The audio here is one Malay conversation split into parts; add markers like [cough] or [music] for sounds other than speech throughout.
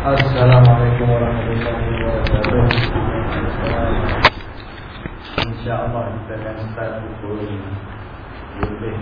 Assalamualaikum warahmatullahi wabarakatuh. InsyaAllah kita akan start pukul lebih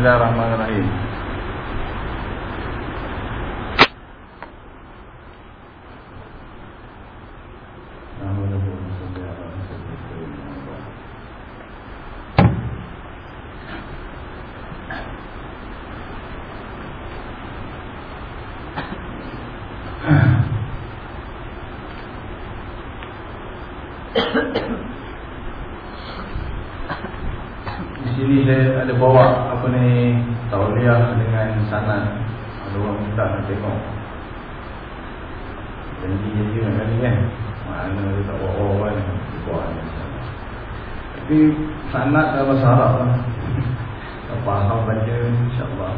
Bismillahirrahmanirrahim Di sini saya ada bawa apa ni tauliah dengan sanad. Ada orang minta nak tengok. Janji janji nak kali kan. Mana dia tak bawa kan. Buat Tapi sanad dah bahasa Arab lah. Tak faham baca insyaAllah.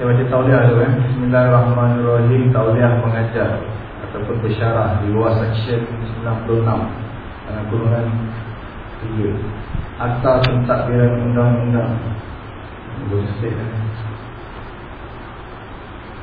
Saya baca tauliah dulu kan Bismillahirrahmanirrahim. Tauliah mengajar Ataupun bersyarah Di luar seksyen 96 Dengan kurungan 3 Akta pentadbiran undang-undang. Bersih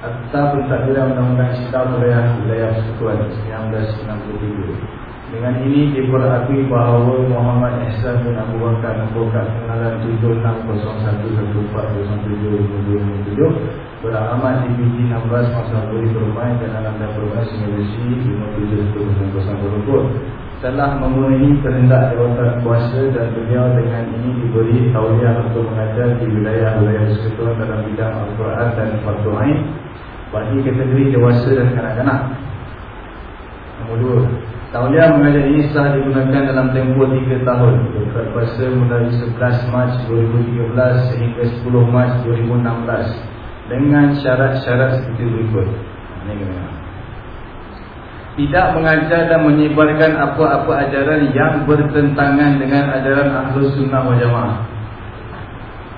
Akta pentadbiran undang-undang Islam Wilayah Wilayah Persekutuan 1963 dengan ini diperakui bahawa Muhammad Ihsan bin Abu Bakar membuka pengenalan 76011407 beralamat di PG 16 Masa Buri Bermain dan Alam dan Bermain Singalesi 5710 telah memenuhi kehendak jawatan kuasa dan beliau dengan ini diberi tauliah untuk mengajar di wilayah-wilayah persekutuan dalam bidang Al-Quran dan Fardu Ain bagi kategori dewasa dan kanak-kanak. Nombor dua, Tauliah mengajar ini sah digunakan dalam tempoh 3 tahun Berkuasa mulai 11 Mac 2013 sehingga 10 Mac 2016 Dengan syarat-syarat seperti berikut Tidak mengajar dan menyebarkan apa-apa ajaran yang bertentangan dengan ajaran Ahlus Sunnah wal Jamaah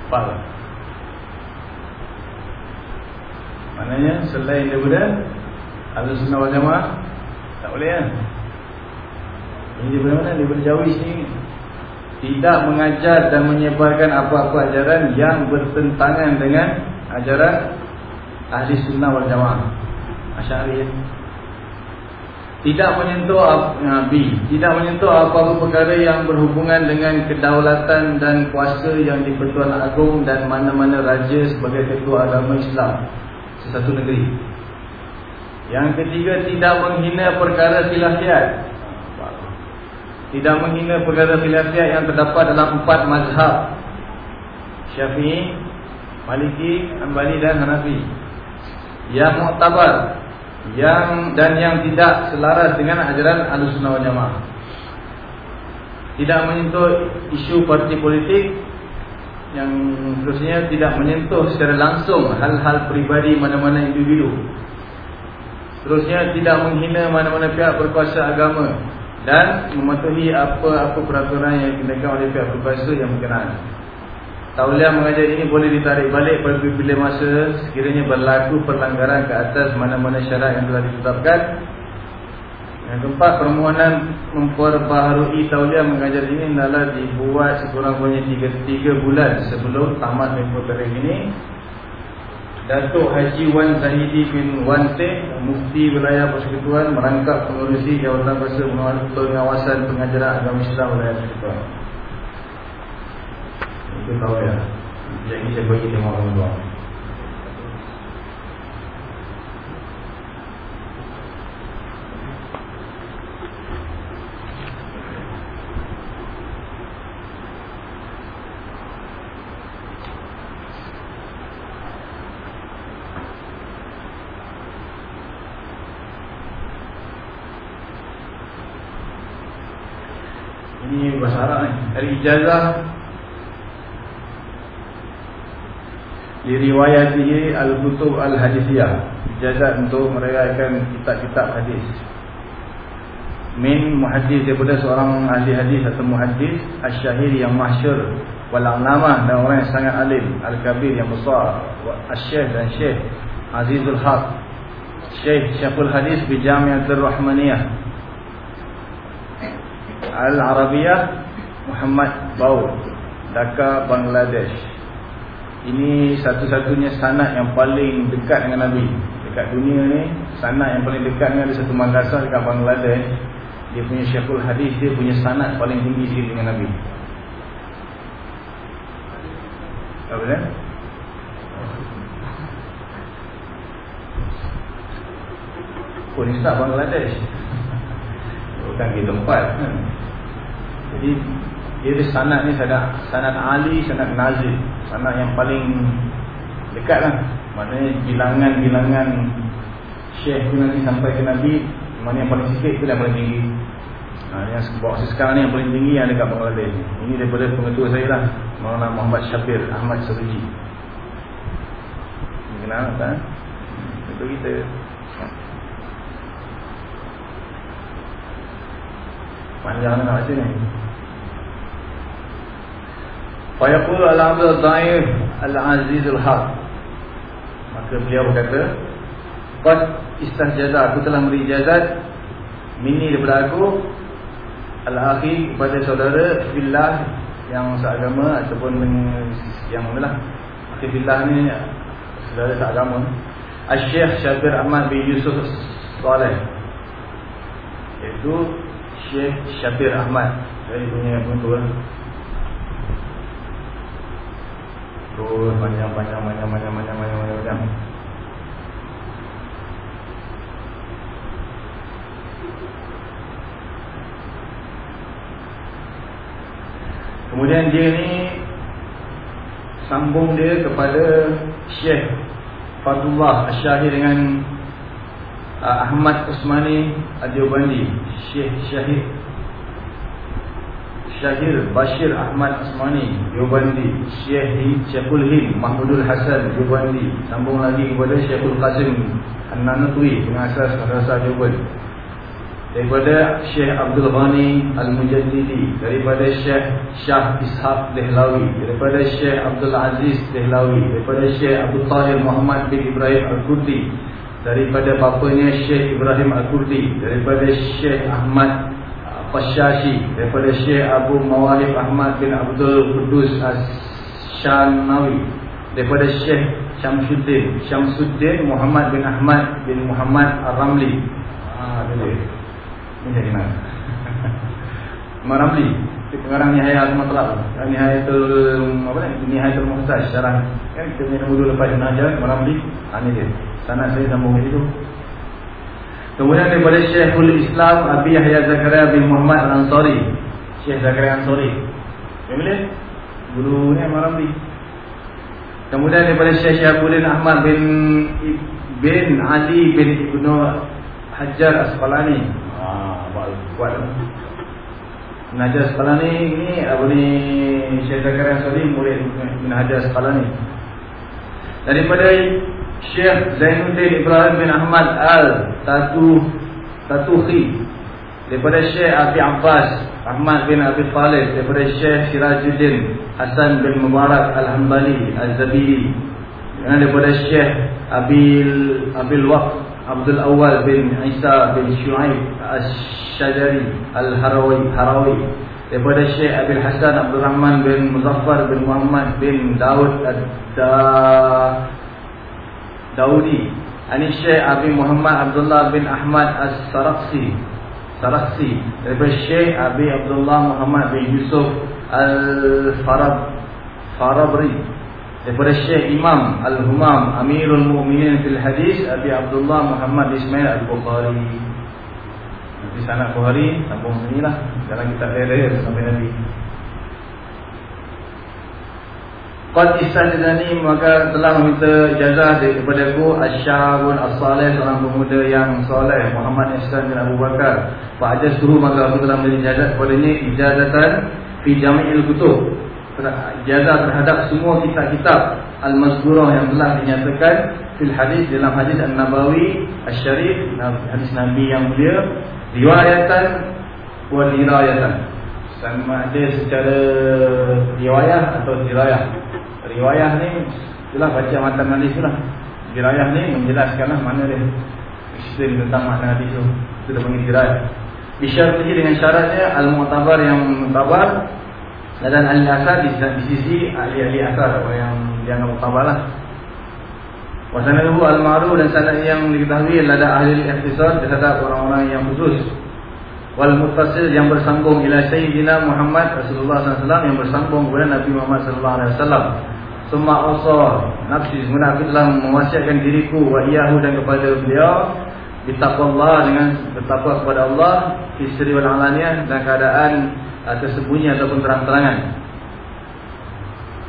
Faham? Maknanya selain daripada Ahlus Sunnah wal Jamaah Tak boleh kan? Ini daripada mana? Daripada Jawi sini Tidak mengajar dan menyebarkan apa-apa ajaran Yang bertentangan dengan ajaran Ahli sunnah wal jamaah. Asyari ya? Tidak menyentuh Nabi. Tidak menyentuh apa-apa perkara yang berhubungan dengan kedaulatan dan kuasa yang di Pertuan Agong Dan mana-mana raja sebagai ketua agama Islam Sesatu negeri. Yang ketiga tidak menghina perkara silahiyat tidak menghina perkara khilafiyah yang terdapat dalam empat mazhab. Syafi'i, Maliki, Hanbali dan Hanafi yang muktabar yang dan yang tidak selaras dengan ajaran Ahlussunnah wal Jamaah. Tidak menyentuh isu parti politik yang seterusnya tidak menyentuh secara langsung hal-hal peribadi mana-mana individu. Seterusnya tidak menghina mana-mana pihak berkuasa agama dan mematuhi apa-apa peraturan yang dikenakan oleh pihak berkuasa yang berkenaan. Tauliah mengajar ini boleh ditarik balik pada bila masa sekiranya berlaku pelanggaran ke atas mana-mana syarat yang telah ditetapkan. Yang keempat, permohonan memperbaharui tauliah mengajar ini adalah dibuat sekurang-kurangnya 3, 3 bulan sebelum tamat tempoh tarik ini Datuk Haji Wan Zahidi bin Wan Teh Mufti Wilayah Persekutuan merangkap pengurusi Jawatan Kuasa Pengawasan Pengajaran Agama Islam Wilayah Persekutuan. Kita tahu ya Sekejap Jadi saya bagi tengok orang luar Ini bahasa Arab ni. Al-ijazah diriwayatihi al-kutub al-hadithiyah. Ijazah untuk meriwayatkan kitab-kitab hadis. Min muhaddis daripada seorang ahli hadis atau muhaddis asy-syahir yang masyhur wal alamah dan orang yang sangat alim, al-kabir yang besar, asy-syekh dan syekh Azizul Haq. Syekh Syekhul Hadis di Jamiatul Rahmaniyah. Al-Arabiyah Muhammad Baur Dhaka Bangladesh ini satu-satunya sanad yang paling dekat dengan Nabi dekat dunia ni sanad yang paling dekat dengan satu madrasah dekat Bangladesh dia punya Syekhul Hadis dia punya sanad paling tinggi sekali dengan Nabi apa dia? Oh ni Bangladesh [laughs] Bukan di tempat? Jadi dia ada sanad ni sanad, sanad Ali, sanad Nazir. Sanad yang paling dekat lah. Maknanya bilangan-bilangan Syekh tu nanti sampai ke Nabi Mana yang paling sikit tu yang paling tinggi. Ha, Yang bawa sekarang ni yang paling tinggi yang dekat Bangladesh Ini daripada pengetua saya lah Maulana Muhammad Syabir Ahmad Serji Kenal tak? Itu kita. Panjang nak baca ni Fayaqul al-abdul da'if al-aziz al-haq Maka beliau berkata Qad istahjazah Aku telah beri ijazat Mini daripada aku Al-akhi kepada saudara Billah yang seagama Ataupun yang lah Akhi Billah ni Saudara seagama. Al-Syekh Syabir Ahmad bin Yusuf Saleh. Iaitu Syekh Syabir Ahmad. Saya punya pentua terus banyak banyak banyak banyak banyak banyak banyak banyak. Kemudian dia ni sambung dia kepada Syekh Fadullah Asyari dengan uh, Ahmad Usmani Adiobandi. Syekh Syahid Syahir Bashir Ahmad Asmani Yobandi Syekh Syekhul Hind Mahmudul Hasan Yobandi. Sambung lagi kepada Syekhul Qasim An-Nanutwi Pengasas Madrasah Yoband Daripada Syekh Abdul Ghani Al-Mujaddidi Daripada Syekh Syah Ishaq Dehlawi Daripada Syekh Abdul Aziz Dehlawi Daripada Syekh Abdul Tahir Muhammad bin Ibrahim Al-Kurdi Daripada bapanya Syekh Ibrahim Al-Kurdi Daripada Syekh Ahmad Fasyashi daripada Syekh Abu Mawalif Ahmad bin Abdul Qudus As-Shanawi daripada Syekh Syamsuddin Syamsuddin Muhammad bin Ahmad bin Muhammad Ar-Ramli. Ah ini jadi [laughs] mana Ar-Ramli pengarang Nihaya Al-Matlab Nihayatul apa ni? Nihayatul Muhtaj syarah kan kita punya dulu lepas jenazah Ar-Ramli ah ni dia. Sana saya sambung itu Kemudian daripada Syekhul Islam Abi Yahya Zakaria bin Muhammad Al-Ansari Syekh Zakaria Al-Ansari Bila? Guru ni Maram ni Kemudian daripada Syekh Syabuddin Ahmad bin bin Ali bin Ibnu Hajar Asqalani. Ah, bagus kuat. Hajar Asqalani ni apa ni Syekh Zakaria Al-Ansari murid bin Hajar Asqalani. Daripada Syekh Zainuddin Ibrahim bin Ahmad Al-Tatu Tatuhi daripada Syekh Abi Abbas Ahmad bin Abi Talib daripada Syekh Sirajuddin Hasan bin Mubarak Al-Hambali Al-Zabiri dan daripada Syekh Abil Abil Waq Abdul Awal bin Isa bin Shu'aib Al-Shajari Al-Harawi Harawi daripada Syekh Abil Hasan Abdul Rahman bin Muzaffar bin Muhammad bin Daud Ad-Da Daudi Ani Syekh Abi Muhammad Abdullah bin Ahmad As-Saraksi Saraksi Daripada Syekh Abi Abdullah Muhammad bin Yusuf Al-Farab Farabri Daripada Syekh Imam Al-Humam Amirul Mu'minin fil Hadis Abi Abdullah Muhammad Ismail Al-Bukhari. Nanti sana Bukhari Sambung sini lah. Dalam kita raya sampai Nabi Qad istadani maka telah meminta ijazah daripada aku Asyabun As-Saleh seorang pemuda yang soleh Muhammad Ihsan bin Abu Bakar. Pak Ajaz suruh maka aku telah memberi ijazah kepadanya Ijazatan Fi Jami'il Kutub. Ijazah terhadap semua kitab-kitab Al-Mazgurah yang telah dinyatakan Fil hadis dalam hadis An-Nabawi Al-Sharif Hadis Nabi yang mulia Riwayatan Wa dirayatan. Sama ada secara riwayah atau dirayah riwayah ni itulah baca matan hadis tu lah dirayah ni menjelaskanlah mana dia ekstrim tentang makna hadis tu. Itu dia panggil dirayah disyartihi dengan syaratnya al-mu'tabar yang mu'tabar dan ahli asar di, di sisi ahli-ahli asar yang dianggap mu'tabar lah. Wasanaduhu al-ma'ru dan sanad yang diketahui adalah ahli al-ihtisar terhadap orang-orang yang khusus. Wal muttasil yang bersambung ila sayyidina Muhammad Rasulullah SAW yang bersambung kepada Nabi Muhammad sallallahu alaihi wasallam Suma usah nafsi telah mewasiatkan diriku wa iyahu dan kepada beliau Allah dengan bertakwa kepada Allah Fisri wal alaniyah dan keadaan uh, tersembunyi ataupun terang-terangan.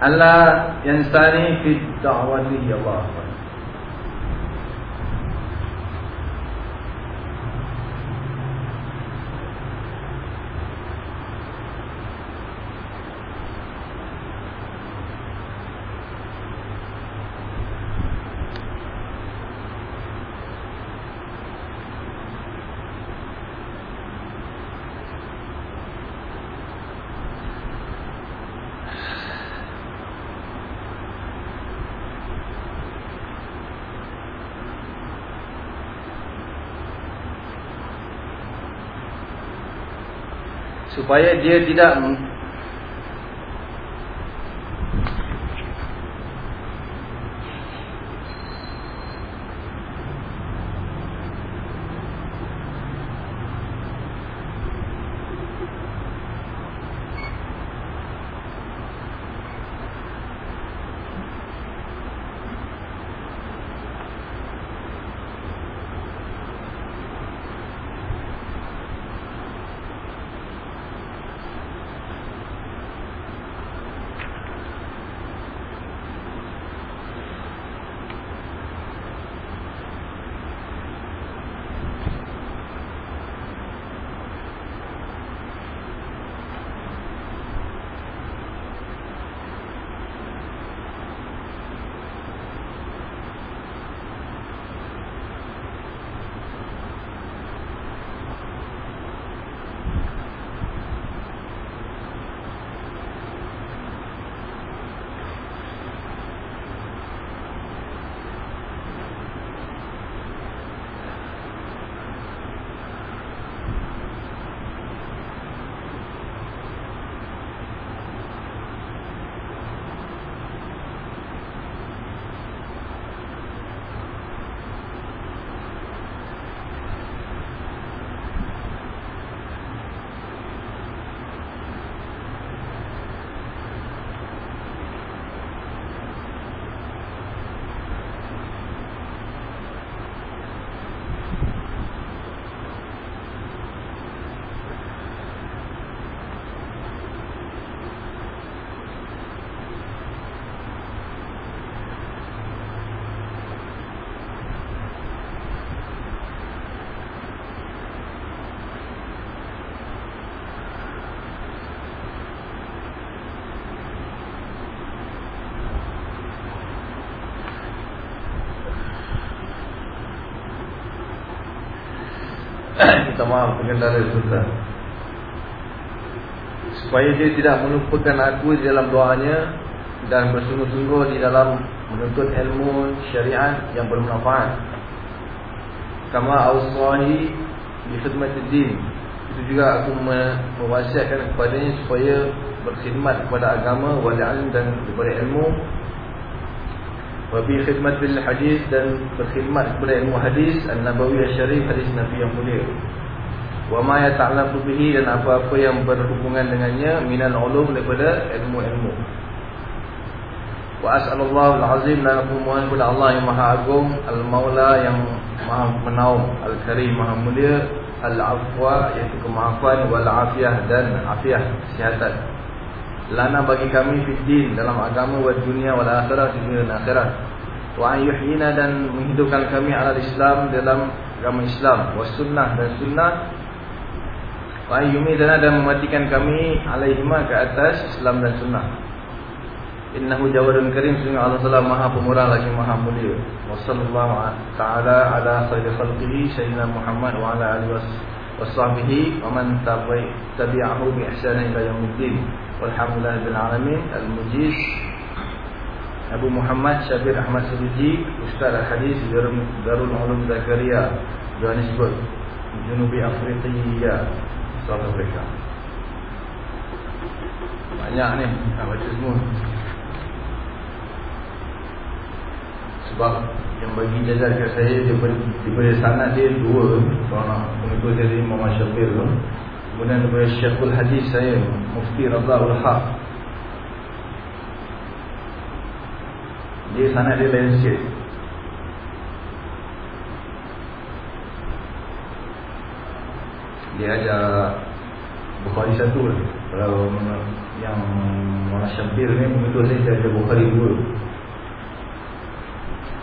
Allah yang sani fi da'wati Allah supaya dia tidak minta maaf pengendara sultan supaya dia tidak melupakan aku di dalam doanya dan bersungguh-sungguh di dalam menuntut ilmu syariat yang bermanfaat. Kama awsahi di khidmat din itu juga aku mewasiatkan kepadanya supaya berkhidmat kepada agama wal dan kepada ilmu. Wabi khidmat bil hadis dan berkhidmat kepada ilmu hadis An-Nabawi Al-Syarif hadis Nabi yang mulia Wa ma yata'allaqu bihi dan apa-apa yang berhubungan dengannya minal ulum daripada ilmu-ilmu. Wa as'alullahu al-azim dan aku mohon kepada Allah yang Maha Agung, Al-Maula yang Maha Menaung, Al-Karim Maha Mulia, Al-Afwa iaitu kemaafan wal afiyah dan afiyah kesihatan. lana bagi kami fiddin dalam agama wa dunia wal akhirah dunia dan akhirat wa yuhyina dan menghidupkan kami ala Islam dalam agama Islam wa sunnah dan sunnah wa yumitana dan mematikan kami alaihima ke atas Islam dan sunnah. Innahu jawadun karim sungguh Allah Taala Maha Pemurah lagi Maha Mulia. Wa sallallahu taala ala sayyidil khalqihi sayyidina Muhammad wa ala alihi wasahbihi wa man tabi'ahu bi ihsan ila yaumiddin Walhamdulillah bin Alamin. Al-Mujiz Abu Muhammad Syabir Ahmad Subuji Ustaz Al-Hadis Darul Ulum Zakaria Johannesburg Junubi Afriqiya South Africa Banyak ni. Nak baca semua. Sebab Yang bagi jazat kat saya Daripada, sana dia dua. Nak mengikut dari Muhammad Syabir tu. Kemudian daripada Syekhul Hadis saya Mufti Raza Ul-Haq Dia sangat dia lain sikit Dia ajar Bukhari satu lah. Kalau yang Mana Syabir ni Menurut saya dia ajar Bukhari dua.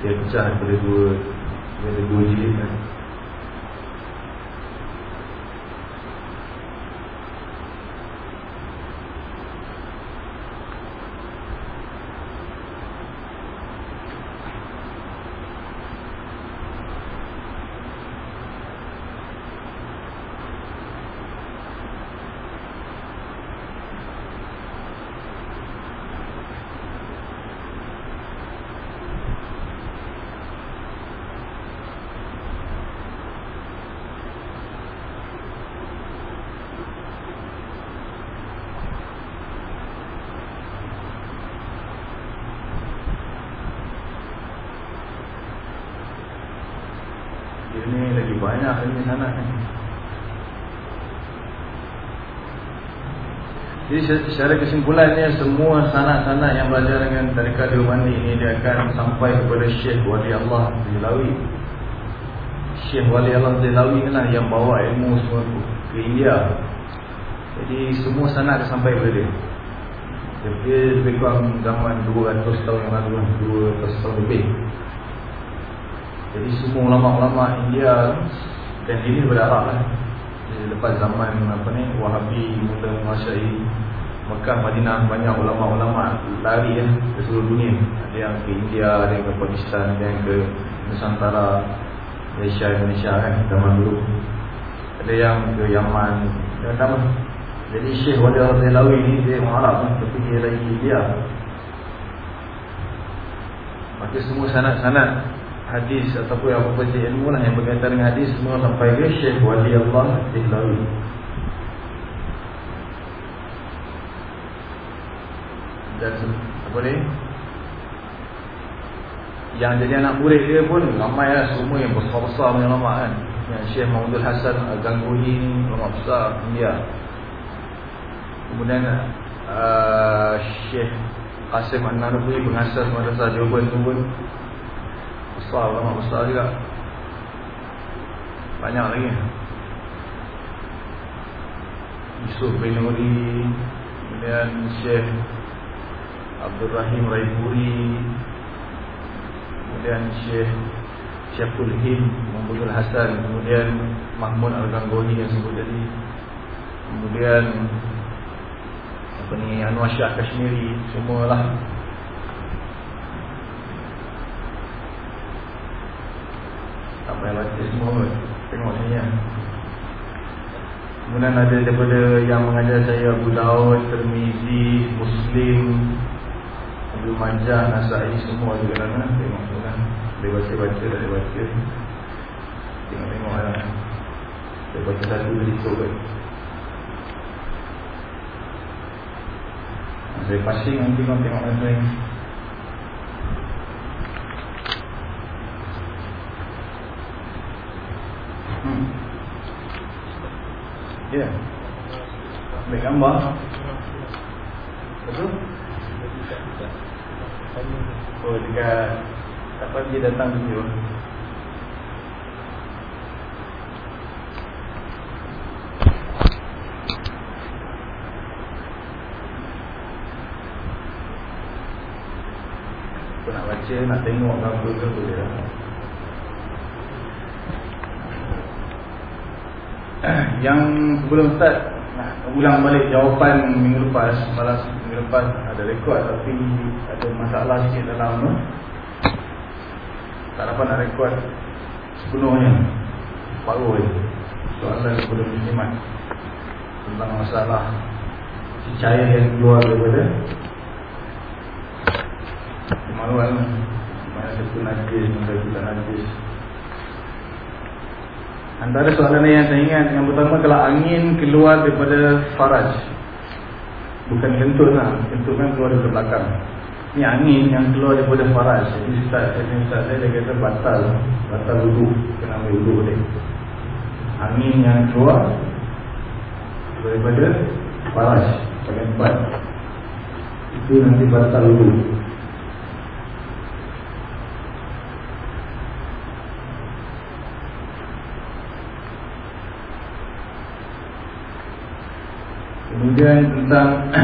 Dia pecah daripada dua Dia ada dua jilid kan Jadi secara kesimpulannya semua sanat-sanat yang belajar dengan tarikat Dilmani ini dia akan sampai kepada Syekh Wali Allah Zilawi. Syekh Wali Allah Zilawi inilah yang bawa ilmu semua ke India. Jadi semua sanat akan sampai kepada dia. Dia lebih kurang zaman 200 tahun yang lalu 200 tahun lebih Jadi semua ulama-ulama India Dan ini daripada Arab lah Lepas zaman apa ni Wahabi mula menguasai Mekah, Madinah banyak ulama-ulama lari ya, ke seluruh dunia. Ada yang ke India, ada yang ke Pakistan, ada yang ke Nusantara, Malaysia, Indonesia kan, zaman dulu. Ada yang ke Yaman, dan nama. Jadi Syekh Wadi Al-Zilawi ni dia Arab kan, tapi dia dari India. Maka semua sanat-sanat hadis ataupun apa-apa ilmu lah yang berkaitan dengan hadis semua sampai ke Syekh Wali Allah Zilawi. dan apa ni? Yang jadi anak murid dia pun ramai lah semua yang besar-besar punya ulama kan. Yang Syekh Mahmudul Hasan Al-Gangguhi ni ulama besar India. Kemudian uh, Syekh Qasim An-Narubi pengasas madrasah Jawaban tu pun besar ulama besar juga. Banyak lagi. Yusuf bin Nuri kemudian Syekh Abdul Rahim Raipuri Kemudian Syekh Syekul Him Mahmudul Hasan Kemudian Mahmud Al-Ganggoni yang sebut tadi. Kemudian Apa ni Anwar Syah Kashmiri Semualah Tak payah baca semua pun Tengok sini ya. Kemudian ada daripada yang mengajar saya Abu Daud, Termizi, Muslim Ibn Majah, Nasai semua juga lah kan Tengok tu kan. Dia baca-baca tak dia baca. Tengok-tengok lah. Dia baca satu dia risau kan Saya passing nanti kau tengok saya Hmm. Ya. Ambil gambar. Betul? Oh, dekat apa dia datang ni tu. Oh. Aku nak baca, nak tengok gambar-gambar dia lah. Yang sebelum start nak ulang balik jawapan minggu lepas malam minggu lepas ada rekod tapi ada masalah sikit dalam tu. Tak dapat nak rekod sepenuhnya. Paruh je soalan kepada muslimat tentang masalah si cair yang keluar daripada kemaluan mana satu najis mana satu najis antara soalan yang saya ingat yang pertama kalau angin keluar daripada faraj. Bukan kentut lah kentut kan keluar daripada belakang. Ni angin yang keluar daripada faraj. Jadi ustaz saya ustaz saya dia kata batal batal wudhu. Kena ambil wudhu boleh. Angin yang keluar daripada faraj. Bagian empat itu nanti batal wudhu Kemudian tentang [clears throat]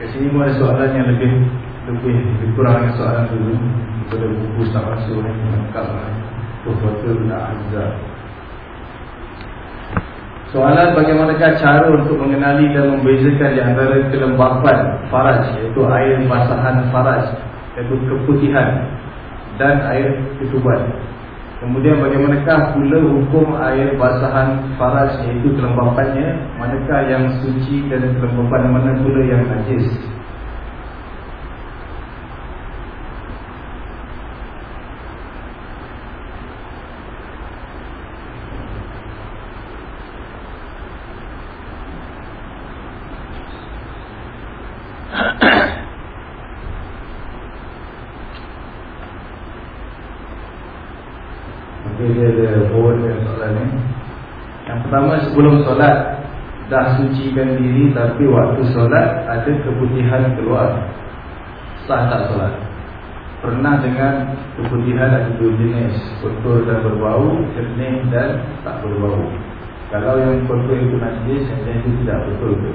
Kat sini pun ada soalan yang lebih Lebih, lebih kurang soalan dulu Daripada buku Ustaz Rasul yang lengkap Tuhfatul Azhar Soalan bagaimanakah cara untuk mengenali dan membezakan di antara kelembapan faraj Iaitu air basahan faraj Iaitu keputihan Dan air ketuban Kemudian bagaimanakah pula hukum air basahan faraj iaitu kelembapannya? Manakah yang suci dan kelembapan mana pula yang najis Pertama sebelum solat Dah sucikan diri Tapi waktu solat Ada keputihan keluar. Sah tak solat? Pernah dengan keputihan ada dua jenis Kotor dan berbau Jernih dan tak berbau. Kalau yang kotor itu najis Yang itu tidak betul ke?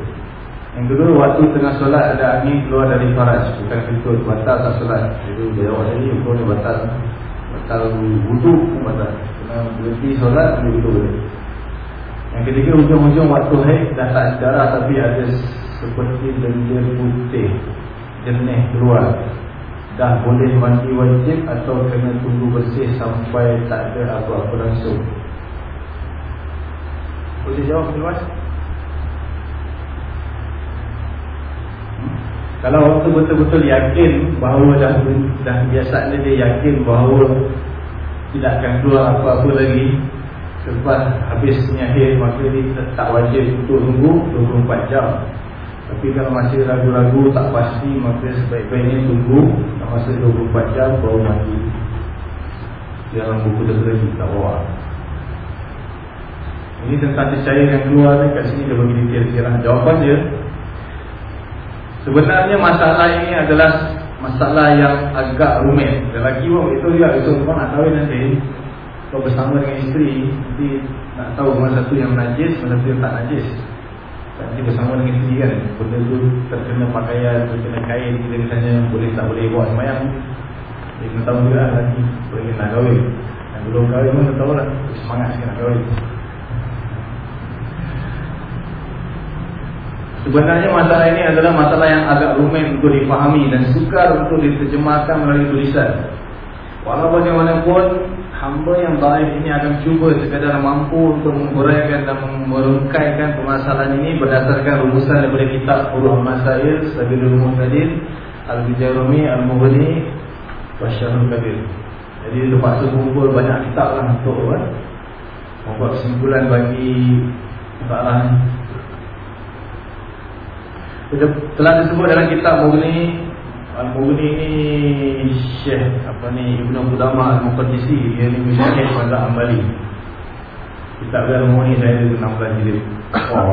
Yang kedua waktu tengah solat Ada angin keluar dari faraj Bukan kentut Batal tak solat. Jadi dia jawab tadi Hukumnya batal Batal wudhu Batal. Kena berhenti solat Berhenti wudhu yang ketiga hujung-hujung waktu haid dah tak darah tapi ada seperti benda putih jernih keluar. Dah boleh mandi wajib atau kena tunggu bersih sampai tak ada apa-apa langsung. Boleh jawab luas? Hmm? Kalau waktu betul-betul yakin bahawa dah dah biasa dia yakin bahawa tidak akan keluar apa-apa lagi Selepas habisnya maka ini tak wajib untuk tunggu 24 jam. Tapi kalau masih ragu-ragu tak pasti maka sebaik-baiknya tunggu Masa 24 jam baru mandi. Dalam buku terkena tak bawa Ini tentang cecair yang keluar ni kat sini dia bagi detail-detail Jawapan dia Sebenarnya masalah ini adalah masalah yang agak rumit. Lelaki pun itu juga. Itu pun nak tahu nanti kau bersama dengan isteri Nanti nak tahu mana satu yang najis Mana satu yang tak najis. Nanti bersama dengan isteri kan. Benda tu terkena pakaian Terkena kain Kita misalnya boleh tak boleh buat semayang. Dia kena tahu juga lagi Boleh nak kahwin. Dan belum kahwin pun tak tahu lah Semangat sikit nak kahwin. Sebenarnya masalah ini adalah masalah yang agak rumit untuk dipahami dan sukar untuk diterjemahkan melalui tulisan. Walau bagaimanapun hamba yang baik ini akan cuba sekadar mampu untuk menguraikan dan merungkaikan permasalahan ini berdasarkan rumusan daripada kitab Furuh Masail Sabilul Muhtadin Al-Bijarumi Al-Mughni Wasyarul Kabir jadi terpaksa kumpul banyak kitab lah untuk kan? membuat kesimpulan bagi ini telah disebut dalam kitab Mughni Al-Mughni ni Syekh apa ni Ibnu Qudamah Al-Muqaddisi dia ni Syekh pada Ambali. Kitab Al-Mughni saya ada 16 jilid. Wow.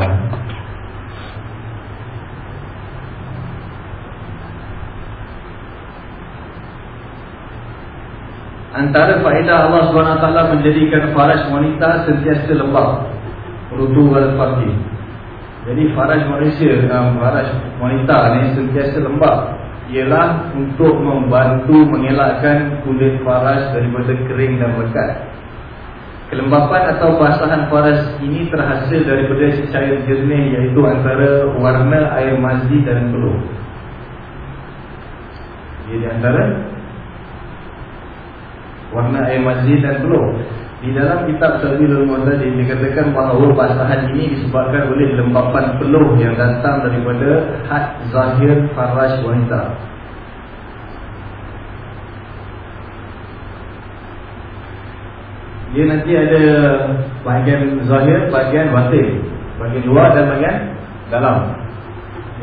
Antara faedah Allah SWT menjadikan faraj wanita sentiasa lembab Rutu wal farji Jadi faraj manusia, faraj wanita ni sentiasa lembab Ialah untuk membantu mengelakkan kulit faras daripada kering dan lekat Kelembapan atau basahan faras ini terhasil daripada cecair jernih Iaitu antara warna air mazdi dan peluh Jadi antara warna air mazdi dan peluh di dalam kitab Sabilul Mu'tadi dikatakan bahawa basahan ini disebabkan oleh lembapan peluh yang datang daripada had zahir farash wanita. Dia nanti ada bahagian zahir, bahagian batin. Bahagian luar dan bahagian dalam.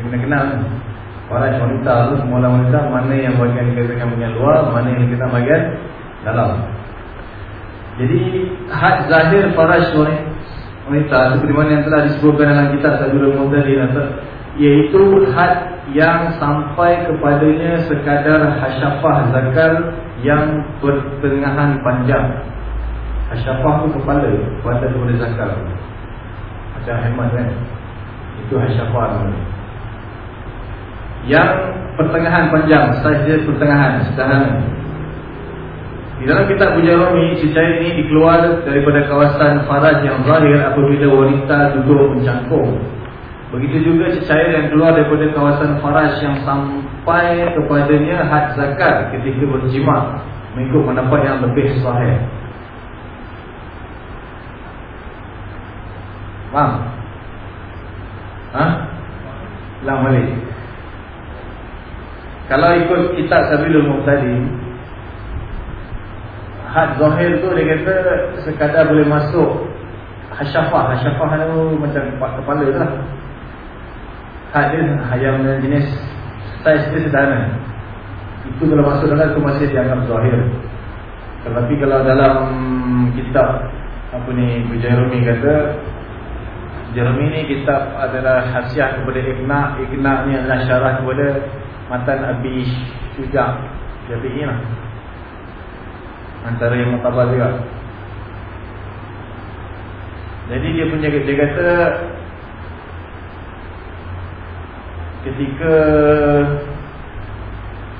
Dia kena kenal farash wanita tu semua wanita mana yang bahagian dikatakan bahagian luar, mana yang dikatakan bahagian dalam. Jadi had zahir farash wanita seperti yang telah disebutkan dalam kitab Sajurul Muhtadin iaitu had yang sampai kepadanya sekadar hasyafah zakar yang pertengahan panjang. Hasyafah itu kepala pada dua zakar. Macam hemat kan? Itu hasyafah. Yang pertengahan panjang, saja pertengahan, sederhana. Di dalam kitab Bujarumi, cecair ini dikeluar daripada kawasan faraj yang zahir apabila wanita duduk mencangkung. Begitu juga cecair yang keluar daripada kawasan faraj yang sampai kepadanya had zakat ketika berjima mengikut pendapat yang lebih sahih. Faham? Ha? Ulang balik. Kalau ikut kitab Sabilul Muqtadi had zahir tu dia kata sekadar boleh masuk hasyafah. Hasyafah tu macam kepala tu lah. Had yang jenis saiz dia sederhana. Itu kalau masuk dalam tu masih dianggap zahir tetapi kalau dalam kitab apa ni Bu Jeremy kata Jeremy ni kitab adalah hasiah kepada Ibna Ibna ni adalah syarah kepada Matan Abi Syujah Jadi ini lah Antara yang mutabar juga Jadi dia punya Dia kata Ketika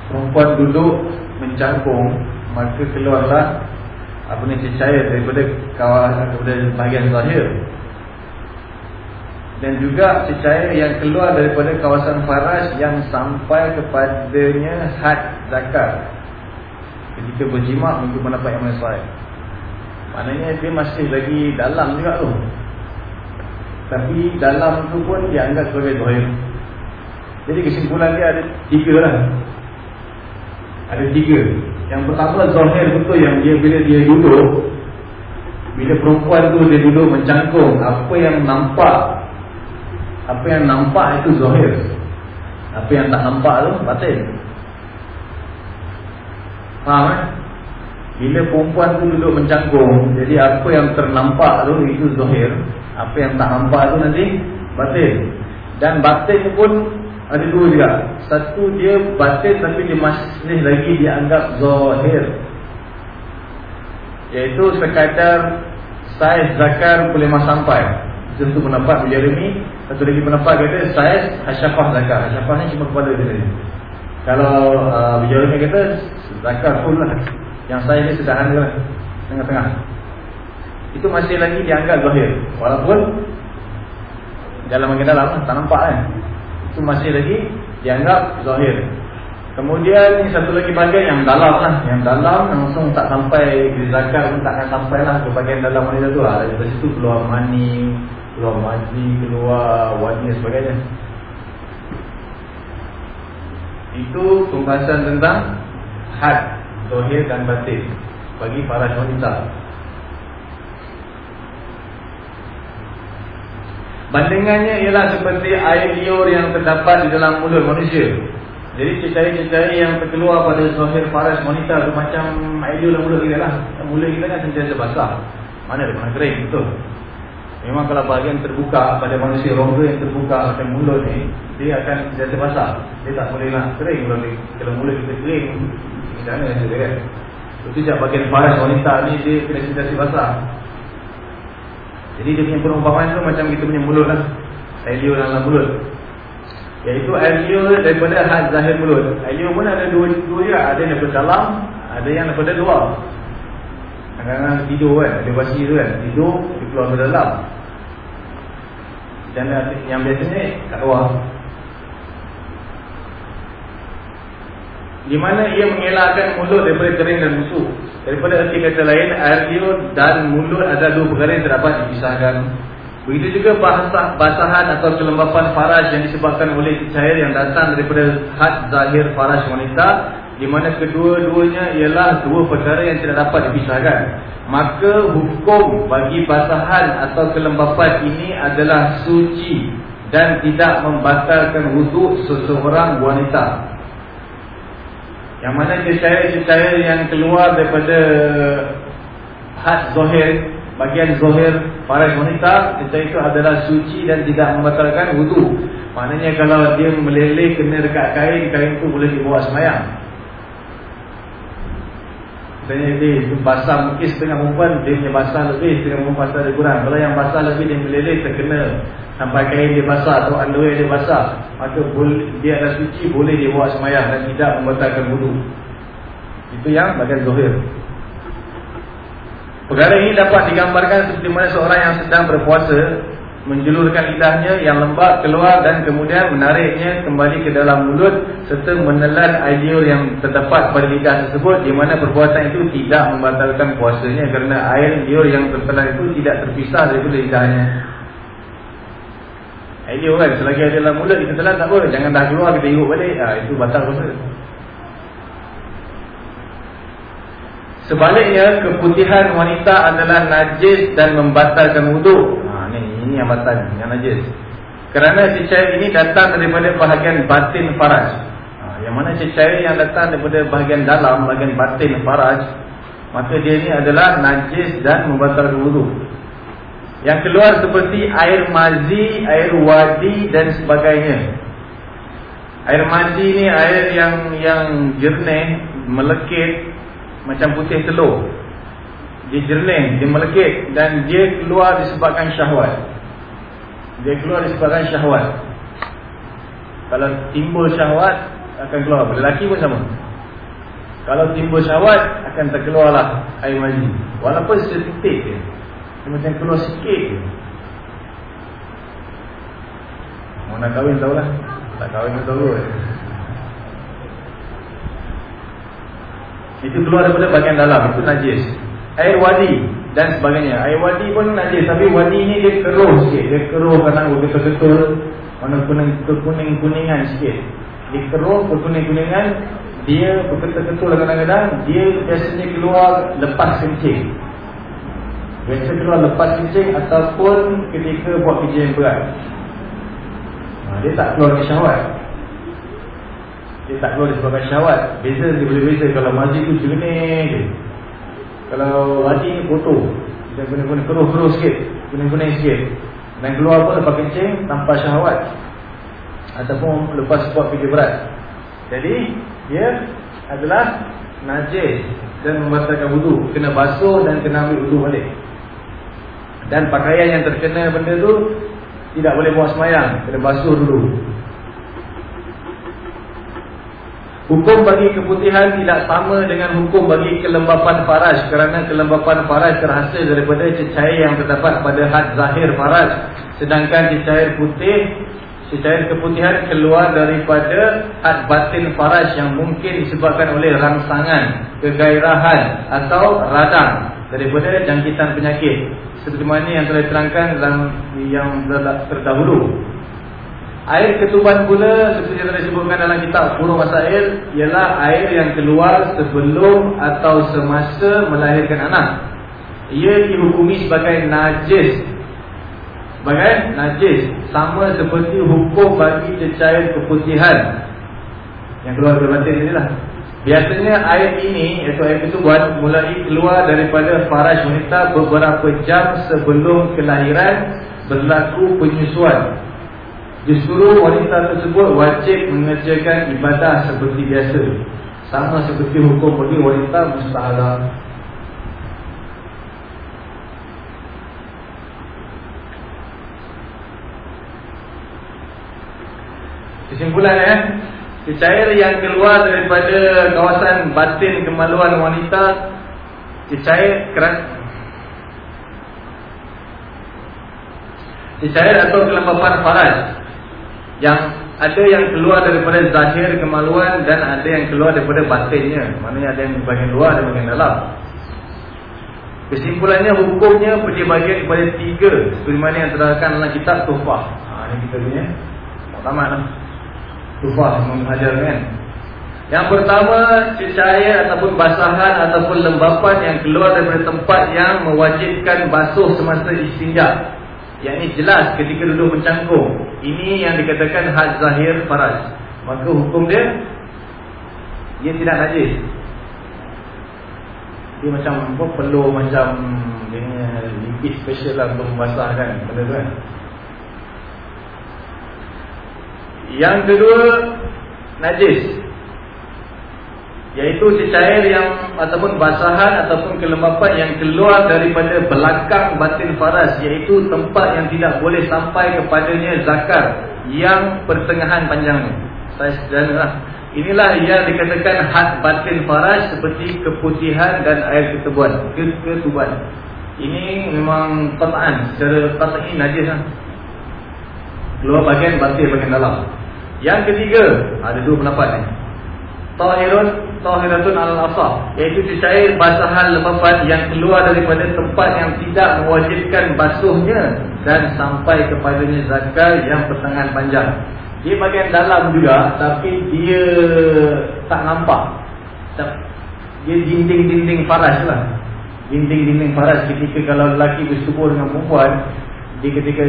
Perempuan duduk Mencangkung Maka keluarlah Apa ni cecair daripada Kawasan daripada bahagian zahir. Dan juga cecair yang keluar daripada kawasan faras yang sampai kepadanya had zakat ketika berjimat untuk mendapat yang sahih. Maknanya dia masih lagi dalam juga tu. Tapi dalam tu pun dia anggap sebagai zahir. Jadi kesimpulan dia ada tiga lah. Ada tiga. Yang pertama zahir betul yang dia bila dia duduk. Bila perempuan tu dia duduk mencangkung. Apa yang nampak. Apa yang nampak itu zahir. Apa yang tak nampak tu batin. Faham kan? Bila perempuan tu duduk mencanggung Jadi apa yang ternampak tu Itu zahir Apa yang tak nampak tu nanti Batin. Dan batin pun Ada dua juga. Satu dia batin Tapi dia masih lagi dianggap zahir. Iaitu sekadar Saiz zakar boleh mas sampai. Itu pendapat Jeremy Satu lagi pendapat kata Saiz hasyafah zakar. Hasyafah ni cuma kepada dia Kalau uh, Jeremy kata Zakar full lah. Yang saya ni sederhana lah Tengah-tengah. Itu masih lagi dianggap zahir. Walaupun Dalam makin dalam lah Tak nampak kan. Itu masih lagi dianggap zahir. Kemudian satu lagi bagian yang dalam lah. Yang dalam langsung tak sampai Di zakar pun takkan sampai lah. Ke bagian dalam wanita tu lah. Dari situ keluar mani Keluar majli Keluar wadi dan sebagainya Itu pembahasan tentang had Zohir dan batin Bagi para wanita. Bandingannya ialah seperti air liur yang terdapat di dalam mulut manusia. Jadi cecair-cecair yang terkeluar pada Zohir Faras wanita itu macam air liur dalam mulut kita lah. Mulut kita kan sentiasa basah. Mana dia pernah kering, betul Memang kalau bahagian terbuka pada manusia rongga yang terbuka macam mulut ni Dia akan sentiasa basah. Dia tak boleh nak kering kalau mulut kita kering. Macam mana dia kan. Itu je bagian faras wanita ni Dia kena sentiasa basah. Jadi dia punya perumpamaan tu Macam kita punya mulut lah. Helio dalam mulut. Iaitu liur daripada had zahir mulut. Liur pun ada dua, dua juga. Ada yang daripada dalam Ada yang daripada luar Kadang-kadang tidur kan Ada basi tu kan. Tidur Dia keluar dari dalam. Dan yang biasanya kat luar Di mana ia mengelakkan mulut daripada kering dan busuk. Daripada arti kata lain Air liur dan mulut adalah dua perkara yang terdapat dipisahkan. Begitu juga bahasa, basahan atau kelembapan faraj yang disebabkan oleh cair yang datang daripada had zahir faraj wanita di mana kedua-duanya ialah dua perkara yang tidak dapat dipisahkan. Maka hukum bagi basahan atau kelembapan ini adalah suci dan tidak membatalkan wuduk seseorang wanita. Yang mana cair-cair yang keluar daripada had zahir bagian zohir para wanita kita itu adalah suci dan tidak membatalkan wudu. Maknanya kalau dia meleleh kena dekat kain, kain itu boleh dibawa semayang. Misalnya dia itu basah mungkin setengah perempuan, dia punya basah lebih, setengah perempuan tak ada kurang. Kalau yang basah lebih dia meleleh terkena sampai kain dia basah atau underwear dia basah, maka dia adalah suci boleh dibawa semayang dan tidak membatalkan wudu. Itu yang bagian zohir. Perkara ini dapat digambarkan seperti mana seorang yang sedang berpuasa menjulurkan lidahnya yang lembab keluar dan kemudian menariknya kembali ke dalam mulut serta menelan air yang terdapat pada lidah tersebut di mana perbuatan itu tidak membatalkan puasanya kerana air liur yang tertelan itu tidak terpisah daripada lidahnya. Air kan selagi ada dalam mulut kita telan tak apa jangan dah keluar kita hirup balik ha, itu batal puasa. Sebaliknya keputihan wanita adalah najis dan membatalkan wuduk. Ni ini batal yang najis. Kerana si cair ini datang daripada bahagian batin faraj. Ha, yang mana si cair yang datang daripada bahagian dalam bahagian batin faraj, maka dia ini adalah najis dan membatalkan wuduk. Yang keluar seperti air mazi, air wadi dan sebagainya. Air mazi ni air yang yang jernih, melekit macam putih telur dia jernih, dia melekit dan dia keluar disebabkan syahwat. Dia keluar disebabkan syahwat. Kalau timbul syahwat akan keluar, lelaki pun sama. Kalau timbul syahwat akan terkeluarlah air mazi walaupun setitik je. Dia macam keluar sikit je. Mau nak kahwin tahulah. Tak kahwin pun tahu. Itu keluar daripada bahagian dalam. Itu najis Air wadi dan sebagainya. Air wadi pun najis Tapi wadi ni dia keruh sikit. Dia keruh kadang betul-betul Mana kuning-kuningan sikit. Dia keruh berkuning-kuningan Dia betul-betul kadang-kadang Dia biasanya keluar lepas kencing. Biasa keluar lepas kencing Ataupun ketika buat kerja yang berat. Ha, Dia tak keluar ke syahwat dia tak keluar disebabkan syahwat Beza dia boleh beza Kalau mazi tu jernih je Kalau wadi ni kotor Dia guna-guna keruh-keruh sikit Guna-guna sikit. Dan keluar pun lepas kencing Tanpa syahwat. Ataupun lepas buat kerja berat. Jadi Dia adalah Najis Dan membatalkan wudhu Kena basuh dan kena ambil wudhu balik. Dan pakaian yang terkena benda tu Tidak boleh buat semayang. Kena basuh dulu Hukum bagi keputihan tidak sama dengan hukum bagi kelembapan faraj kerana kelembapan faraj terhasil daripada cecair yang terdapat pada had zahir faraj. Sedangkan cecair putih cecair keputihan keluar daripada had batin faraj yang mungkin disebabkan oleh rangsangan, kegairahan atau radang daripada jangkitan penyakit. Seperti mana yang telah diterangkan dalam yang terdahulu Air ketuban pula seperti yang disebutkan dalam kitab Furu Masail ialah air yang keluar sebelum atau semasa melahirkan anak. Ia dihukumi sebagai najis. Sebagai najis sama seperti hukum bagi cecair keputihan yang keluar dari batin ini lah. Biasanya air ini iaitu air ketuban mulai keluar daripada faraj wanita beberapa jam sebelum kelahiran berlaku penyusuan Disuruh wanita tersebut wajib mengerjakan ibadah seperti biasa. Sama seperti hukum bagi wanita mustahalah Kesimpulan eh? Cecair yang keluar daripada kawasan batin kemaluan wanita Cecair keras. Cecair atau kelembapan faraj Yang ada yang keluar daripada zahir kemaluan Dan ada yang keluar daripada batinnya. Maknanya ada yang bagian luar dan bagian dalam. Kesimpulannya hukumnya bagi kepada tiga. Seperti mana yang terangkan dalam kitab Tufah ha, Ini kita punya Pertama lah. Tufah mengajar kan? Yang pertama Cecair ataupun basahan Ataupun lembapan yang keluar daripada tempat Yang mewajibkan basuh semasa istinjak Yang ini jelas ketika duduk mencangkung Ini yang dikatakan had zahir faraj. Maka hukum dia Dia tidak najis. Dia macam Perlu macam Dia lipis special lah Untuk membasahkan Benda tu kan. Yang kedua Najis Iaitu cecair yang Ataupun basahan Ataupun kelembapan yang keluar daripada belakang batin faras Iaitu tempat yang tidak boleh sampai kepadanya zakar Yang pertengahan panjangnya Saya sederhana lah Inilah yang dikatakan had batin faras Seperti keputihan dan air ketubuhan Ketubuhan Ini memang pertaan Secara pertaan najis lah. Keluar bagian batin bagian dalam. Yang ketiga, ada dua pendapat ni. Tahirun, tahiratun al-asah. Iaitu cecair basahan lepapan yang keluar daripada tempat yang tidak mewajibkan basuhnya. Dan sampai kepadanya zakar yang pertengahan panjang. Dia bagian dalam juga, tapi dia tak nampak. Dia dinding-dinding faras lah. Dinding-dinding faras ketika kalau lelaki bersyukur dengan perempuan, dia ketika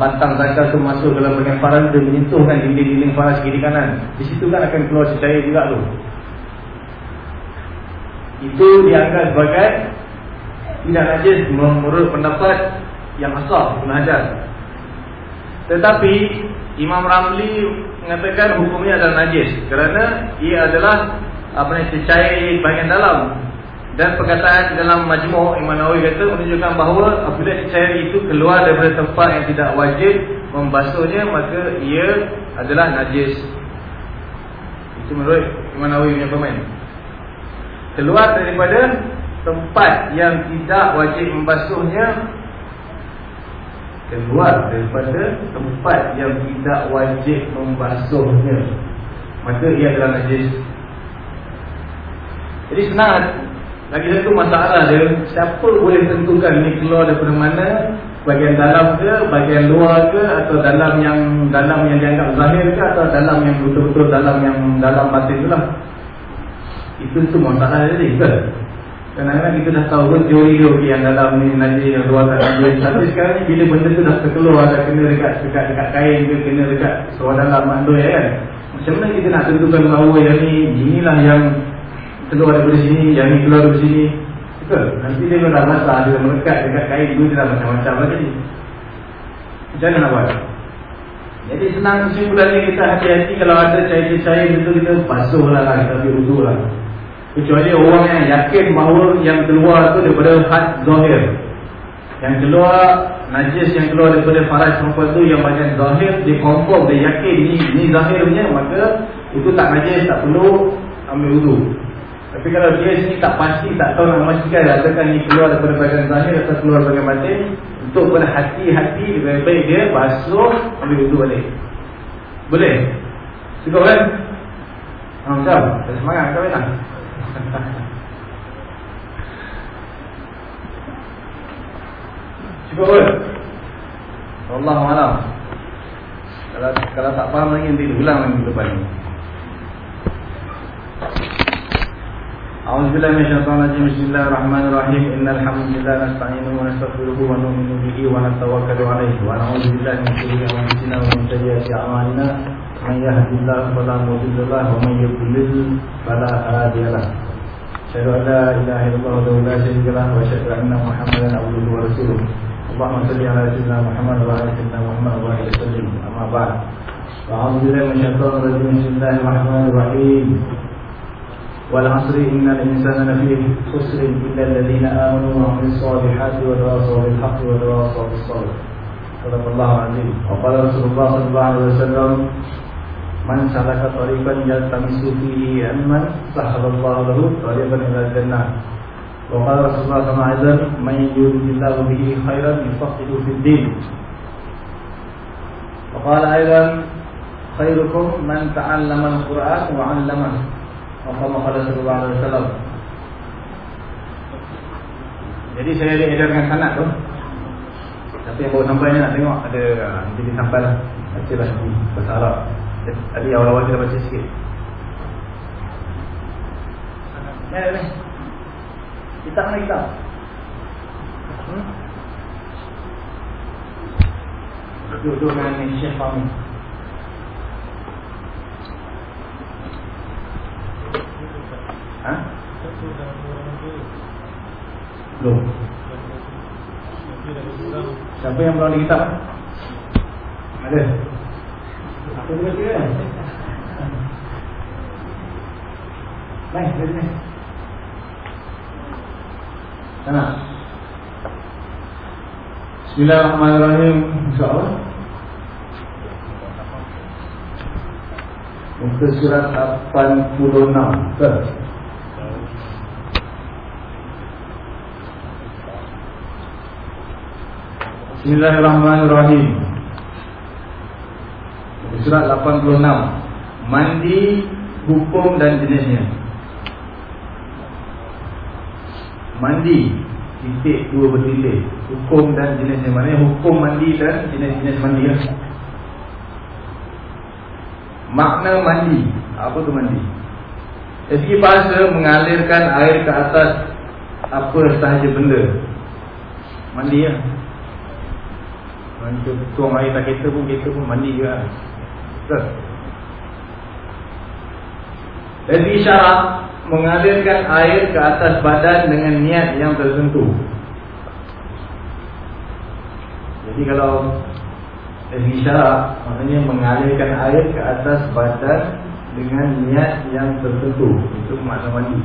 batang zakar tu masuk dalam bagian faras dia menyentuhkan dinding-dinding faras kiri kanan. Di situ kan akan keluar cecair juga tu. Itu dianggap sebagai tidak najis menurut pendapat yang asal penajar. Tetapi Imam Ramli mengatakan hukumnya adalah najis kerana ia adalah apa ni cecair bagian dalam dan perkataan dalam majmuk Imam Nawawi kata menunjukkan bahawa apabila cair itu keluar daripada tempat yang tidak wajib membasuhnya maka ia adalah najis. Itu menurut Imam Nawawi punya komen. Keluar daripada tempat yang tidak wajib membasuhnya keluar daripada tempat yang tidak wajib membasuhnya maka ia adalah najis. Jadi senang lagi satu masalah dia. Siapa boleh tentukan ni keluar daripada mana? Bagian dalam ke Bagian luar ke Atau dalam yang Dalam yang dianggap zahir ke Atau dalam yang betul-betul Dalam yang dalam batin tu lah. Itu tu masalah dia ke Kadang-kadang kita dah tahu pun teori-teori yang dalam ni najis yang luar tak najis Tapi sekarang ni bila benda tu dah terkeluar Dah kena dekat, dekat, dekat kain ke Kena dekat suara dalam mandoi kan? Macam mana kita nak tentukan bahawa yang ni Inilah yang keluar daripada sini, yang ni keluar daripada sini. Betul? Nanti dia dah basah, dia melekat dekat kain tu, dia macam-macam lagi. Macam mana nak buat? Jadi senang kesimpulan ni kita hati-hati kalau ada cair-cair itu kita basuh lah lah, kita ambil uduk lah. Kecuali orang yang yakin bahawa yang keluar tu daripada had zahir. Yang keluar, najis yang keluar daripada faraj perempuan tu yang bagian zahir, dia confirm, dia yakin ni, ni zahirnya, maka itu tak najis, tak perlu ambil uduk. Tapi kalau dia sini tak pasti, tak tahu nak memastikan Adakah ini keluar daripada bagian zahir atau keluar bagian batin Untuk berhati-hati, lebih baik dia basuh, ambil itu balik Boleh? Cukup kan? Macam? Tak semangat, kau [laughs] kan? Cukup kan? Allah malam kalau, kalau tak faham lagi nanti ulang lagi depan ni أعوذ بالله من الشيطان الرجيم بسم الله الرحمن الرحيم إن الحمد لله نستعينه ونستغفره ونؤمن به ونتوكل عليه ونعوذ بالله من شرور أنفسنا ومن سيئات أعمالنا من يهد الله فلا مضل له ومن يضلل فلا هادي له أشهد أن لا إله إلا الله وحده لا شريك له وأشهد أن محمدا عبده ورسوله اللهم صل على سيدنا محمد وعلى سيدنا محمد وعلى آله وسلم أما بعد أعوذ بالله من الشيطان الرجيم بسم الله الرحمن الرحيم والعصر إن الإنسان لفي خسر إلا الذين آمنوا وعملوا الصالحات وتواصوا بالحق وتواصوا بالصبر. صدق الله العظيم. وقال رسول الله صلى الله عليه وسلم من سلك طريقا يلتمس فيه علما سهل الله له طريقا إلى الجنة. وقال رسول الله صلى الله عليه وسلم من يريد الله به خيرا يفقهه في الدين. وقال أيضا خيركم من تعلم القرآن وعلمه. Qala sallallahu alaihi wasallam. Jadi saya ada edarkan sanad tu. Tapi yang baru sampai ni nak tengok Ada nanti dia sampai lah. Baca lah di bahasa Arab Tadi awal-awal kita baca sikit. Ni ada ni Kitab mana kitab? Hmm? Duduk dengan ni Syekh Fahmi Ha? Belum. Siapa yang ada kitab? Ada. Apa dia kata? Baik, dari sini. Sana. Bismillahirrahmanirrahim. InsyaAllah. Muka surat 86. Betul. Bismillahirrahmanirrahim. Surat 86 Mandi, hukum dan jenisnya. Mandi Titik dua bertitik. Hukum dan jenisnya. Maksudnya hukum mandi dan jenis-jenis mandi. Makna mandi. Apa tu mandi? Segi bahasa mengalirkan air ke atas Apa sahaja benda. Mandi ya Mandi tuang air tak kereta pun kereta pun mandi juga. Betul Dari isyarat Mengalirkan air ke atas badan dengan niat yang tertentu Jadi kalau Dari isyarat Maksudnya mengalirkan air ke atas badan Dengan niat yang tertentu. Itu makna mandi.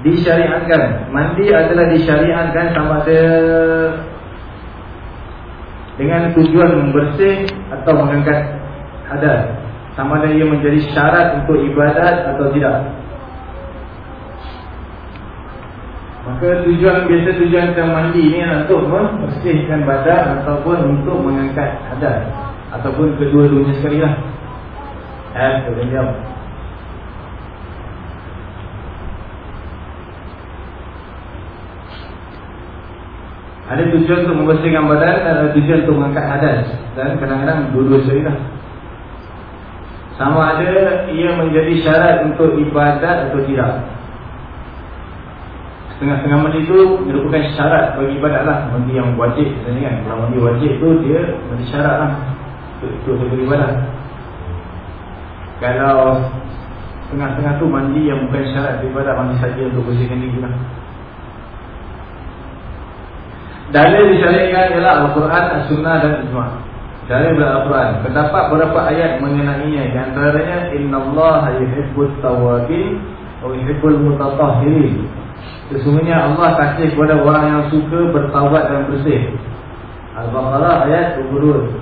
Disyariatkan. Mandi adalah disyariatkan sama ada dengan tujuan membersih atau mengangkat hadas. Sama ada ia menjadi syarat untuk ibadat atau tidak. Maka tujuan biasa tujuan kita mandi ni untuk membersihkan badan ataupun untuk mengangkat hadas. Ataupun kedua-duanya sekali lah eh, kemudian Ada tujuan untuk membersihkan badan dan ada tujuan untuk mengangkat hadas. Dan kadang-kadang dua-dua sekali lah. Sama ada ia menjadi syarat untuk ibadat atau tidak. Setengah-setengah mandi itu merupakan syarat bagi ibadat lah. Mandi yang wajib misalnya kan Kalau mandi wajib tu dia menjadi syarat lah. Untuk, untuk ibadat. Kalau setengah-setengah tu mandi yang bukan syarat ibadat Mandi saja untuk bersihkan diri lah Dalil disyariatkan ialah Al-Quran, As-Sunnah dan Ijma' Dalil adalah Al-Quran. Terdapat beberapa ayat mengenainya. Di antaranya Inna Allah yuhibbut tawabin Wa yuhibbul mutatahirin Sesungguhnya Allah kasih kepada orang yang suka bertawad dan bersih. Al-Baqarah ayat 22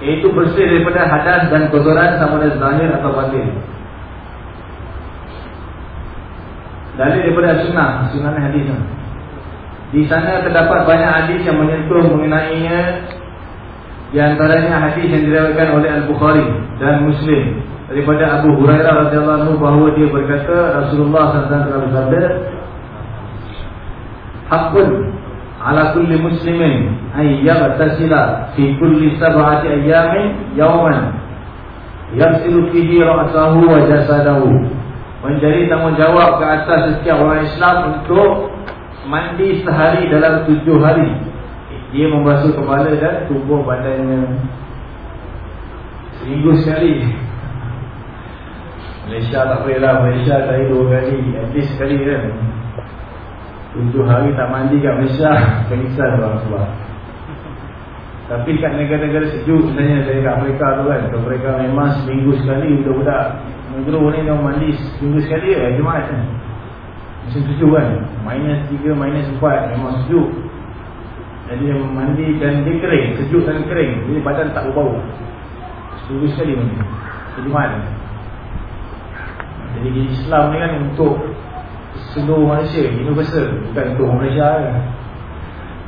Iaitu bersih daripada hadas dan kotoran sama ada zahir atau batin Dalil daripada sunnah Sunnah hadis Di sana terdapat banyak hadis yang menyentuh mengenainya. Di antaranya hadis yang diriwayatkan oleh Al-Bukhari dan Muslim Daripada Abu Hurairah radhiyallahu bahawa dia berkata Rasulullah SAW Hakun ala kulli muslimin ay yaghtasila fi kulli sab'ati ayyamin yawman yaghsilu fihi ra'sahu wa jasadahu menjadi tanggungjawab ke atas setiap orang Islam untuk mandi sehari dalam tujuh hari. Dia membasuh kepala dan tubuh badannya seminggu sekali. Malaysia tak boleh lah. Malaysia saya dua kali. At least sekali kan. Tujuh hari tak mandi kat Malaysia. [laughs] Penisan orang sebab. Tapi kat negara-negara sejuk saya kat Afrika tu kan mereka memang seminggu sekali Budak-budak Negeri ni dia mandi seminggu sekali ya, Jumaat kan Musim sejuk kan Minus 3, minus 4 Memang sejuk Jadi dia mandi dan dia kering, sejuk dan kering. Jadi badan tak berbau. Seminggu sekali mandi. Kejuman. Jadi Islam ni kan untuk seluruh Malaysia, universal. Bukan untuk Malaysia.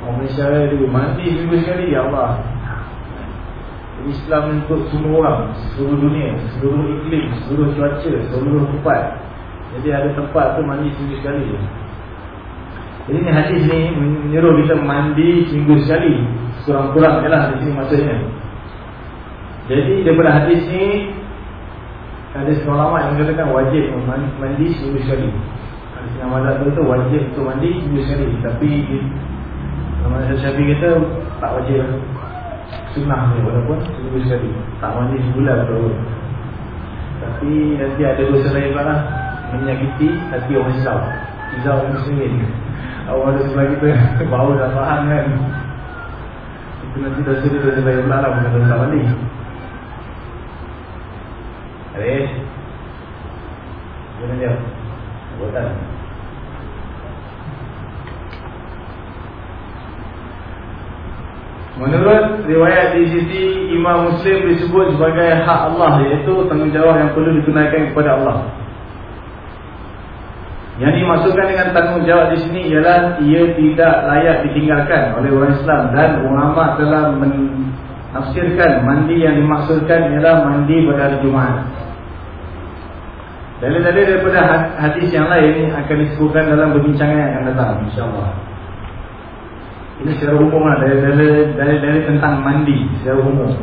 Orang Malaysia dia mandi seminggu sekali, ya Allah. Islam untuk semua orang Seluruh dunia, seluruh iklim Seluruh cuaca, seluruh tempat. Jadi ada tempat tu mandi seminggu sekali. Jadi ni hadis ni Menyuruh kita mandi seminggu sekali. Kurang-kurang je lah di sini maksudnya. Jadi daripada hadis ni Ada seorang lama yang mengatakan wajib mandi seminggu sekali. Hadis yang mazhab tu, tu wajib untuk mandi seminggu sekali. Tapi Nama Syafiq kata tak wajib sunnah ni walaupun seminggu sekali. Tak mandi sebulan atau tapi nanti ada dosa lain pula lah. Menyakiti hati orang Islam. Islam orang Muslimin awal ada sebelah kita [laughs] bau dah faham kan. Itu nanti dosa dia dosa lain pula lah bukan dosa mandi Aris Jangan dia? Buatan Menurut riwayat di sisi Imam Muslim disebut sebagai hak Allah iaitu tanggungjawab yang perlu ditunaikan kepada Allah. Yang dimaksudkan dengan tanggungjawab di sini ialah ia tidak layak ditinggalkan oleh orang Islam dan ulama telah menafsirkan mandi yang dimaksudkan ialah mandi pada hari Jumaat. Dalil-dalil daripada hadis yang lain akan disebutkan dalam perbincangan yang akan datang insya-Allah. Ini secara umum lah. Dari-dari tentang mandi Secara umum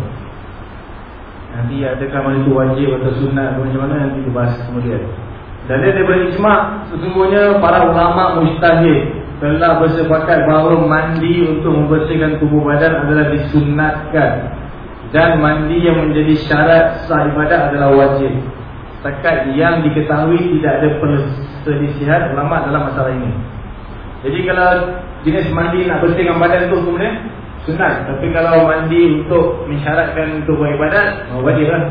Nanti adakah mandi itu wajib atau sunat Macam mana nanti dibahas kemudian. Dan daripada ijma' Sesungguhnya para ulama mustahil Telah bersepakat bahawa mandi Untuk membersihkan tubuh badan Adalah disunatkan Dan mandi yang menjadi syarat Sah ibadat adalah wajib. Setakat yang diketahui Tidak ada perselisihan ulama dalam masalah ini. Jadi kalau jenis mandi nak bersihkan badan tu kemudian sunat. Tapi kalau mandi untuk mensyaratkan untuk buat ibadat oh, wajib lah.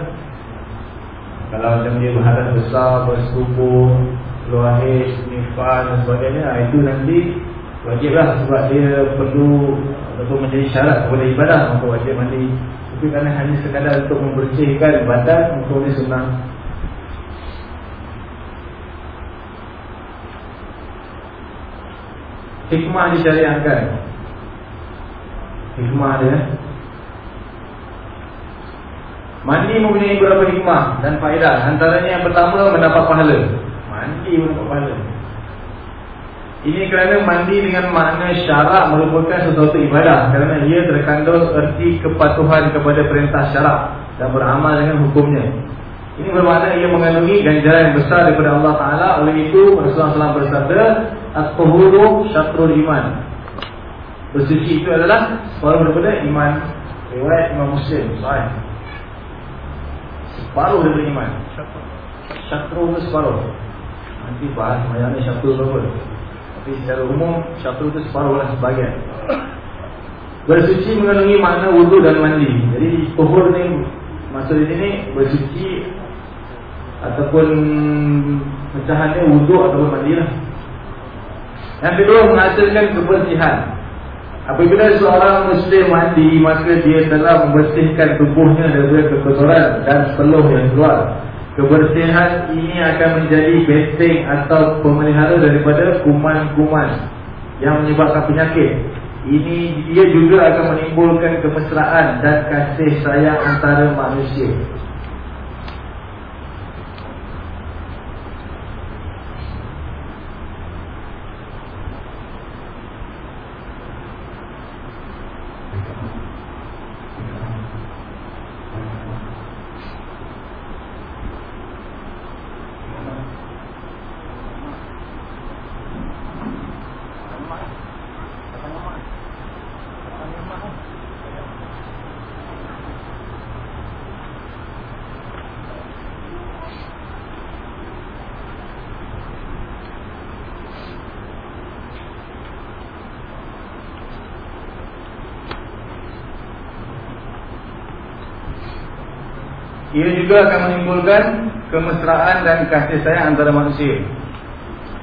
Kalau macam dia berhadas besar bersubuh keluar his nifas dan sebagainya ah, itu nanti wajib lah sebab dia perlu untuk menjadi syarat kepada ibadah untuk wajib mandi. Tapi kerana hanya sekadar untuk membersihkan badan untuk ini sunat hikmah disyariahkan hikmah dia mandi mempunyai beberapa hikmah dan faedah. Antaranya yang pertama mendapat pahala. Mandi mendapat pahala. Ini kerana mandi dengan makna syarak merupakan sesuatu ibadah kerana ia terkandung erti kepatuhan kepada perintah syarak dan beramal dengan hukumnya ini bermakna ia mengandungi ganjaran yang besar daripada Allah Ta'ala. Oleh itu Rasulullah SAW bersabda At-tuhuru syatrul iman. Bersuci itu adalah Separuh daripada iman. Riwayat Imam Muslim Sahih. Separuh daripada iman. Syatrul. Itu separuh. Nanti bahas macam syatrul berapa. Tapi secara umum Syatrul itu separuh lah sebagian Bersuci mengandungi makna wudhu dan mandi. Jadi tuhur ni Maksud di sini Bersuci Ataupun Pecahannya wudhu ataupun mandi lah. Yang kedua menghasilkan kebersihan. Apabila seorang muslim mandi Maka dia telah membersihkan tubuhnya Daripada kekotoran dan peluh yang keluar. Kebersihan ini akan menjadi benteng Atau pemelihara daripada kuman-kuman Yang menyebabkan penyakit. Ini dia juga akan menimbulkan kemesraan Dan kasih sayang antara manusia Ia juga akan menimbulkan kemesraan dan kasih sayang antara manusia.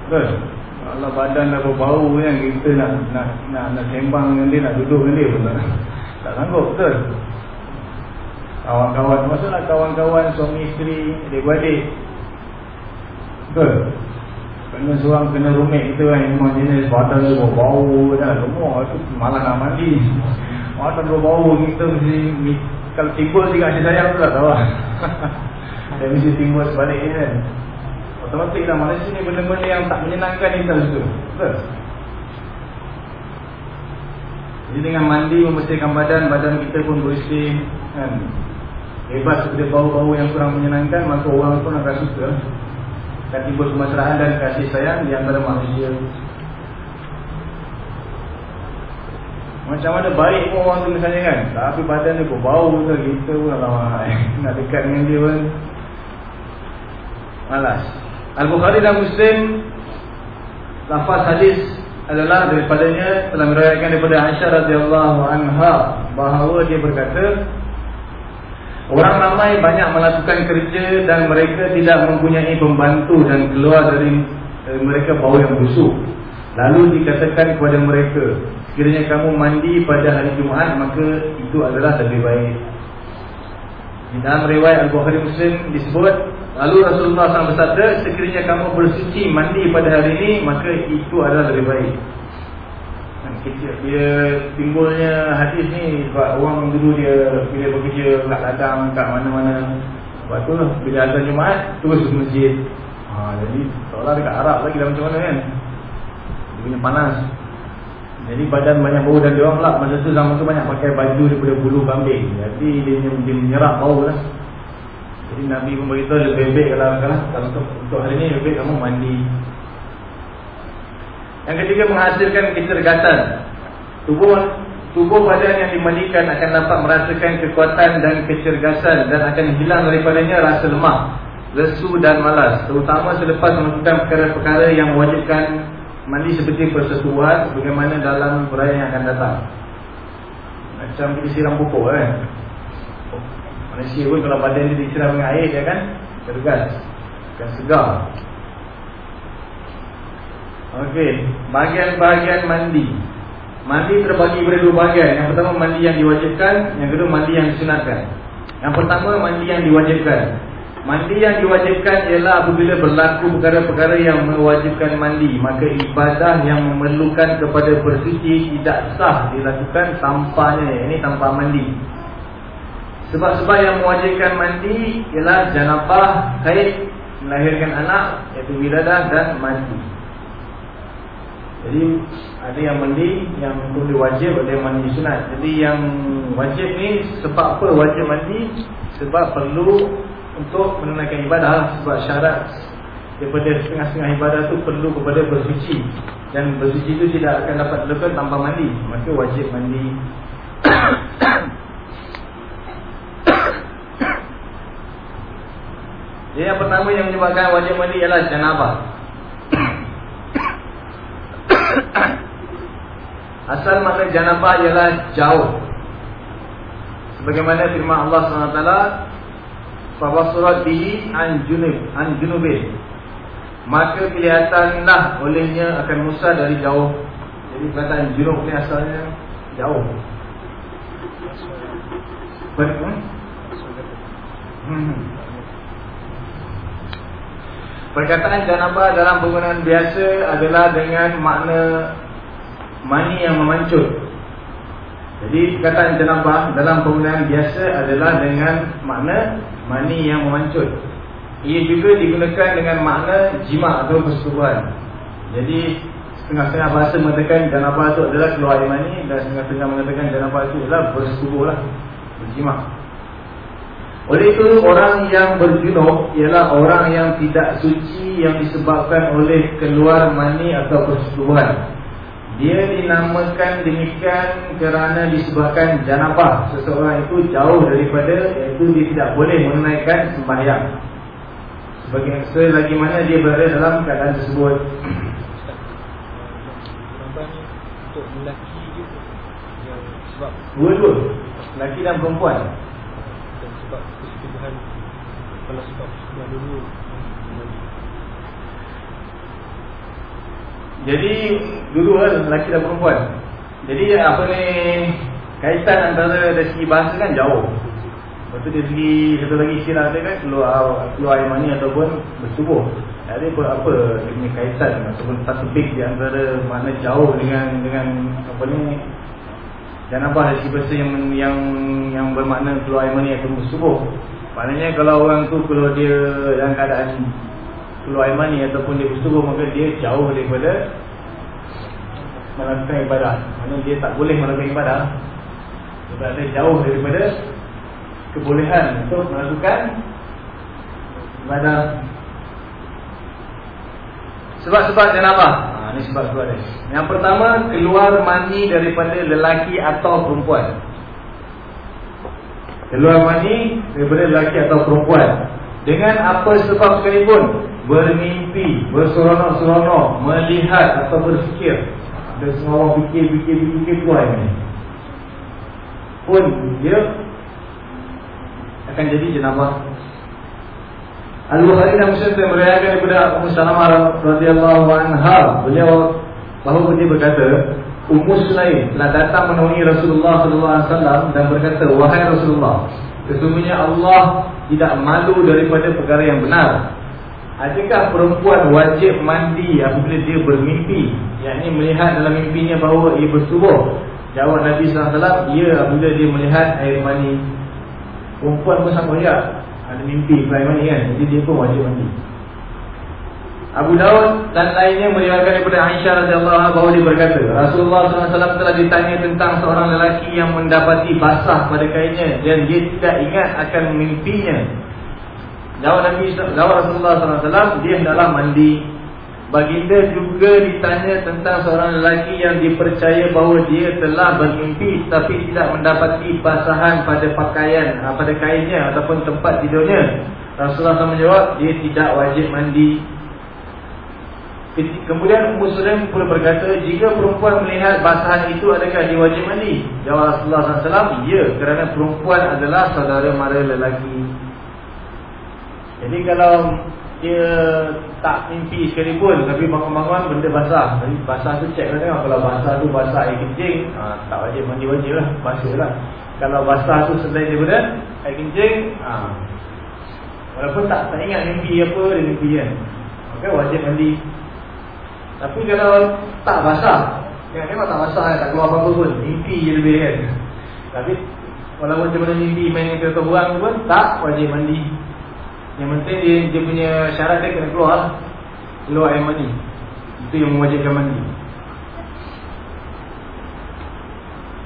Betul? Allah badan dah berbau kan kita nak nak nak, nak sembang dengan dia nak duduk dengan dia pun tak, sanggup betul? Kawan-kawan maksudlah kawan-kawan suami isteri adik-beradik. Betul? Kena seorang kena rumit kita kan memang jenis badan dia berbau dah semua tu malah nak mandi. Badan berbau kita mesti kalau timbul juga si sayang tu tak tahu [laughs] dia mesti timbul sebaliknya kan. Otomatik lah Malaysia ni benda-benda yang tak menyenangkan ni tak suka. Betul? Jadi dengan mandi membersihkan badan Badan kita pun bersih kan? Bebas daripada bau-bau yang kurang menyenangkan Maka orang pun akan suka. Akan timbul kemesraan dan kasih sayang Di antara manusia Macam mana baik pun orang tu misalnya kan. Tapi badan dia berbau tu Kita pun [laughs] nak dekat dengan dia pun. Malas. Al-Bukhari dan Muslim lafaz hadis adalah daripadanya telah meriwayatkan daripada Aisyah radhiyallahu anha bahawa dia berkata orang ramai banyak melakukan kerja dan mereka tidak mempunyai pembantu dan keluar dari eh, mereka bau yang busuk. Lalu dikatakan kepada mereka sekiranya kamu mandi pada hari Jumaat maka itu adalah lebih baik di dalam riwayat Al-Bukhari Muslim disebut Lalu Rasulullah SAW bersabda, sekiranya kamu bersuci mandi pada hari ini, maka itu adalah lebih baik. Dia timbulnya hadis ni sebab orang dulu dia bila bekerja kat ladang, kat mana-mana. Sebab tu lah, bila ada Jumaat, terus ke masjid. Ha, jadi, seolah dekat Arab lagi dah macam mana kan. Dia punya panas. Jadi badan banyak bau dan dia pula masa tu zaman tu banyak pakai baju daripada bulu kambing. Jadi dia, dia menyerap bau lah. Jadi Nabi pun beritahu lebih baik kalau kalau, kalau untuk, untuk hari ini lebih baik kamu mandi. Yang ketiga menghasilkan kecergasan. Tubuh tubuh badan yang dimandikan akan dapat merasakan kekuatan dan kecergasan dan akan hilang daripadanya rasa lemah, lesu dan malas. Terutama selepas melakukan perkara-perkara yang mewajibkan mandi seperti persetubuhan bagaimana dalam perayaan yang akan datang. Macam kita siram pupuk kan. Eh? Manusia pun kalau badan dia disiram dengan air dia kan tergas Akan segar Okey Bahagian-bahagian mandi Mandi terbagi pada dua bahagian Yang pertama mandi yang diwajibkan Yang kedua mandi yang disunatkan Yang pertama mandi yang diwajibkan Mandi yang diwajibkan ialah apabila berlaku perkara-perkara yang mewajibkan mandi Maka ibadah yang memerlukan kepada bersuci tidak sah dilakukan tanpanya Ini tanpa mandi sebab-sebab yang mewajibkan mandi ialah janabah, haid, melahirkan anak iaitu wiladah dan mandi. Jadi ada yang mandi yang perlu wajib, ada yang mandi sunat. Jadi yang wajib ni sebab apa wajib mandi? Sebab perlu untuk menunaikan ibadah sebab syarat daripada setengah-setengah ibadah tu perlu kepada bersuci dan bersuci itu tidak akan dapat dilakukan tanpa mandi maka wajib mandi [coughs] Jadi yang pertama yang menyebabkan wajib mandi ialah janabah. [coughs] Asal makna janabah ialah jauh. Sebagaimana firman Allah SWT Fabasurat bihi an junub an junubin Maka kelihatanlah olehnya akan Musa dari jauh Jadi perkataan junub ni asalnya jauh Betul? Hmm. Perkataan janabah dalam penggunaan biasa adalah dengan makna mani yang memancut. Jadi perkataan janabah dalam penggunaan biasa adalah dengan makna mani yang memancut. Ia juga digunakan dengan makna jima atau persetubuhan. Jadi setengah-setengah bahasa mengatakan janabah itu adalah keluar air mani dan setengah-setengah mengatakan janabah itu adalah bersetubuh lah, berjima. Oleh itu orang yang berjunub ialah orang yang tidak suci yang disebabkan oleh keluar mani atau persetubuhan. Dia dinamakan demikian kerana disebabkan janabah. Seseorang itu jauh daripada iaitu dia tidak boleh menunaikan sembahyang. Sebagai selagi mana dia berada dalam keadaan tersebut. Dua-dua. Lelaki dan perempuan kalau sebab dah dulu Jadi dulu lah lelaki dan perempuan. Jadi apa ni kaitan antara dari segi bahasa kan jauh. Lepas tu dari segi satu lagi istilah dia kan keluar keluar air mani ataupun bertubuh. Jadi apa apa ini kaitan ataupun tasbih di antara makna jauh dengan dengan apa ni dan apa dari segi bahasa yang yang yang bermakna keluar air mani ataupun bertubuh. Maknanya kalau orang tu kalau dia dalam keadaan keluar mani ataupun dia bersetubuh maka dia jauh daripada melakukan ibadah. Maksudnya dia tak boleh melakukan ibadah. Sebab dia jauh daripada kebolehan untuk melakukan ibadah. Sebab-sebab apa? Ha, ini sebab-sebab dia. Yang pertama, keluar mani daripada lelaki atau perempuan. Keluar mani daripada lelaki atau perempuan. Dengan apa sebab sekalipun bermimpi, berseronok-seronok, melihat atau berfikir. Ada semua orang fikir, fikir, fikir, fikir keluar ini. Pun dia akan jadi jenabah. Al-Bukhari dan Muslim yang meriayakan daripada Ummu Salamah radhiyallahu anha, beliau bahawa dia berkata, Ummu Sulaim telah datang menemui Rasulullah sallallahu alaihi wasallam dan berkata, "Wahai Rasulullah, sesungguhnya Allah tidak malu daripada perkara yang benar Adakah perempuan wajib mandi apabila dia bermimpi? Yang ini melihat dalam mimpinya bahawa ia bersubuh. Jawab Nabi SAW, ya apabila dia melihat air mani. Perempuan pun sama juga. Ada mimpi air mani kan? Jadi dia pun wajib mandi. Abu Daud dan lainnya meriwayatkan daripada Aisyah radhiyallahu anha bahawa dia berkata, Rasulullah SAW telah ditanya tentang seorang lelaki yang mendapati basah pada kainnya dan dia tidak ingat akan mimpinya. Jawab Nabi jawab Rasulullah SAW Dia hendaklah mandi Baginda juga ditanya tentang seorang lelaki yang dipercaya bahawa dia telah bermimpi tapi tidak mendapati basahan pada pakaian, ah, pada kainnya ataupun tempat tidurnya. Rasulullah SAW menjawab, dia tidak wajib mandi. Kemudian Muslim pun berkata, jika perempuan melihat basahan itu adakah dia wajib mandi? Jawab Rasulullah SAW, ya kerana perempuan adalah saudara mara lelaki. Jadi kalau dia tak mimpi sekalipun tapi bangun-bangun benda basah. Jadi basah tu cek lah tengok kalau basah tu basah air kencing, ha, tak wajib mandi wajib lah, basah lah. Kalau basah tu selain daripada air kencing, ha, walaupun tak tak ingat mimpi apa dia mimpi kan. Okay, wajib mandi. Tapi kalau tak basah, tengok tengok tak basah tak keluar apa-apa pun, mimpi je lebih kan. Tapi walaupun macam mana mimpi main kereta buang pun tak wajib mandi. Yang penting dia, dia punya syarat dia kena keluar Keluar air mani. Itu yang mewajibkan mandi.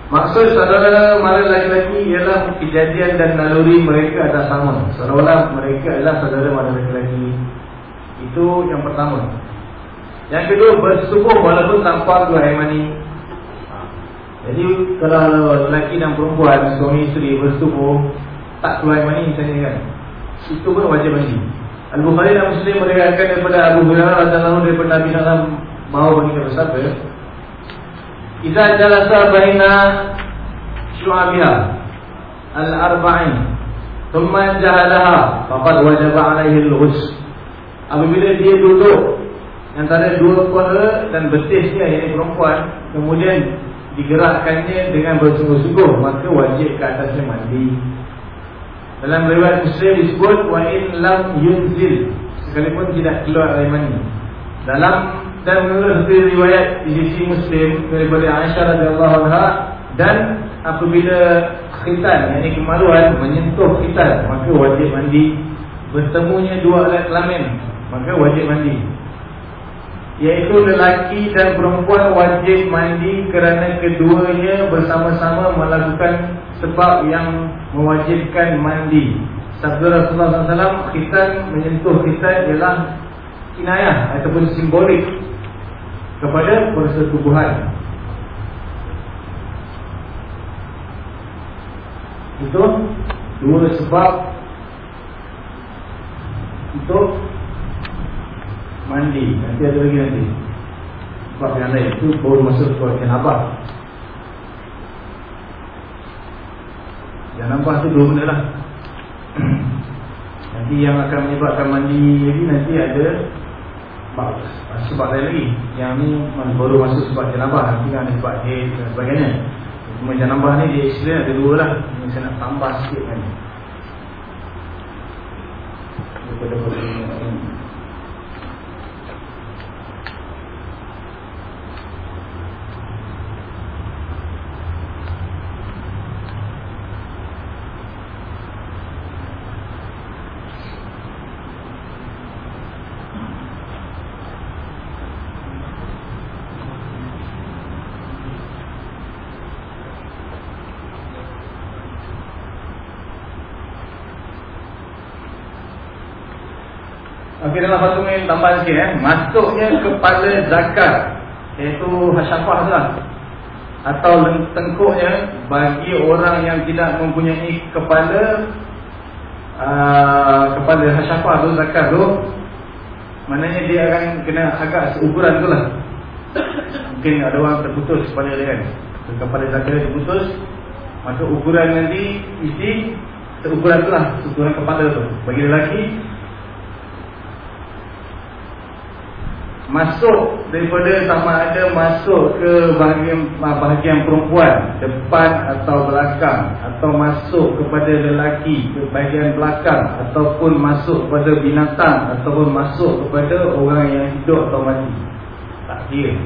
Maksud saudara mara laki-laki ialah kejadian dan naluri mereka adalah sama. Seolah-olah mereka adalah saudara mara laki-laki Itu yang pertama. Yang kedua bersetubuh walaupun tanpa keluar air mani. Jadi kalau lelaki dan perempuan suami isteri bersetubuh Tak keluar air mani misalnya kan itu pun wajib mandi. Al-Bukhari dan Muslim meriwayatkan daripada Abu Hurairah radhiyallahu anhu daripada Nabi sallallahu bahawa baginda bersabda, "Idza jalasa baina syu'abiha al-arba'in, thumma jahalaha, faqad wajaba 'alaihi al-ghusl." Apabila dia duduk antara dua kepala dan betisnya yang perempuan, kemudian digerakkannya dengan bersungguh-sungguh, maka wajib ke atasnya mandi. Dalam riwayat Muslim disebut wa in lam yunzil sekalipun tidak keluar air mani. Dalam dan menurut riwayat di sisi Muslim daripada Aisyah radhiyallahu anha dan apabila khitan yakni kemaluan menyentuh khitan maka wajib mandi bertemunya dua alat kelamin maka wajib mandi Iaitu lelaki dan perempuan wajib mandi kerana keduanya bersama-sama melakukan sebab yang mewajibkan mandi. Sabda Rasulullah SAW, khitan menyentuh khitan ialah kinayah ataupun simbolik kepada persetubuhan. Itu dua sebab untuk mandi nanti ada lagi nanti sebab yang lain itu baru masuk ke jenabah jenabah tu dua benda lah. Nanti yang akan menyebabkan mandi lagi nanti ada sebab, lain lagi. Yang ni baru masuk sebab jenabah Nanti kan sebab haid dan sebagainya. Cuma jenabah ni dia istilah ada dua lah. Ini saya nak tambah sikit kan. Daripada-pada Okey dalam satu main tambah sikit eh. Masuknya kepala zakat iaitu hasyafah tu lah. Atau tengkuknya bagi orang yang tidak mempunyai kepala uh, kepala hasyafah tu zakat tu maknanya dia akan kena agak seukuran tu lah. Mungkin ada orang terputus kepala dia kan. Kepala zakat dia terputus maka ukuran nanti mesti seukuran tu lah, seukuran kepala tu. Bagi lelaki masuk daripada sama ada masuk ke bahagian bahagian perempuan depan atau belakang atau masuk kepada lelaki ke bahagian belakang ataupun masuk kepada binatang ataupun masuk kepada orang yang hidup atau mati. Tak kira.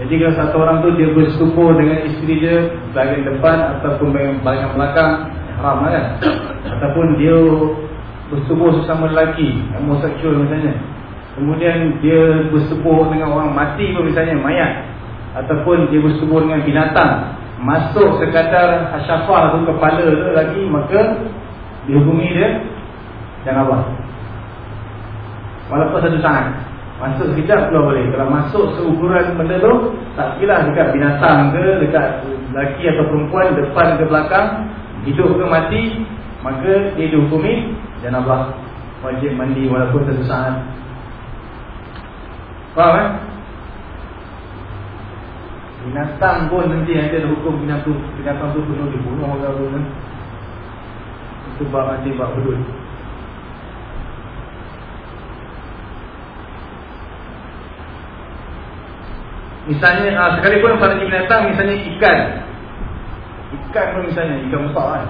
Jadi kalau satu orang tu dia bersetubuh dengan isteri dia bahagian depan ataupun bahagian, bahagian belakang haram lah kan. Ataupun dia bersetubuh sesama lelaki homoseksual misalnya Kemudian dia bersepuh dengan orang mati pun misalnya mayat. Ataupun dia bersepuh dengan binatang. Masuk sekadar hasyafah tu kepala tu lagi Maka dihubungi dia Jangan apa Walaupun satu saat Masuk sekejap keluar boleh Kalau masuk seukuran benda tu Tak kira dekat binatang ke Dekat lelaki atau perempuan Depan ke belakang Hidup ke mati Maka dia dihukumi Jangan apa Wajib mandi walaupun satu saat Faham kan? Binatang pun nanti ada hukum binatang, binatang tu penuh dibunuh orang pun kan? Itu bab nanti bab bedul Misalnya, ah, sekalipun pada binatang Misalnya ikan Ikan pun misalnya, ikan besar kan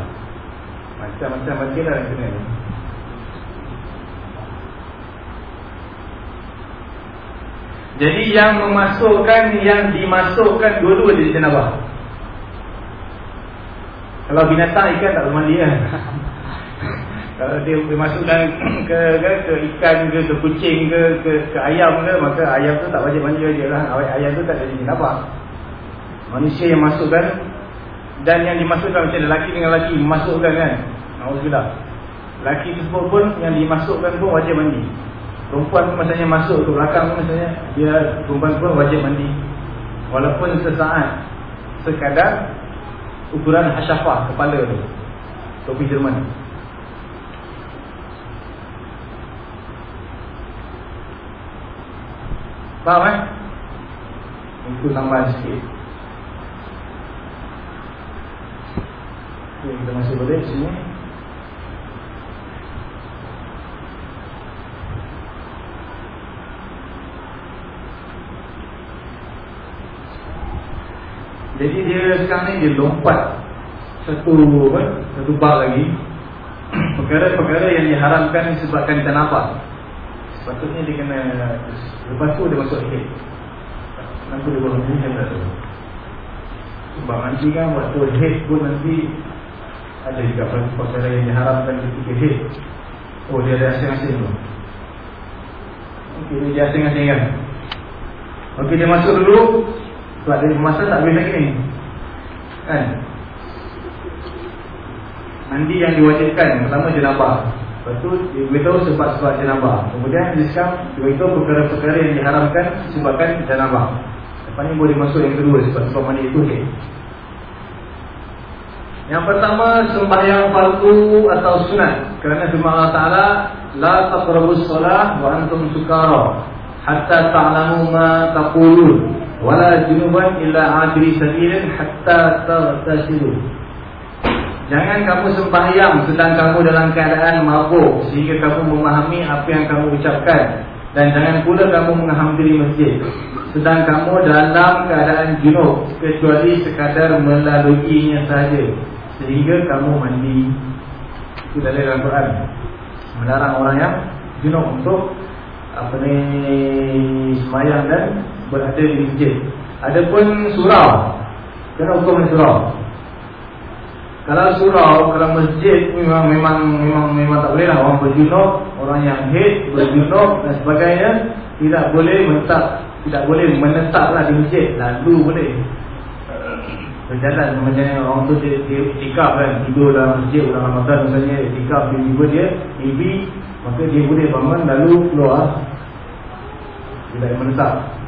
Macam-macam bagian lah yang kena Jadi yang memasukkan yang dimasukkan dua-dua di jenabah. Kalau binatang ikan tak mandi kan. [laughs] Kalau dia dimasukkan [clears throat] ke, ke ke ikan ke ke kucing ke ke, ke ayam ke maka ayam tu tak wajib mandi aja lah. Ayam tu tak jadi jenabah. Manusia yang masukkan dan yang dimasukkan macam lelaki dengan lelaki masukkan kan. Lelaki tersebut pun yang dimasukkan pun wajib mandi. Perempuan pun masanya masuk ke belakang pun masanya Dia perempuan pun wajib mandi. Walaupun sesaat Sekadar Ukuran hasyafah kepala tu. Topi Jerman. Faham eh? Itu tambahan sikit. Okay, kita masih boleh sini Jadi dia sekarang ni dia lompat satu apa? Satu bab lagi. [clears throat] Perkara-perkara yang diharamkan disebabkan tanapa. Sepatutnya dia kena lepas tu dia masuk hit. Kenapa dia buat ni tak Sebab nanti kan waktu hit pun nanti ada juga perkara yang diharamkan ketika hit. Oh dia ada asing-asing tu. Okey dia asing-asing kan. Okey dia masuk dulu sebab dari masa tak boleh lagi ni. Kan? Mandi yang diwajibkan Pertama jenabah Lepas tu dia beritahu sebab-sebab jenabah Kemudian dia sekarang Dia beritahu perkara-perkara yang diharamkan Sebabkan jenabah Lepas ni boleh masuk yang kedua Sebab-sebab mandi itu okay. Yang pertama Sembahyang fardu atau sunat. Kerana firman Allah Ta'ala La taqrabus salah wa antum sukara Hatta ta'lamu ma taqulun wala junuban illa adri sabilin hatta taghtasilu jangan kamu sembahyang sedang kamu dalam keadaan mabuk sehingga kamu memahami apa yang kamu ucapkan. Dan jangan pula kamu menghampiri masjid Sedang kamu dalam keadaan junub Kecuali sekadar melaluinya sahaja Sehingga kamu mandi. Itu dalam Quran Melarang orang yang junub untuk apa ni semayang dan berada di masjid. Adapun surau, kena hukum surau. Kalau surau, kalau masjid memang memang memang memang tak boleh lah. Orang berjunub, orang yang haid, berjunub dan sebagainya tidak boleh menetap, tidak boleh menetaplah di masjid, lalu boleh. Berjalan macam orang tu dia, dia tikap kan tidur dalam masjid dalam Ramadan misalnya tikap tiba-tiba dia ibi maka dia boleh bangun lalu keluar. Tidak menetap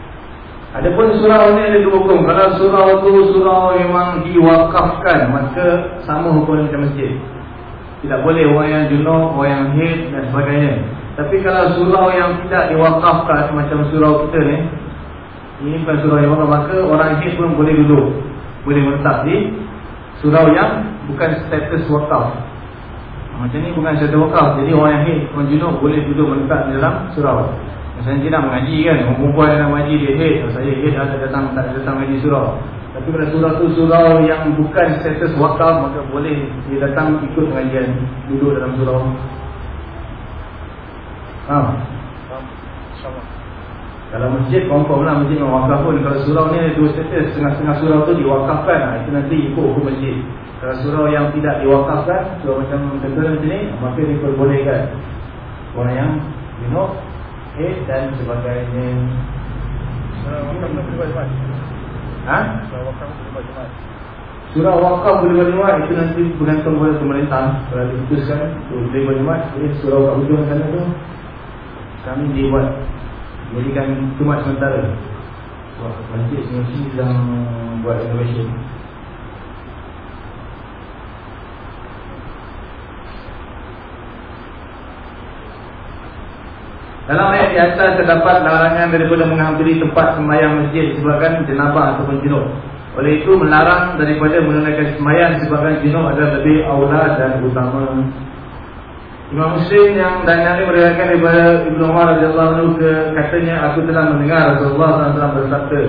Adapun surau ni ada dua hukum. Kalau surau tu surau memang diwakafkan Maka sama hukum macam masjid. Tidak boleh orang yang junub, orang yang hid dan sebagainya. Tapi kalau surau yang tidak diwakafkan Macam surau kita ni Ini bukan surau yang wakaf Maka orang hid pun boleh duduk. Boleh menetap di surau yang bukan status wakaf. Macam ni bukan status wakaf. Jadi orang yang hid, orang junub boleh duduk menetap dalam surau Misalnya dia nak mengaji kan Orang perempuan yang nak mengaji dia oh, Saya head ada datang tak datang mengaji surau. Tapi kalau surau tu surau yang bukan status wakaf Maka boleh dia datang ikut pengajian Duduk dalam surau. Faham? Kalau masjid confirm lah masjid dengan wakaf pun. Kalau surau ni ada dua status. Setengah-setengah surau tu diwakafkan. Ha, Itu nanti ikut hukum masjid. Kalau surau yang tidak diwakafkan Surau macam tentera macam ni Maka diperbolehkan Orang yang you know eh dan sebagainya. Surah wakaf boleh buat Jumat. Ha? Surah wakaf boleh buat Jumat. Surah wakaf boleh buat Jumat itu nanti bergantung pada pemerintah. Kalau diputuskan boleh buat Jumat, jadi surah wakaf ujung sana tu kami dibuat jadikan Jumat sementara. Wah, masjid semesti sedang buat renovation. Dalam ayat di atas terdapat larangan daripada menghampiri tempat sembahyang masjid disebabkan jenabah ataupun junub. Oleh itu melarang daripada menunaikan sembahyang disebabkan junub adalah lebih aula dan utama. Imam Muslim yang dan yang ini meriwayatkan daripada Ibnu Umar ke katanya aku telah mendengar Rasulullah SAW bersabda,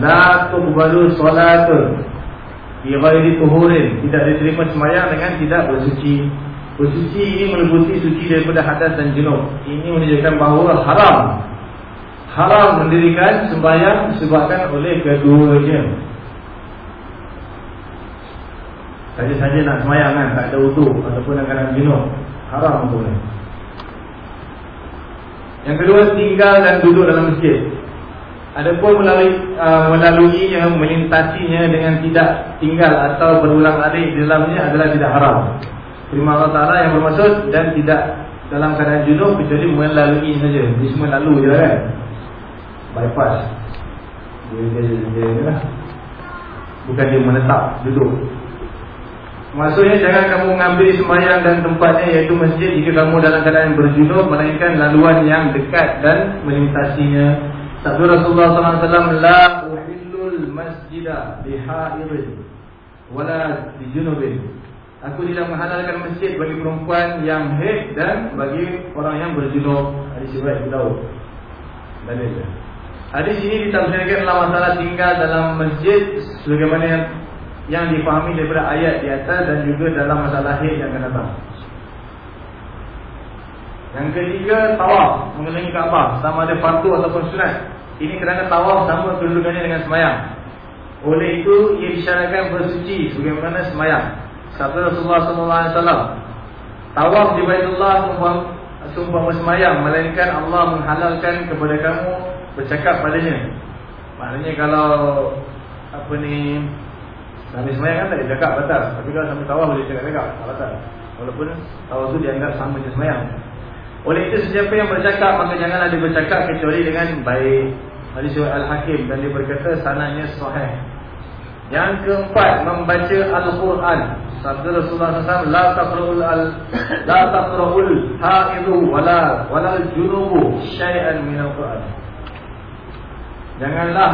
"La tuqbalu salatun bi ghairi tuhurin." Tidak diterima sembahyang dengan tidak bersuci. Bersuci ini meliputi suci daripada hadas dan junub. Ini menunjukkan bahawa haram. Haram mendirikan sembahyang disebabkan oleh keduanya. Saja-saja nak sembahyang kan, tak ada wudu ataupun nak kadang junub. Haram untuk. Yang kedua, tinggal dan duduk dalam masjid. Adapun melalui uh, melaluinya, melintasinya dengan tidak tinggal atau berulang alik di dalamnya adalah tidak haram. Firman Allah Ta'ala yang bermaksud Dan tidak dalam keadaan junub Kecuali melalui saja. Dia semua lalu je kan. Bypass. Dia dia dia, dia, dia lah. Bukan dia menetap Duduk. Maksudnya jangan kamu mengambil sembahyang dan tempatnya Iaitu masjid Jika kamu dalam keadaan berjunub Melainkan laluan yang dekat Dan melintasinya. Sabtu Rasulullah SAW La uhillul masjidah Bihairin Wala dijunubin Aku tidak menghalalkan masjid bagi perempuan yang haid dan bagi orang yang berjunub. Hadis riwayat Abu Daud. Dalil. Hadis ini ditafsirkan dalam masalah tinggal dalam masjid sebagaimana yang difahami daripada ayat di atas dan juga dalam masalah haid yang akan datang. Yang ketiga, tawaf mengelilingi Kaabah sama ada fardu ataupun sunat. Ini kerana tawaf sama kedudukannya dengan semayang. Oleh itu, ia disyaratkan bersuci sebagaimana semayang. Sabda Rasulullah SAW Tawaf di Baitullah sumpah, sumpah bersemayang Melainkan Allah menghalalkan kepada kamu Bercakap padanya. Maknanya kalau Apa ni Sambil semayang kan tak dia cakap batal Tapi kalau sambil tawaf boleh cakap-cakap Tak batal Walaupun tawaf tu dianggap sama macam semayang. Oleh itu sesiapa yang bercakap Maka janganlah dia bercakap kecuali dengan baik. Hadis Al-Hakim Dan dia berkata sananya sahih. Yang keempat Membaca Al-Quran Sabda Rasulullah SAW La taqra'ul al La taqra'ul ha'idhu Wala Wala junubu Syai'an minal Quran Janganlah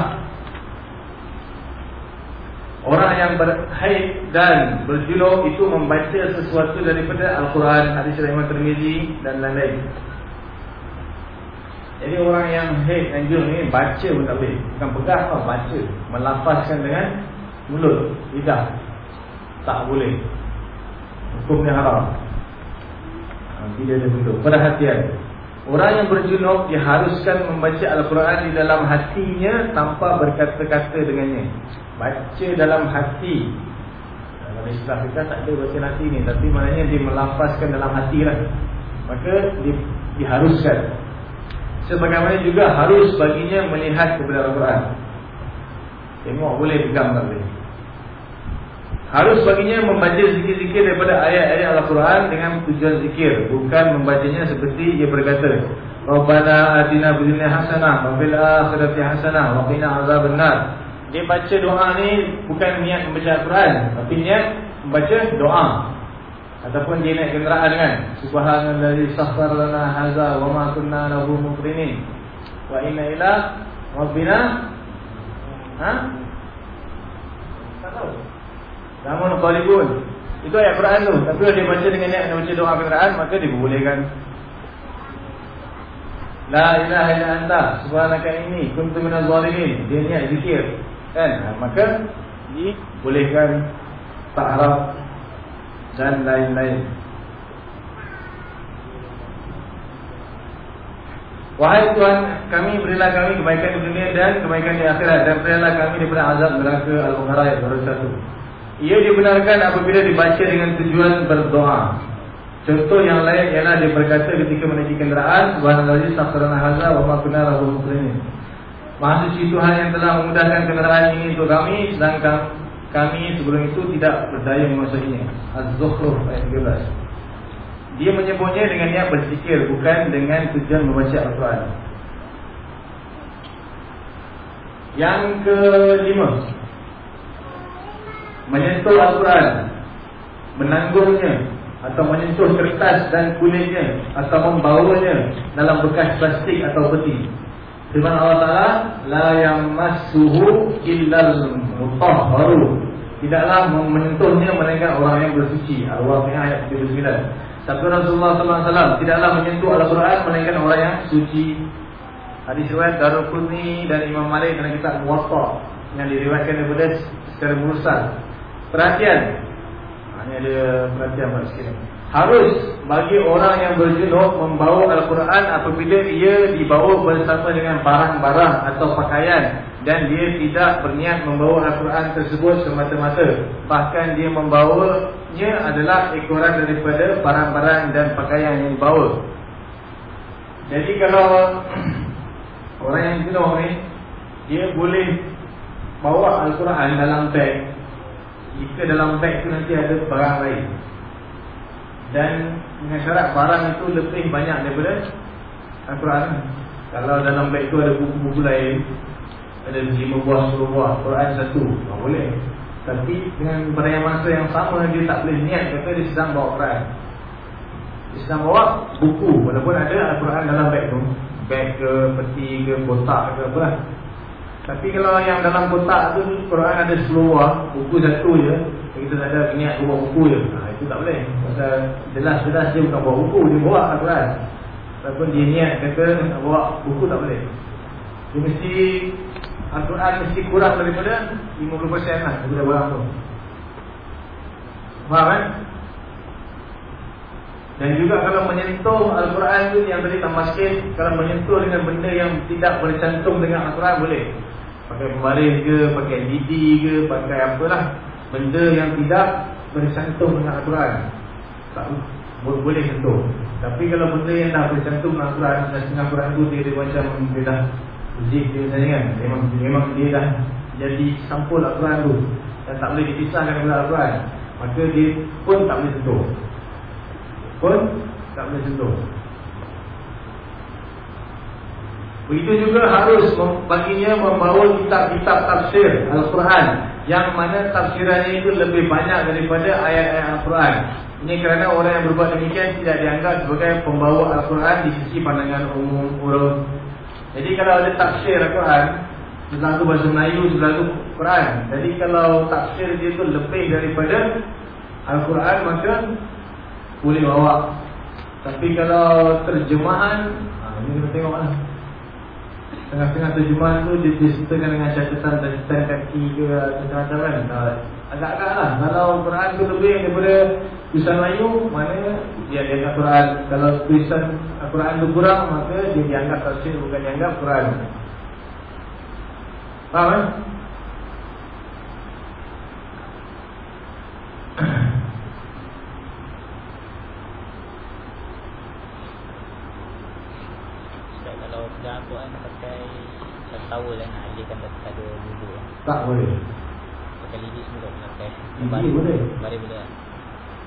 Orang yang berhaid dan berjuluk itu membaca sesuatu daripada Al-Quran Hadis Rahimah Termizi dan lain-lain Jadi orang yang head and jump ni baca pun tak boleh. Bukan pegang tau, baca. Melafazkan dengan mulut, lidah. Tak boleh. Hukumnya haram. Tidak ada bentuk. Perhatian. Orang yang berjunub diharuskan membaca Al-Quran di dalam hatinya tanpa berkata-kata dengannya. Baca dalam hati. Dalam istilah kita tak ada baca hati ni. Tapi maknanya dia melafazkan dalam hati lah. Maka di, diharuskan. Sebagaimana juga harus baginya melihat kepada Al-Quran. Tengok boleh pegang tak boleh. Harus baginya membaca zikir-zikir daripada ayat-ayat Al-Quran dengan tujuan zikir. Bukan membacanya seperti ia berkata. Rabbana atina bidhni hasanah wa fil akhirati hasanah wa qina azab benar. Dia baca doa ni bukan niat membaca Al-Quran. Tapi niat membaca doa. Ataupun dia naik kenderaan kan. Subhanallah sahfar lana haza wa ma kunna lahu mukrinin. Wa inna ila rabbina. Ha? Tak tahu. Namun qalibun. Itu ayat Quran tu. Tapi kalau dia baca dengan niat baca doa kenderaan maka dibolehkan. La ilaha illa anta subhanaka inni kuntu minaz zalimin. Dia niat zikir. Kan? Ha, maka dibolehkan ta'araf dan lain-lain. Wahai Tuhan, kami berilah kami kebaikan di dunia dan kebaikan di akhirat dan berilah kami daripada azab neraka al-Baqarah ayat 21. Ia dibenarkan apabila dibaca dengan tujuan berdoa. Contoh yang lain ialah dia berkata ketika menaiki kenderaan, subhanallahi sakharana hadza wa ma kunna lahu muqrinin. Maha suci Tuhan yang telah memudahkan kenderaan ini untuk kami sedangkan kami sebelum itu tidak berdaya menguasainya. Az-Zukhruf ayat 13. Dia menyebutnya dengan niat berzikir bukan dengan tujuan membaca Al-Quran. Yang kelima, menyentuh Al-Quran menanggungnya atau menyentuh kertas dan kulitnya atau membawanya dalam bekas plastik atau peti. Firman Allah Ta'ala la yamassuhu illal mutahharu. Tidaklah menyentuhnya melainkan orang yang bersuci. Al-Waqi'ah ayat 79 Sabda Rasulullah SAW Tidaklah menyentuh Al-Quran Melainkan orang yang suci. Hadis riwayat Darul dan Imam Malik Dalam kitab Muwatta Yang diriwayatkan daripada Secara mursal Perhatian. Ini ada perhatian pada sekali Harus bagi orang yang berjunub Membawa Al-Quran apabila ia dibawa bersama dengan barang-barang Atau pakaian Dan dia tidak berniat membawa Al-Quran tersebut semata-mata. Bahkan dia membawanya adalah ekoran daripada barang-barang dan pakaian yang dibawa. Jadi kalau Orang yang jenuh ni Dia boleh bawa Al-Quran dalam beg jika dalam beg tu nanti ada barang lain. Dan dengan syarat barang itu lebih banyak daripada Al-Quran. Kalau dalam beg tu ada buku-buku lain Ada 5 buah, 10 buah Quran satu, tak boleh. Tapi dengan pada yang masa yang sama Dia tak boleh niat kata dia sedang bawa Quran. Dia sedang bawa buku Walaupun ada Al-Quran dalam beg tu. Beg ke, peti ke, kotak ke apa tapi kalau yang dalam kotak tu Quran ada 10 buah, buku satu je, kita tak ada niat bawa buku je. Ha, itu tak boleh. Pasal jelas-jelas dia bukan bawa buku, dia bawa Al-Quran. Walaupun dia niat kata nak bawa buku tak boleh. Dia mesti Al-Quran mesti kurang daripada 50% lah daripada barang tu. Faham kan? Dan juga kalau menyentuh Al-Quran tu yang tadi tambah sikit Kalau menyentuh dengan benda yang tidak bercantum dengan Al-Quran boleh Pakai pembaris ke, pakai lidi ke, pakai apalah. Benda yang tidak bercantum dengan Al-Quran Tak boleh sentuh Tapi kalau benda yang dah bercantum dengan Al-Quran Dan setengah Al-Quran tu dia, dia macam Dia dah zip dia saja kan. Memang, memang dia dah jadi sampul Al-Quran tu. Dan tak boleh dipisahkan dengan Al-Quran Maka dia pun tak boleh sentuh. Pun tak boleh sentuh Begitu juga harus baginya membawa kitab-kitab tafsir Al-Quran Yang mana tafsirannya itu lebih banyak daripada ayat-ayat Al-Quran. Ini kerana orang yang berbuat demikian tidak dianggap sebagai pembawa Al-Quran di sisi pandangan umum urut. Jadi kalau ada tafsir Al-Quran Sebelah itu bahasa Melayu, sebelah itu Quran. Jadi kalau tafsir dia itu lebih daripada Al-Quran maka boleh bawa. Tapi kalau terjemahan ha, Ini kita tengok lah Tengah-tengah terjemahan tu dia disertakan dengan catatan-catatan kaki ke macam-macam kan. Agak-agak lah. Kalau Quran tu lebih daripada tulisan Melayu Mana dia dianggap Quran. Kalau tulisan Quran tu kurang Maka dia dianggap tafsir bukan dianggap Quran. Faham kan? towel kan alihkan pada wuduk tak boleh. Pakai lidi semua tak pakai. Lidi boleh. Bari boleh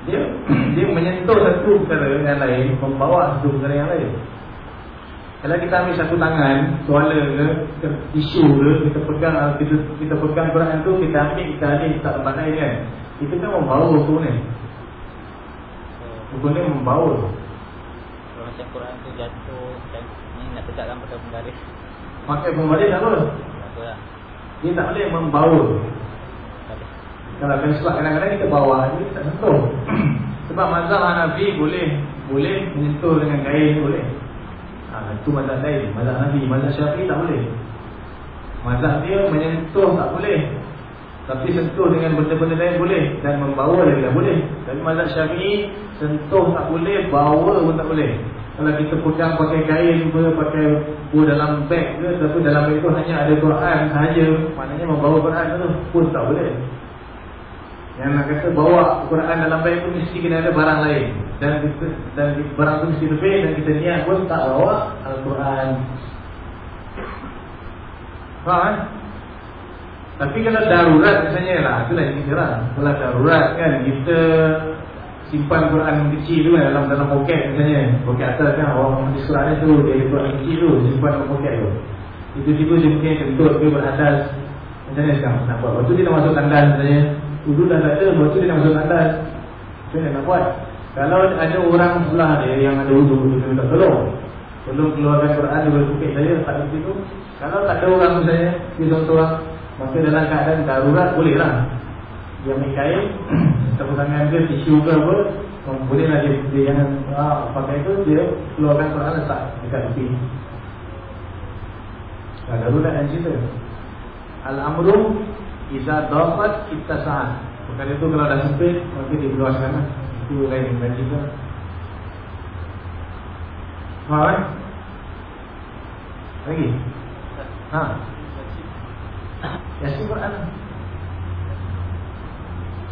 dia [clears throat] dia menyentuh satu perkara yang lain membawa satu perkara yang lain. Kalau kita ambil satu tangan suala ke tisu ke kita pegang kita kita pegang Quran tu kita ambil kita alih tak tempat lain kan? Itu kan membawa hukum ni. Hukum ni membawa. Kalau macam Quran tu jatuh dan ni nak tegakkan pada penggaris Pakai pembalis tak apa? Dia tak boleh membawa Kalau kena sebab kadang-kadang kita bawa Dia tak sentuh. [clears throat] Sebab mazhab Hanafi boleh Boleh menyentuh dengan kain boleh. Ha, Itu mazhab lain. Mazhab Hanafi Mazhab Syafi'i tak boleh. Mazhab dia menyentuh tak boleh. Tapi sentuh dengan benda-benda lain boleh Dan membawa dia tak boleh. Tapi mazhab Syafi'i Sentuh tak boleh Bawa pun tak boleh kalau kita pegang pakai kain ke pakai buah dalam beg ke tapi dalam beg tu hanya ada Quran sahaja. Maknanya membawa Quran tu pun tak boleh. Yang nak kata bawa Quran dalam beg tu mesti kena ada barang lain. Dan kita, dan barang tu mesti lebih dan kita niat pun tak bawa Al-Quran. Faham kan? tapi kalau darurat misalnya lah itulah yang kita lah kalau darurat kan kita simpan Quran kecil tu kan dalam dalam poket misalnya poket atas kan orang di sekolah tu dia ada Quran kecil tu simpan dalam poket tu. Itu tiba dia mungkin kentut ke beratas macam mana sekarang nak buat. Waktu dia nak masuk tandas misalnya dulu dah tak ada waktu dia nak masuk tandas. Macam mana nak buat. Kalau ada orang sebelah dia yang ada wudu dia minta tolong. Tolong keluarkan Quran dari poket saya tak di situ. Kalau tak ada orang misalnya dia seorang maka dalam keadaan darurat boleh lah dia ambil kain [clears throat] Tepuk tangan dia tisu ke apa Boleh lah dia, dia jangan ah, pakai itu Dia keluarkan Quran letak dekat tepi. Nah, darurat yang cerita. Al-Amru Iza dafat kita saat Bukan itu kalau dah sempit Maka dia keluarkan lah. Itu lain yang cerita. Faham kan? Lagi? Ha? Yasin Quran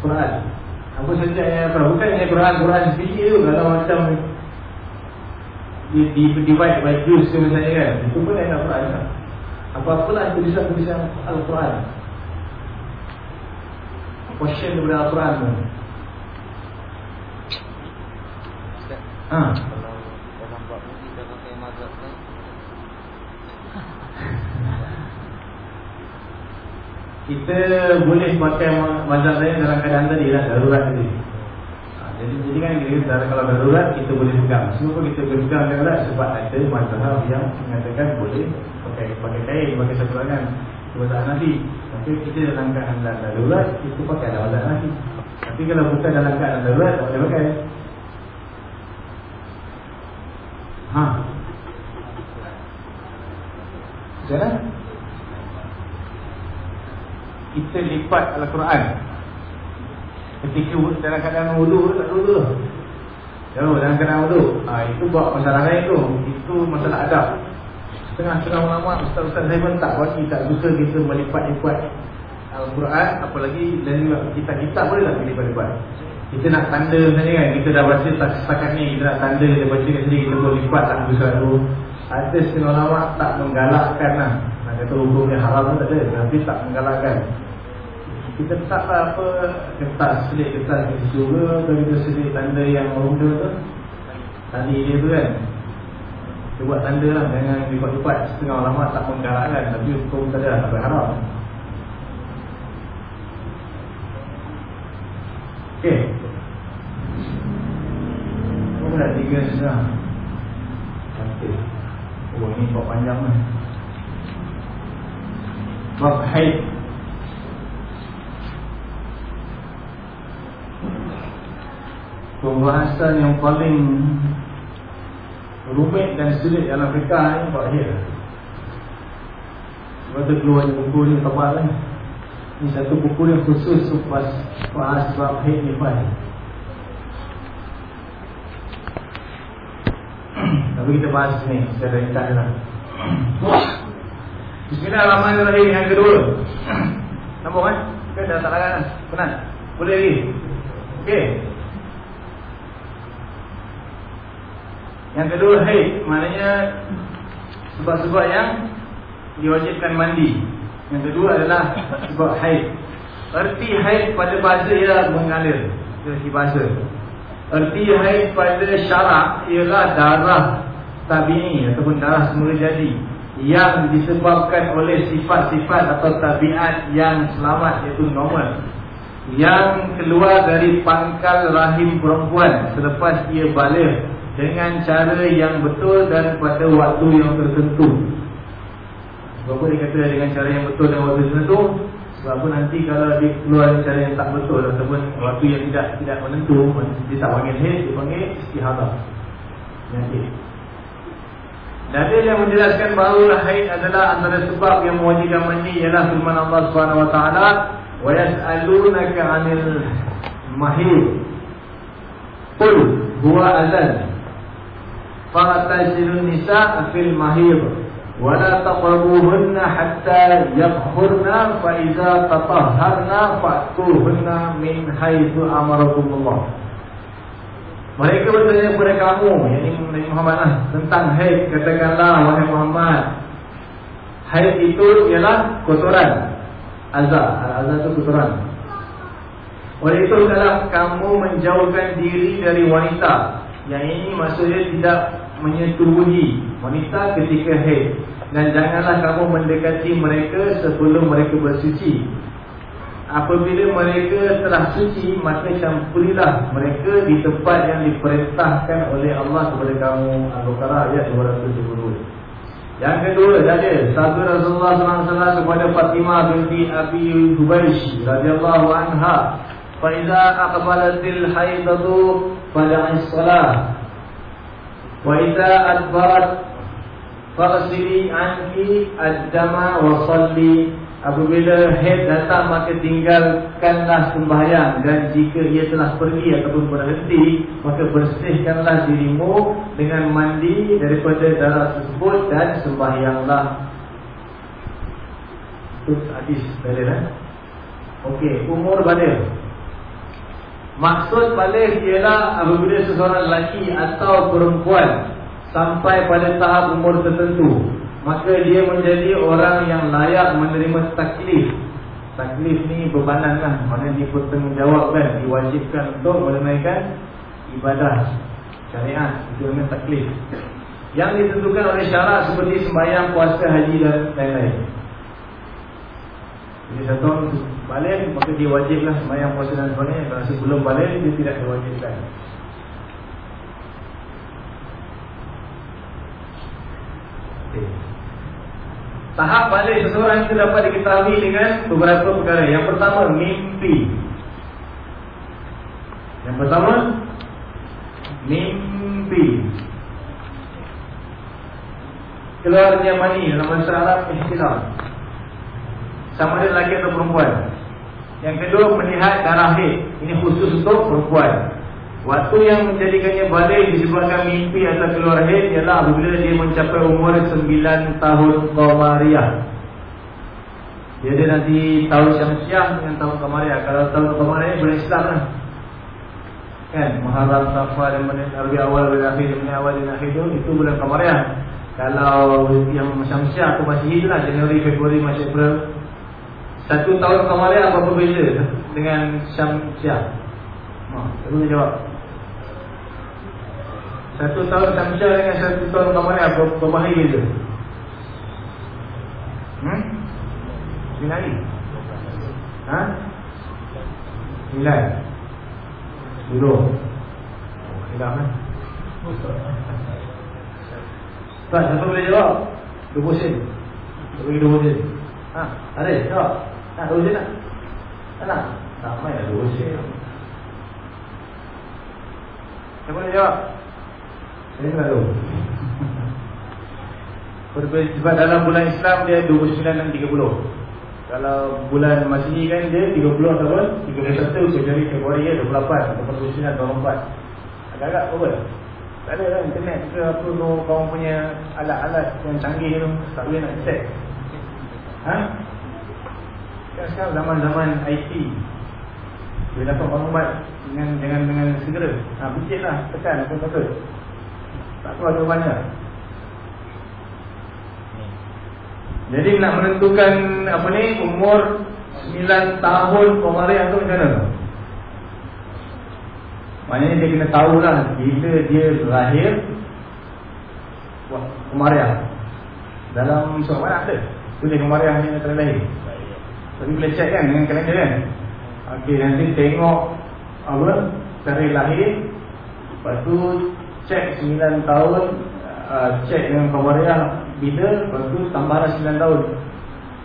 Quran. Apa saja yang apa? Bukan yang Quran, Quran sendiri tu kalau macam di di divide by juz ke misalnya kan. Itu pun yang Quran kan. Apa-apa lah tulisan-tulisan Al-Quran Portion daripada Al-Quran tu Ha? Kita boleh pakai mazhab lain dalam keadaan tadi lah darurat tadi. Ha, jadi jadi kan kita kalau darurat kita boleh pegang. Semua kita boleh pegang darurat sebab ada mazhab yang mengatakan boleh pakai pakai kain, pakai satu tangan. Mazhab Nabi. Tapi kita dalam keadaan darurat itu pakai mazhab Nabi. Tapi kalau bukan dalam keadaan darurat tak boleh pakai. Ha. Sekarang kita lipat Al-Quran. Ketika dalam keadaan wudu tak wudu Jauh dalam keadaan wudu. Ha, Itu buat masalah lain tu. Itu masalah adab. Setengah-setengah ulama Ustaz-Ustaz saya pun tak bagi Tak suka kita melipat-lipat Al-Quran. Apalagi dan kita kita boleh tak melipat-lipat Kita nak tanda misalnya kan Kita dah baca tak setakat ni Kita nak tanda Kita baca kat sini Kita boleh lipat tak surat tu Ada setengah ulama tak menggalakkan lah kata hukumnya haram pun ada Tapi tak menggalakkan Kita tak apa Kertas, selit kertas di situ ke Atau kita selit tanda yang muda tu. Tadi dia tu kan. Kita buat tanda lah Jangan lipat-lipat Setengah lama tak menggalakkan Tapi hukum tak ada Tak berharap. Okey. Oh dah tiga setengah Cantik Oh ini kok panjang lah haid. Pembahasan yang paling rumit dan sulit dalam fiqah ini bab haid Sebab tu keluar buku ni tebal kan Ni satu buku yang khusus Pas bahas haid ni faham Tapi kita bahas ni Secara ringkas lah Bismillahirrahmanirrahim Yang kedua Nampak kan? Kan dah tak lagan kan? Penat? Boleh lagi? Okey Yang kedua haid Maknanya Sebab-sebab yang Diwajibkan mandi Yang kedua adalah Sebab haid Erti haid pada bahasa ialah mengalir Dari bahasa Erti haid pada syarak Ialah darah tabi'i Ataupun darah semula jadi Yang disebabkan oleh sifat-sifat Atau tabiat yang selamat Iaitu normal Yang keluar dari pangkal rahim perempuan Selepas ia balik dengan cara yang betul dan pada waktu yang tertentu. Sebab dia kata dengan cara yang betul dan waktu tertentu? Sebab nanti kalau dia keluar dengan cara yang tak betul ataupun waktu yang tidak tidak menentu, dia tak panggil haid, dia panggil istihadah. Nanti. Dalil yang menjelaskan bahawa haid adalah antara sebab yang mewajibkan mandi ialah firman Allah Subhanahu wa taala wa yas'alunaka 'anil mahid. Qul huwa adzan fa tasilun nisaa fil mahid wa la taqrabuhunna hatta yakhurna fa idza tatahharna fa tuhunna min haitsu amarakumullah. Mereka bertanya kepada kamu Yang ini Nabi Muhammad lah Tentang haid. Katakanlah Wahai Muhammad Haid itu ialah kotoran. Azab Azab itu kotoran. Oleh itu kalau kamu menjauhkan diri dari wanita. Yang ini maksudnya tidak menyetubuhi wanita ketika haid. Dan janganlah kamu mendekati mereka sebelum mereka bersuci. Apabila mereka telah suci, maka campurilah mereka di tempat yang diperintahkan oleh Allah kepada kamu. Al-Baqarah ayat 270. Yang kedua, ada sabda Rasulullah SAW kepada Fatimah binti Abi Hubaish radhiyallahu anha, "Fa idza aqbalatil haidatu fad'is salat Wa idza adbarat faghsili anki ad-dama wa salli apabila haid datang maka tinggalkanlah sembahyang. Dan jika ia telah pergi ataupun berhenti maka bersihkanlah dirimu dengan mandi daripada darah tersebut dan sembahyanglah. Itu hadis dalil eh? Okey umur badal Maksud balik ialah apabila seseorang lelaki atau perempuan sampai pada tahap umur tertentu maka dia menjadi orang yang layak menerima taklif. Taklif ni bebanan lah mana dia bertanggungjawab diwajibkan untuk menunaikan ibadah syariat. Itu namanya taklif. Yang ditentukan oleh syarat seperti sembahyang, puasa, haji dan lain-lain. Jadi satu orang balik Maka dia wajiblah semayang puasa dan sebagainya. Kalau sebelum balik dia tidak diwajibkan. Okay. Tahap balik seseorang itu dapat diketahui dengan beberapa perkara Yang pertama mimpi Yang pertama Mimpi Keluarnya mani dalam bahasa Arab sama ada lelaki atau perempuan. Yang kedua melihat darah haid. Ini khusus untuk perempuan. Waktu yang menjadikannya balik disebabkan mimpi atau keluar haid ialah apabila dia mencapai umur 9 tahun Qamariah. Jadi nanti tahun Syamsiah dengan tahun Qamariah. Kalau tahun Qamariah bulan Islam lah. Kan? Muharram, Safar, dan Arabi awal, dan akhir, menit awal dan akhir itu, itu bulan Qamariah. Kalau yang Syamsiah atau masih itulah Januari, Februari, Mac, April satu tahun kemarin apa berbeza dengan Syamsiah? Ha, boleh jawab. Satu tahun Syamsiah dengan satu tahun kemarin apa berbahaya beza? Hmm? Sembilan Ha? Sembilan Dulu Oh, hilang kan? Tak, siapa boleh jawab? Dua pusing Bagi dua pusing Ha, ada, jawab nak dua je nak? Tak nak? Tak main lah dua je Siapa nak jawab? Saya dulu Sebab dalam bulan Islam dia 29 dan 30 Kalau bulan Masihi kan dia 30 ataupun 31 Kecuali Februari ya 28 Ataupun 29 atau 24 Agak-agak apa? Tak ada lah internet ke apa tu Kau punya alat-alat yang canggih tu Tak boleh nak check. Ha? Kan sekarang zaman-zaman IT Dia dapat maklumat dengan dengan dengan segera. Ha, bicik lah, tekan apa-apa Tak keluar jawapannya Jadi nak menentukan apa ni umur 9 tahun Komariah tu macam mana? Maknanya dia kena tahulah bila dia lahir Komariah Dalam surat mana ada? Tulis Komariah ni lahir Tapi boleh check kan dengan kalender kan? Okey nanti tengok apa? Tarikh lahir Lepas tu check 9 tahun uh, Check dengan Komariah bila Lepas tu tambahlah 9 tahun.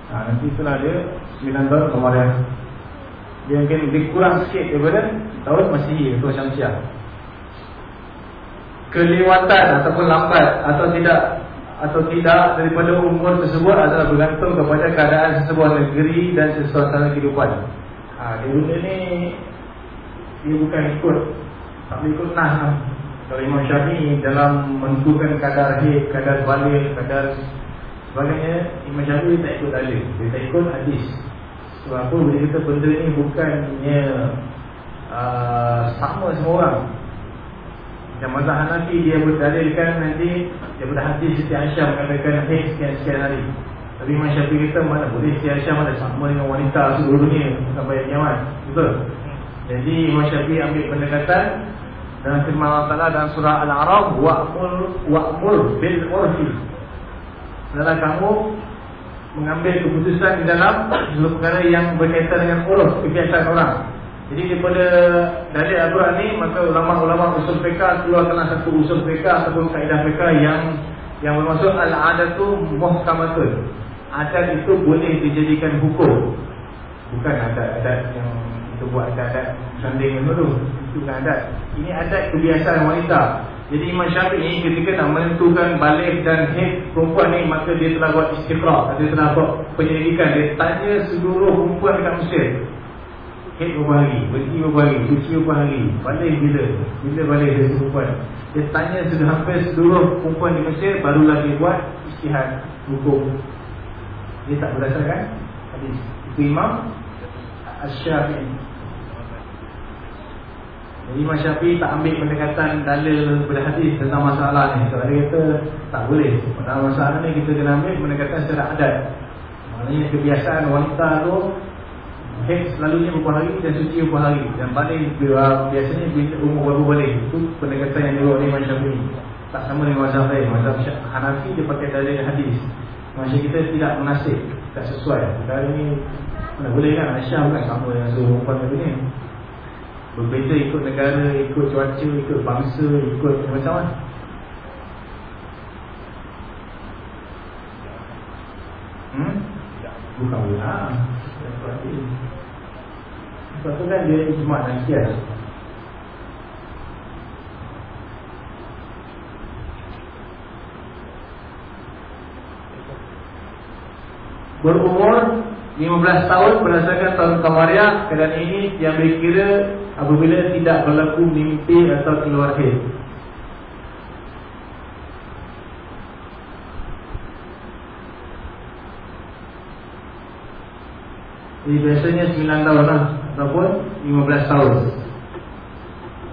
Ha, Nanti itulah dia 9 tahun kemarin Dia mungkin lebih kurang sikit daripada Tahun masih Atau Syamsiah Kelewatan ataupun lambat Atau tidak Atau tidak daripada umur tersebut Adalah bergantung kepada keadaan sesebuah negeri Dan sesuatu kehidupan. Ha, Dia benda ni Dia bukan ikut Tak boleh ikut nah kalau Imam Syafi'i dalam menentukan kadar hid, kadar balik, kadar sebagainya Imam Syafi'i tak ikut dalil, dia tak ikut hadis. Sebab apa? Dia kata benda ni bukannya uh, sama semua orang. Macam mazhab Hanafi dia berdalilkan nanti Daripada hadis Siti Aisyah mengatakan hid sekian-sekian hari. Tapi Imam Syafi'i kata mana boleh Siti Aisyah mana sama dengan wanita seluruh dunia Sampai kiamat Betul? Jadi Imam Syafi'i ambil pendekatan dan firman Allah Taala dalam surah Al-A'raf wa'mur wa'mur bil urfi. Adalah kamu mengambil keputusan di dalam seluruh perkara yang berkaitan dengan uruf kebiasaan orang. Jadi daripada dalil Al-Quran ni maka ulama-ulama usul fiqh keluarkan satu usul fiqh ataupun kaedah fiqh yang yang bermaksud al-adatu muhkamatun. Adat itu boleh dijadikan hukum. Bukan adat-adat yang itu buat adat-adat sanding dulu itu bukan adat. Ini adat kebiasaan wanita. Jadi Imam Syafi'i ketika nak menentukan balik dan head perempuan ni maka dia telah buat istiqrah. Dia telah buat penyelidikan. Dia tanya seluruh perempuan dekat Mesir head berapa hari? Berhenti berapa hari? Suci berapa hari? Balik bila? Bila balik dia perempuan? Dia tanya sudah hampir seluruh perempuan di Mesir barulah dia buat istihad hukum. Dia tak berdasarkan hadis. Itu Imam Asy-Syafi'i Imam Syafi'i tak ambil pendekatan dalil daripada hadis tentang masalah ni. Sebab dia kata tak boleh. Pada masalah ni kita kena ambil pendekatan secara adat. Maknanya kebiasaan wanita tu Hek selalunya berapa hari dan suci berapa hari. Dan balik biasanya bila umur berapa balik Itu pendekatan yang dibuat oleh Imam Syafi'i. Tak sama dengan mazhab lain. Mazhab Hanafi dia pakai dalil hadis. Maksud kita tidak menasib Tak sesuai. Dari ni mana boleh kan? Aisyah bukan sama dengan suruh perempuan tadi ni Berbeza ikut negara, ikut cuaca, ikut bangsa, ikut macam mana Hmm? Bukan boleh Sebab tu kan dia ijmat dan kias Berumur 15 tahun berdasarkan tahun Kamariah Keadaan ini yang berkira apabila tidak berlaku mimpi atau keluar haid. Jadi biasanya 9 tahun lah Ataupun 15 tahun.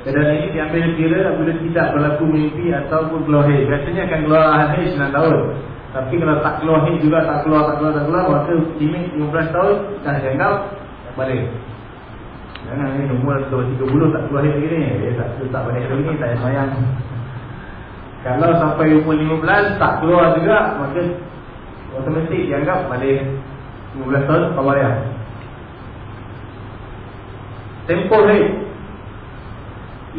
Dan ini diambil kira Apabila tidak berlaku mimpi Ataupun keluar haid Biasanya akan keluar haid 9 tahun. Tapi kalau tak keluar haid juga Tak keluar, tak keluar, tak keluar Maka limit 15 tahun Dah dianggap Balik Jangan ni umur 2-3 tak keluar lagi ni. Dia tak, tak balik lagi tak payah sayang Kalau sampai umur 15 tak keluar juga Maka otomatik dianggap balik 15 tahun kawal dia Tempoh ni.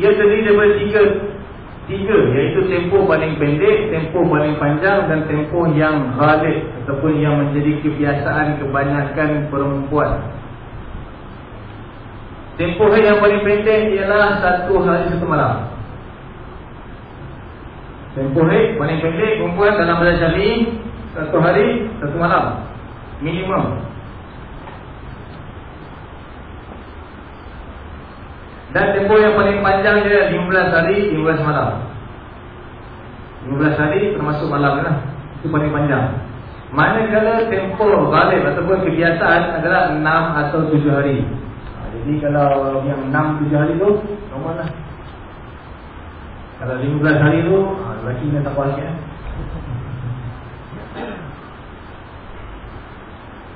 Ia terdiri daripada tiga Tiga iaitu tempoh paling pendek Tempoh paling panjang dan tempoh yang ghalib Ataupun yang menjadi kebiasaan kebanyakan perempuan Tempoh yang paling pendek ialah satu hari satu malam. Tempoh paling pendek perempuan dalam badan syari Satu hari, satu malam. Minimum. Dan tempoh yang paling panjang dia 15 hari, 15 malam. 15 hari termasuk malam lah. Itu paling panjang. Manakala tempoh balik ataupun kebiasaan adalah 6 atau 7 hari. ha, Jadi kalau yang 6-7 hari tu Normal lah. Kalau 15 hari tu ha, Lelaki ni tak kuasa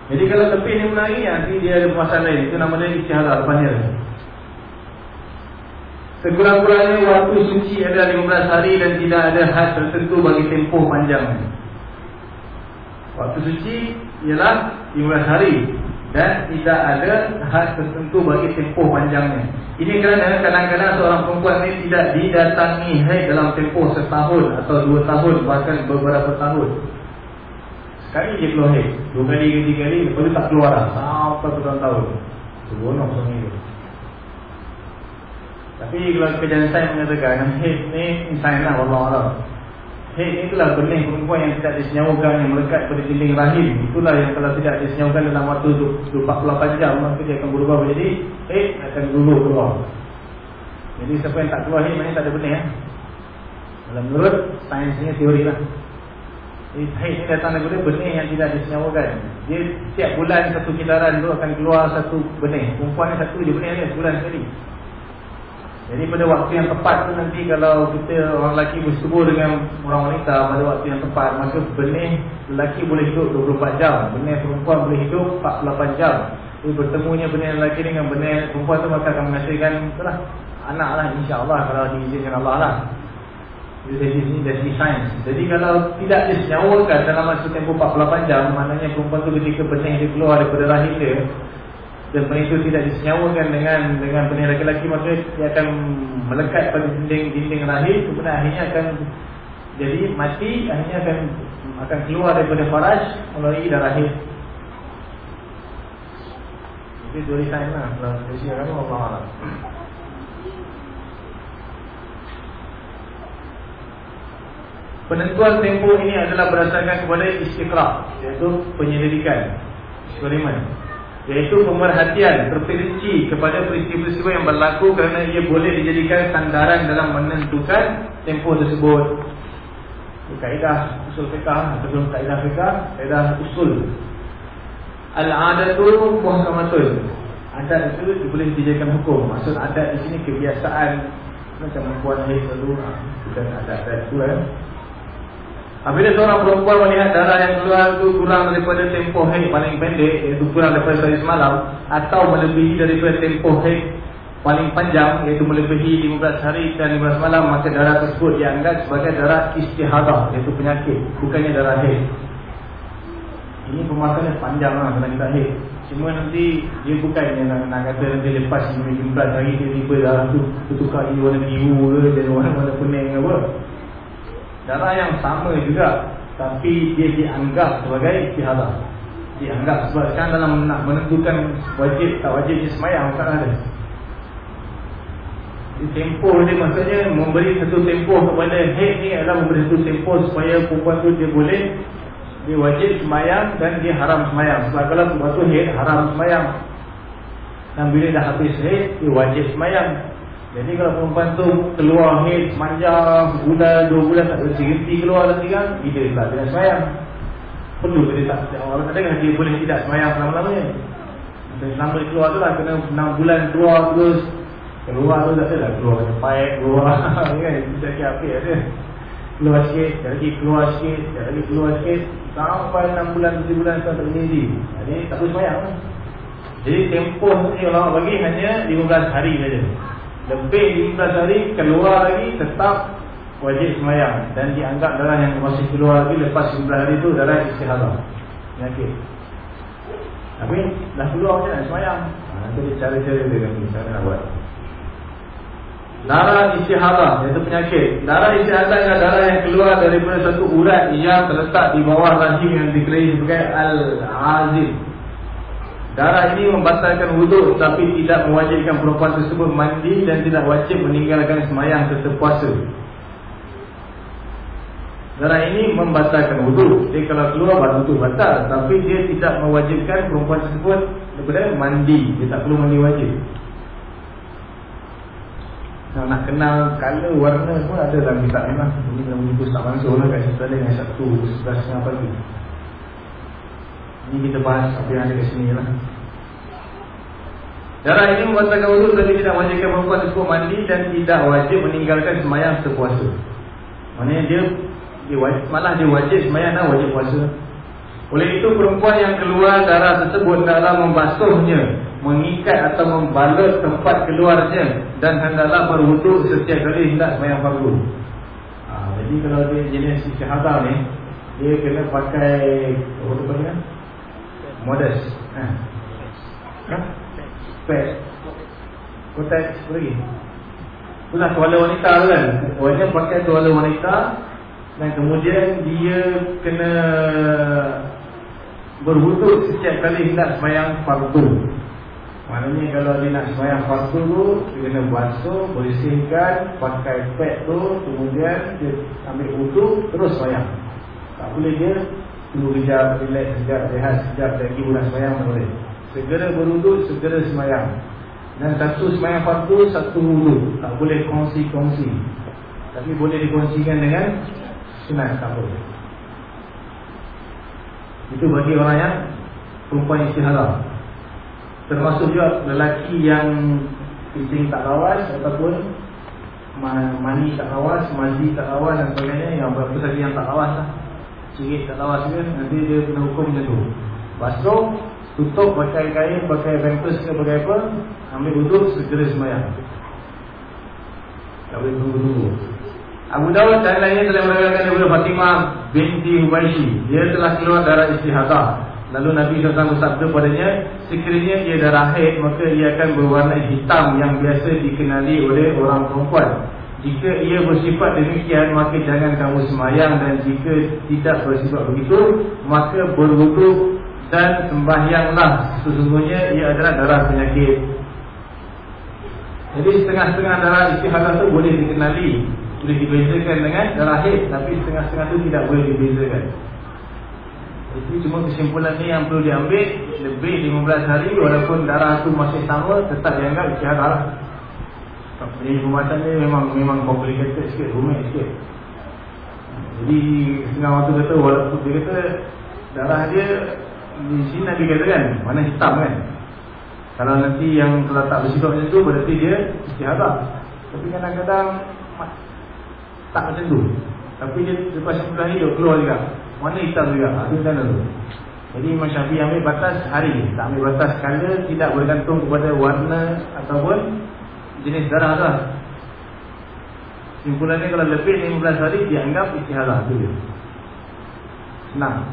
Jadi kalau tepi ni menari Nanti dia ada permasalahan lain. Itu nama dia istihadah Lepas dia. Sekurang-kurangnya waktu suci ada 15 hari Dan tidak ada had tertentu bagi tempoh panjang. Waktu suci ialah 15 hari dan tidak ada had tertentu bagi tempoh panjangnya. Ini kerana kadang-kadang seorang perempuan ini tidak didatangi haid dalam tempoh setahun atau dua tahun bahkan beberapa tahun. Sekali dia keluar haid, dua kali ke tiga kali, lepas tak keluar dah sampai bertahun-tahun. Seronok suami itu. Tapi kalau kejadian saya mengatakan haid ni insan lah Allah Allah. Haid itulah benih perempuan yang tidak disenyawakan Yang melekat pada dinding rahim. Itulah yang kalau tidak disenyawakan dalam waktu 48 jam Maka dia akan berubah menjadi Haid akan dulu keluar. Jadi siapa yang tak keluar haid Maknanya tak ada benih ya? Dalam menurut sainsnya teori lah. Haid ni datang daripada benih yang tidak disenyawakan. Dia setiap bulan satu kitaran tu akan keluar satu benih. Perempuan satu je benih dia sebulan sekali jadi pada waktu yang tepat tu nanti kalau kita orang lelaki bersetubuh dengan orang wanita pada waktu yang tepat Maka benih lelaki boleh hidup 24 jam Benih perempuan boleh hidup 48 jam. Jadi bertemunya benih lelaki dengan benih perempuan tu maka akan menghasilkan itulah, anak lah insyaAllah kalau diizinkan Allah lah. Jadi sini dari sini sains. Jadi kalau tidak disenyawakan dalam masa tempoh 48 jam Maknanya perempuan tu ketika benih dia keluar daripada rahim dia dan itu tidak disenyawakan dengan dengan benih laki-laki maka dia akan melekat pada dinding-dinding rahim. Kemudian akhirnya akan jadi mati. Akhirnya akan akan keluar daripada faraj melalui darah rahim. Itu dua lisan lah kalau usia kamu Allah Allah Penentuan tempoh ini adalah berdasarkan kepada istiqrah Iaitu penyelidikan. Eksperimen Iaitu pemerhatian terperinci kepada peristiwa-peristiwa yang berlaku kerana ia boleh dijadikan sandaran dalam menentukan tempoh tersebut. Kaedah usul fiqah ataupun kaedah fiqah, kaedah usul. Al-adatu muhkamatul. Adat itu boleh dijadikan hukum. Maksud adat di sini kebiasaan macam membuat haid dulu bukan adat-adat itu eh. Apabila seorang perempuan melihat darah yang keluar itu kurang daripada tempoh haid paling pendek Iaitu kurang daripada sehari semalam Atau melebihi daripada tempoh haid paling panjang Iaitu melebihi 15 hari dan 15 malam Maka darah tersebut dianggap sebagai darah istihadah Iaitu penyakit, bukannya darah haid. Ini pemasaran panjang lah kalau kita haid. Cuma nanti dia bukan yang nak, nak kata nanti lepas 15 hari dia tiba darah tu Tukar dia warna biru ke, dia warna-warna pening apa Darah yang sama juga Tapi dia dianggap sebagai istihadah. Dianggap sebab kan dalam nak menentukan wajib tak wajib dia semayang Tak ada. Tempoh dia maksudnya memberi satu tempoh kepada head ni adalah memberi satu tempoh supaya perempuan tu dia boleh Dia wajib semayang dan dia haram semayang. Sebab kalau waktu head haram semayang Dan bila dah habis head dia wajib semayang jadi kalau perempuan tu keluar haid semanjang bulan, dua bulan tak berhenti keluar lagi kan, dia lah dengan semayang. Perlu dia tak orang kata kan dia boleh tidak semayang selama-lamanya. Dan selama dia keluar tu lah kena enam bulan keluar terus keluar tu tak adalah keluar kena paik keluar [laughs] kan bisa kira apa ada. Keluar sikit, lagi keluar sikit, lagi keluar sikit sampai enam bulan, tujuh bulan tak berhenti. Jadi tak boleh semayang. Jadi tempoh ni orang bagi hanya 15 hari saja. Lebih 15 hari keluar lagi tetap wajib semayang Dan dianggap darah yang masih keluar lagi lepas 15 hari itu darah istihadah Penyakit Tapi dah keluar macam mana semayang. Nanti dia cara-cara dia Cara nak buat. Darah istihadah iaitu penyakit. Darah istihadah adalah darah yang keluar daripada satu urat yang terletak di bawah rahim yang dikelahi sebagai Al-Azim Darah ini membatalkan wuduk tapi tidak mewajibkan perempuan tersebut mandi dan tidak wajib meninggalkan semayang serta puasa. Darah ini membatalkan wudhu Dia kalau keluar baru tu batal Tapi dia tidak mewajibkan perempuan tersebut Daripada mandi. Dia tak perlu mandi wajib. Kalau nak kenal color, warna pun ada dalam kitab lah. Ini dalam buku tak langsung lah kat situ ada yang satu Sebelah setengah pagi Ini kita bahas apa yang ada kat sini lah. Darah ini membatalkan wudhu Tapi tidak wajibkan perempuan tersebut mandi Dan tidak wajib meninggalkan semayang sepuasa. Maksudnya dia dia wajib, malah dia wajib semayang dan wajib puasa. Oleh itu perempuan yang keluar darah tersebut adalah membasuhnya mengikat atau membalut tempat keluarnya dan hendaklah berwuduk setiap kali hendak semayang fardu ha, jadi kalau dia jenis syahadah ni dia kena pakai apa tu panggil modest. Ha. Spek kotek apa lagi Itulah tuala wanita kan. Wajib pakai tuala wanita. Dan kemudian dia kena berwuduk setiap kali hendak semayang fardu maknanya kalau dia nak semayang fardu tu dia kena basuh, bersihkan pakai pad tu, kemudian dia ambil wuduk, terus semayang. Tak boleh dia tunggu kejap, relax sekejap, rehat sekejap lagi bulan semayang boleh. Segera berwuduk, segera semayang. Dan satu semayang fardu, satu wuduk tak boleh kongsi-kongsi tapi boleh dikongsikan dengan sunat tak boleh. Itu bagi orang yang Perempuan istihara Termasuk juga lelaki yang Kencing tak lawas Ataupun Mani tak lawas Mazi tak lawas dan sebagainya Yang berapa saja yang tak lawas lah Cirit tak lawas kan Nanti dia kena hukum macam tu. Basuh Tutup pakai kain Pakai pampers ke pakai apa Ambil duduk segera semayang Tak boleh tunggu-tunggu. Abu Dawud dan lainnya telah mengatakan daripada Fatimah binti Hubayshi Dia telah keluar darah istihadah Lalu Nabi SAW bersabda padanya Sekiranya ia darah haid Maka ia akan berwarna hitam Yang biasa dikenali oleh orang perempuan Jika ia bersifat demikian Maka jangan kamu semayang Dan jika tidak bersifat begitu Maka berwuduk dan sembahyanglah. Sesungguhnya ia adalah darah penyakit. Jadi setengah-setengah darah istihadah itu boleh dikenali boleh dibezakan dengan darah haid tapi setengah-setengah tu tidak boleh dibezakan. Jadi cuma kesimpulan ni yang perlu diambil lebih 15 hari walaupun darah tu masih sama tetap dianggap istihadah jadi pembahasan ni memang memang complicated sikit rumit sikit. Jadi setengah waktu kata walaupun dia kata darah dia di sini Nabi kata mana hitam kan. Kalau nanti yang telah tak bersifat macam tu berarti dia istihadah. Tapi kadang-kadang tak macam tu. Tapi dia lepas sebelah hidup keluar juga. Mana hitam juga? Itu kan tu? Jadi Imam Syafi'i ambil batas hari Tak ambil batas kala Tidak bergantung kepada warna Ataupun jenis darah lah. Simpulannya kalau lebih 15 hari Dianggap istihadah Itu dia Senang.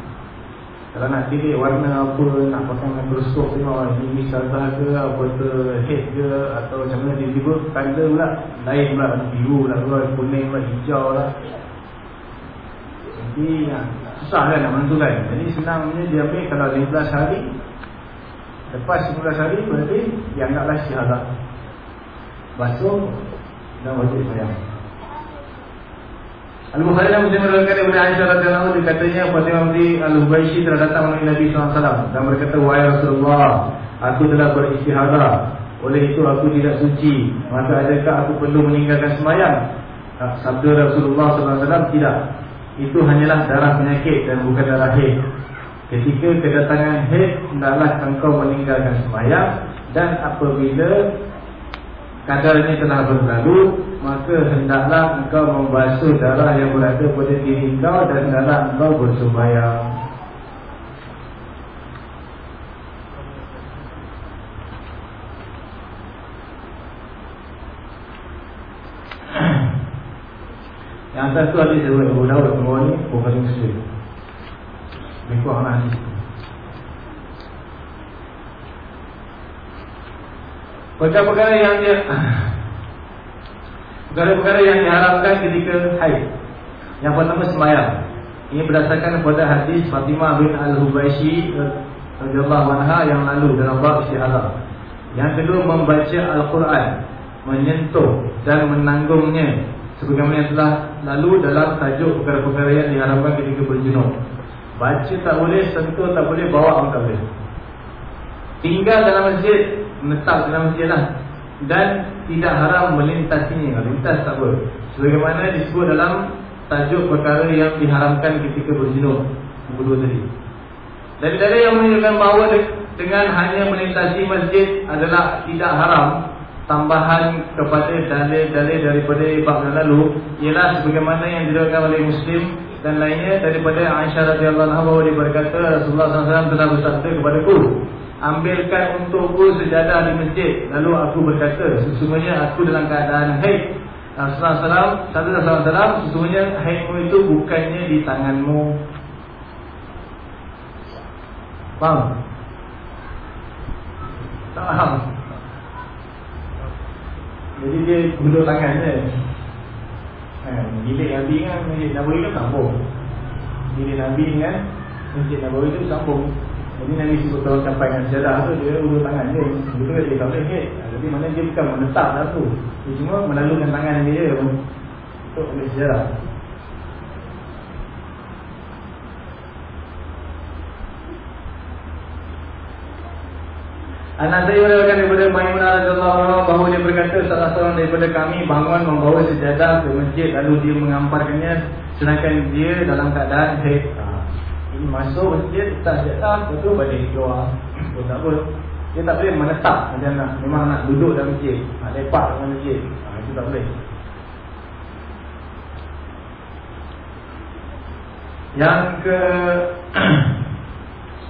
Kalau nak pilih warna apa Nak pakai mikroskop tengok Ini misalnya ke Apa tu head ke Atau macam mana dia tiba Tanda pula Lain pula Biru lah Kuning lah Hijau lah. Jadi ya, Susah kan nak menentukan. Jadi senangnya dia ambil Kalau 15 hari Lepas 15 hari Berarti Dianggaplah syahadah Basuh Dan wajib sayang Al-Bukhari Muslim meriwayatkan daripada Aisyah radhiyallahu anha katanya Fatimah binti Al-Hubayshi telah datang menemui Nabi SAW dan berkata wahai Rasulullah aku telah beristihadah oleh itu aku tidak suci. Maka adakah aku perlu meninggalkan semayang? Sabda Rasulullah SAW tidak. Itu hanyalah darah penyakit dan bukan darah haid. Ketika kedatangan haid hendaklah engkau meninggalkan semayang dan apabila kadarnya telah berlalu maka hendaklah engkau membasuh darah yang berada pada diri engkau dan hendaklah engkau bersembahyang. Yang atas tu ada sebut Abu ni Bukhari Muslim Lebih kurang lah Perkara-perkara yang dia [coughs] Perkara-perkara yang diharapkan ketika haid. Yang pertama semayang. Ini berdasarkan kepada hadis Fatimah bin Al-Hubayshi Radiyallahu anha yang lalu dalam bab istihadah. Yang kedua membaca Al-Quran Menyentuh dan menanggungnya Sebagaimana yang telah lalu dalam tajuk perkara-perkara yang diharapkan ketika berjunub Baca tak boleh, sentuh tak boleh, bawa tak boleh. Tinggal dalam masjid, menetap dalam masjid lah Dan tidak haram melintasinya, lintas tak boleh Sebagaimana disebut dalam tajuk perkara yang diharamkan ketika berjunub Buku dua tadi. Dari dari yang menunjukkan bahawa dengan hanya melintasi masjid adalah tidak haram tambahan kepada dalil-dalil daripada bab lalu ialah sebagaimana yang diriwayatkan oleh Muslim dan lainnya daripada Aisyah radhiyallahu anha bahawa dia berkata Rasulullah SAW telah bersabda kepadaku ambilkan untukku sejadah di masjid lalu aku berkata sesungguhnya aku dalam keadaan haid Rasulullah SAW satu Rasulullah SAW sesungguhnya haidmu itu bukannya di tanganmu faham? tak faham? Jadi dia gulung tangan je kan? Bilik Nabi kan Masjid Nabawi kan sambung Bilik Nabi kan Masjid Nabawi tu sambung Jadi Nabi sebut tahu sampai dengan sejarah tu Dia gulung tangan je Betul kan dia boleh hit Jadi mana dia bukan menetap lah tu. Dia cuma melalukan tangan dia Untuk oleh sejarah. Anak saya meriwayatkan daripada Maimunah radhiyallahu anha bahawa dia berkata salah seorang daripada kami bangun membawa sejadah ke masjid lalu dia mengamparkannya sedangkan dia dalam keadaan haid. Ha. Ini masuk masjid tak sejadah betul balik keluar. Oh, tak apa. Dia tak boleh menetap macam nak memang nak duduk dalam masjid. Nak lepak dalam masjid. Ha, itu tak boleh. Yang ke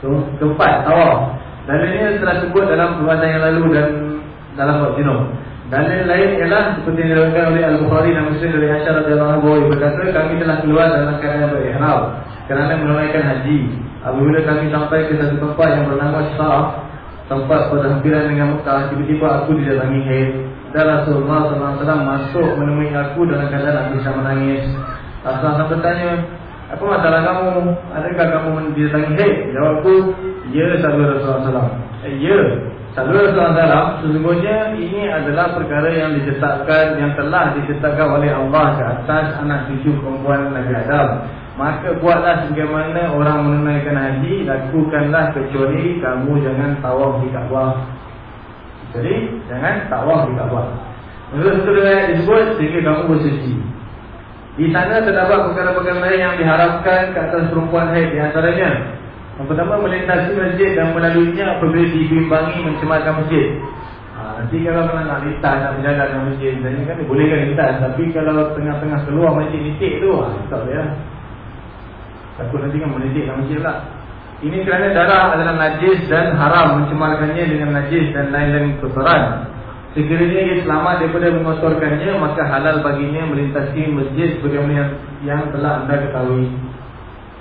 [clears throat] keempat tawaf. Dalilnya telah sebut dalam perbuatan yang lalu dan dalam bab jinum. Dalil lain ialah seperti yang diriwayatkan oleh Al-Bukhari dan Muslim dari Aisyah radhiyallahu anha berkata kami telah keluar dalam keadaan berihram kerana menunaikan haji. Apabila kami sampai ke satu tempat yang bernama Sa'af, tempat berhampiran dengan Mekah, tiba-tiba aku didatangi haid. Dan Rasulullah SAW masuk menemui aku dalam keadaan aku bisa menangis. Rasulullah bertanya, apa masalah kamu? Adakah kamu didatangi haid? Jawabku, Ya sahabat Rasulullah SAW eh, Ya Sahabat Rasulullah Sesungguhnya ini adalah perkara yang dicetakkan Yang telah dicetakkan oleh Allah Ke atas anak cucu perempuan Nabi Adam Maka buatlah sebagaimana orang menunaikan haji Lakukanlah kecuali kamu jangan tawaf di Kaabah. Jadi jangan tawaf di Kaabah. Menurut satu yang disebut Sehingga kamu bersuci. Di sana terdapat perkara-perkara lain yang diharapkan Ke atas perempuan haid. Di antaranya yang pertama melintasi masjid dan melaluinya apabila dibimbangi mencemarkan masjid. Ha, nanti kalau kena nak lintas nak berjalan dalam masjid misalnya kan bolehkan lintas. Tapi kalau tengah-tengah keluar masjid nitik tu ha, tak boleh lah. Takut nanti kan menitik dalam masjid lah. Ini kerana darah adalah najis dan haram mencemarkannya dengan najis dan lain-lain kotoran. Sekiranya ia selamat daripada mengotorkannya maka halal baginya melintasi masjid sebagaimana yang, yang telah anda ketahui.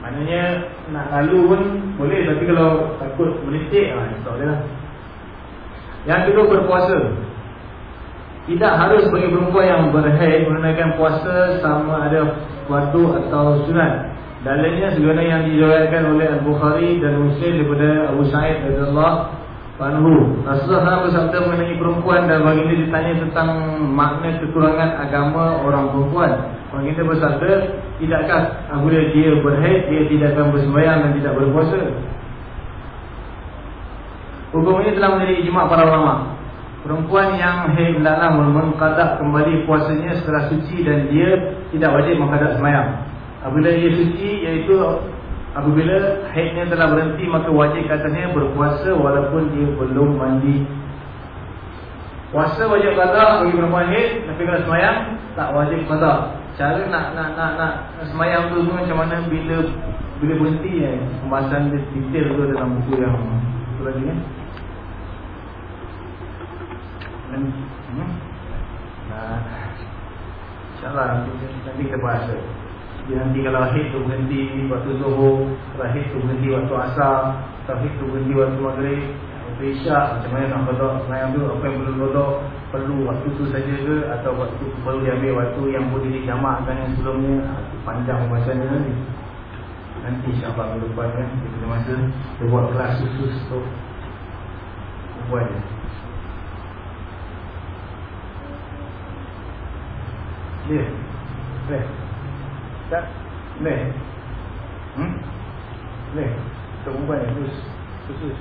Maknanya nak lalu pun boleh tapi kalau takut melitik ah tak boleh lah. Yang kedua berpuasa. Tidak harus bagi perempuan yang berhaid menunaikan puasa sama ada waktu atau sunat. Dalilnya segala yang diriwayatkan oleh Al-Bukhari dan Muslim daripada Abu Sa'id radhiyallahu anhu. Rasulullah bersabda mengenai perempuan dan baginda ditanya tentang makna kekurangan agama orang perempuan. Baginda bersabda, tidakkah apabila dia berhaid dia tidak akan bersembahyang dan tidak berpuasa? Hukum ini telah menjadi ijma' para ulama. Perempuan yang haid hendaklah mengqada kembali puasanya setelah suci dan dia tidak wajib mengqada sembahyang. Apabila dia suci iaitu apabila haidnya telah berhenti maka wajib katanya berpuasa walaupun dia belum mandi. Puasa wajib qada bagi perempuan haid tapi kalau sembahyang tak wajib qada. Cara nak nak nak nak semayang tu semua macam mana bila bila berhenti eh pembahasan detail tu dalam buku yang tu lagi kan. Dan hmm? Nah, InsyaAllah nanti, kita bahas Jadi nanti kalau hit tu berhenti waktu zuhur hit tu berhenti waktu asar hit tu berhenti waktu maghrib Waktu isyak Macam mana nak kodok semayang tu Apa yang perlu kodok perlu waktu tu saja ke atau waktu perlu diambil waktu yang boleh dijamakkan yang sebelumnya ah, panjang pembahasannya nanti nanti insyaAllah minggu depan kan kita masa kita buat kelas khusus tu buat je yeah. Boleh? Tak? Boleh? Hmm? Boleh? Untuk perempuan ni, terus Khusus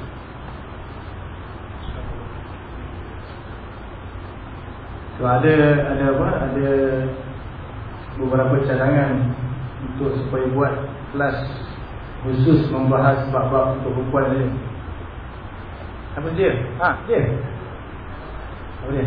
So ada ada apa? Ada beberapa cadangan untuk supaya buat kelas khusus membahas bab-bab untuk perempuan ni. Apa dia? Ha, dia. Apa dia?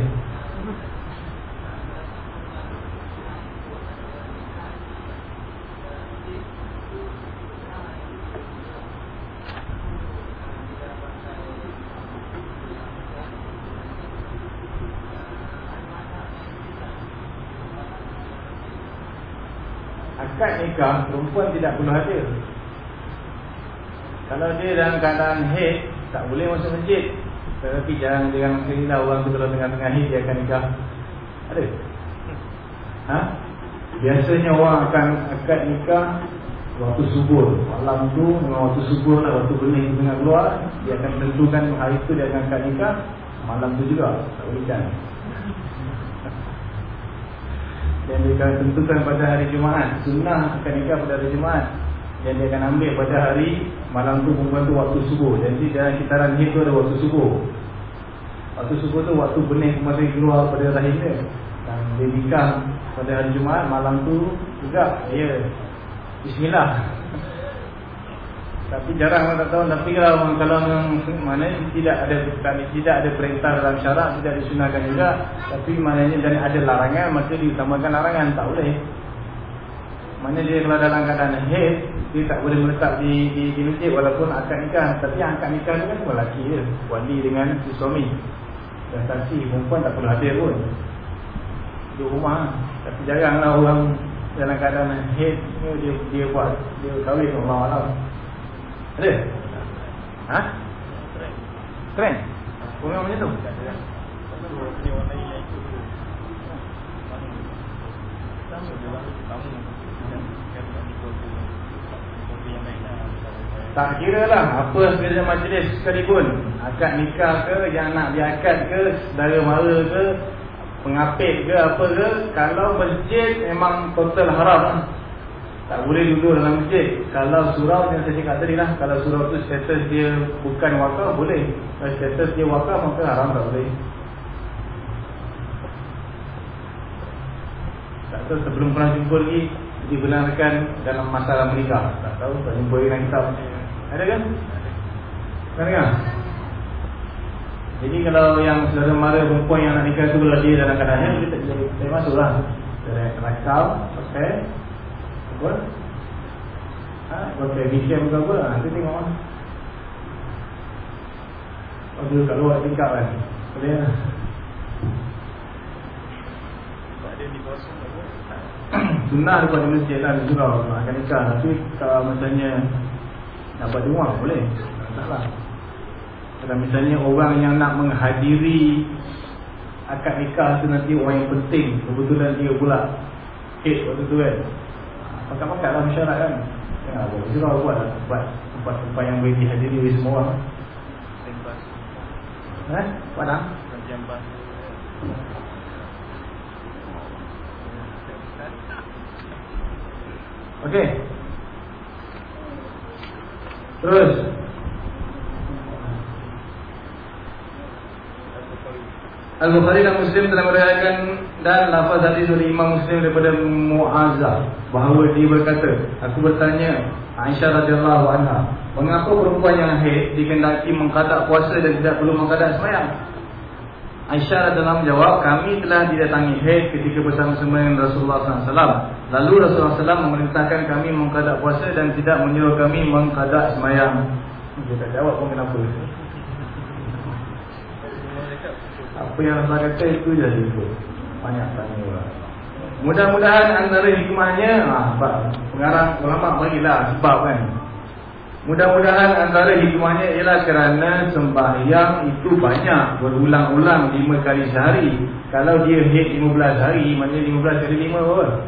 Akad nikah perempuan tidak perlu hadir. Kalau dia dalam keadaan haid tak boleh masuk masjid. Tetapi jangan jangan kira orang tu kalau tengah-tengah haid dia akan nikah. Ada? Ha? Biasanya orang akan akad nikah waktu subuh. Malam tu dengan waktu subuh lah waktu benih tengah keluar, dia akan tentukan hari tu dia akan akad nikah. Malam tu juga tak boleh kan. Dan dia akan tentukan pada hari Jumaat. Sunnah akan nikah pada hari Jumaat. Dan dia akan ambil pada hari Malam tu perempuan tu waktu subuh. Jadi dalam kitaran hit tu ada waktu subuh. Waktu subuh tu waktu benih masih keluar pada rahim dia. Dan dia nikah pada hari Jumaat Malam tu juga ya. Bismillah tapi jarang orang tak tahu Tapi kalau orang kalau mana tidak ada tidak ada perintah dalam syarak Tidak disunahkan juga. Tapi maknanya dan ada larangan Maka diutamakan larangan Tak boleh. Mana dia kalau dalam keadaan head Dia tak boleh meletak di, di, di masjid Walaupun akad nikah. Tapi yang akad nikah tu kan semua lelaki je Wali dengan suami. Dan saksi perempuan tak perlu hadir pun. Di rumah. Tapi jaranglah orang dalam keadaan head Dia dia buat Dia kahwin Allah Allah ada? Ha? Trend. Kau memang macam tu? Tak kira lah apa sebenarnya majlis sekalipun Akad nikah ke, yang nak diakad ke, saudara mara ke Pengapit ke, apa ke Kalau masjid memang total haram tak boleh duduk dalam masjid. Kalau surau yang saya cakap tadi lah Kalau surau tu status dia bukan wakaf Boleh. Kalau status dia wakaf maka haram tak boleh. Tak tahu sebelum pernah jumpa lagi Dibenarkan dalam masalah menikah. Tak tahu tak jumpa dengan kitab. Ada kan? Kan kan? Jadi kalau yang saudara mara perempuan yang nak nikah tu dia dalam keadaan Kita saya masuk lah Dari rakam Okay apa? Ha, vision ke apa? Nanti tengok lah. Oh, dia kat luar tingkap kan? Boleh lah. [coughs] Sunnah dia pada masjid lah Dia surau Akan nikah Tapi kalau misalnya Dapat dengar boleh Tak lah Kalau misalnya orang yang nak menghadiri Akad nikah tu nanti orang yang penting Kebetulan dia pula Head waktu tu kan Pakat-pakat lah masyarakat kan Ya, boleh juga buat lah tempat tempat-tempat yang boleh dihadiri oleh semua orang. Eh, buat. Okey. Terus. Al-Bukhari dan Muslim telah meriwayatkan dan lafaz hadis dari Imam Muslim daripada Muazzah bahawa dia berkata, aku bertanya Aisyah radhiyallahu anha, mengapa perempuan yang haid dikendaki mengkadak puasa dan tidak perlu mengkadak sembahyang? Aisyah radhiyallahu menjawab, kami telah didatangi haid ketika bersama-sama dengan Rasulullah SAW. Lalu Rasulullah SAW memerintahkan kami mengkadak puasa dan tidak menyuruh kami mengkadak sembahyang. Dia tak jawab pun kenapa. Apa yang Allah kata itu je ikut Banyak tanya orang. Mudah-mudahan antara hikmahnya ha, Pengarang ulama bagilah sebab kan. Mudah-mudahan antara hikmahnya ialah kerana sembahyang itu banyak Berulang-ulang 5 kali sehari. Kalau dia hit 15 hari Maknanya 15 kali 5 berapa?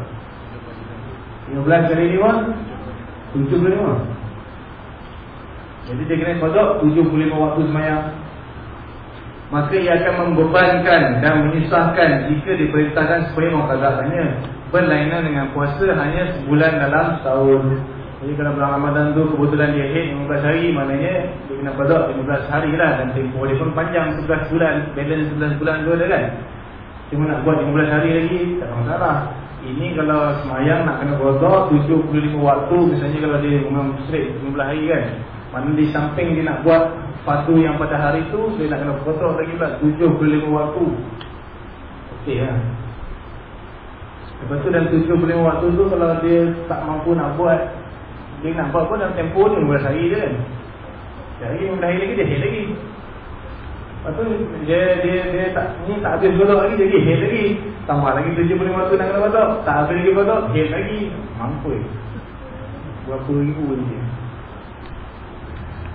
15 kali 5? 7 kali 5 Jadi dia kena kodok 75 waktu sembahyang maka ia akan membebankan dan menyusahkan jika diperintahkan supaya mengkazakannya berlainan dengan puasa hanya sebulan dalam tahun jadi kalau bulan Ramadan tu kebetulan dia hit 15 hari maknanya dia kena badak 15 hari lah. Dan tempoh dia pun panjang 11 bulan. Balance 11 bulan tu ada kan? Cuma nak buat 15 hari lagi tak masalah. Ini kalau semayang nak kena badak 75 waktu. Misalnya kalau dia memang straight 15 hari kan? Mana di samping dia nak buat Fatu yang pada hari tu Dia nak kena potong lagi pula 75 waktu. Okey lah Lepas tu dalam 75 waktu tu Kalau dia tak mampu nak buat Dia nak buat pun dalam tempoh ni 15 hari je kan. Jadi 15 hari lagi dia head lagi. Lepas tu dia, dia, dia tak, ni tak habis golok lagi Jadi head lagi. Tambah lagi 75 waktu nak kena potong. Tak habis lagi potong Head lagi. Mampu. Berapa ribu ni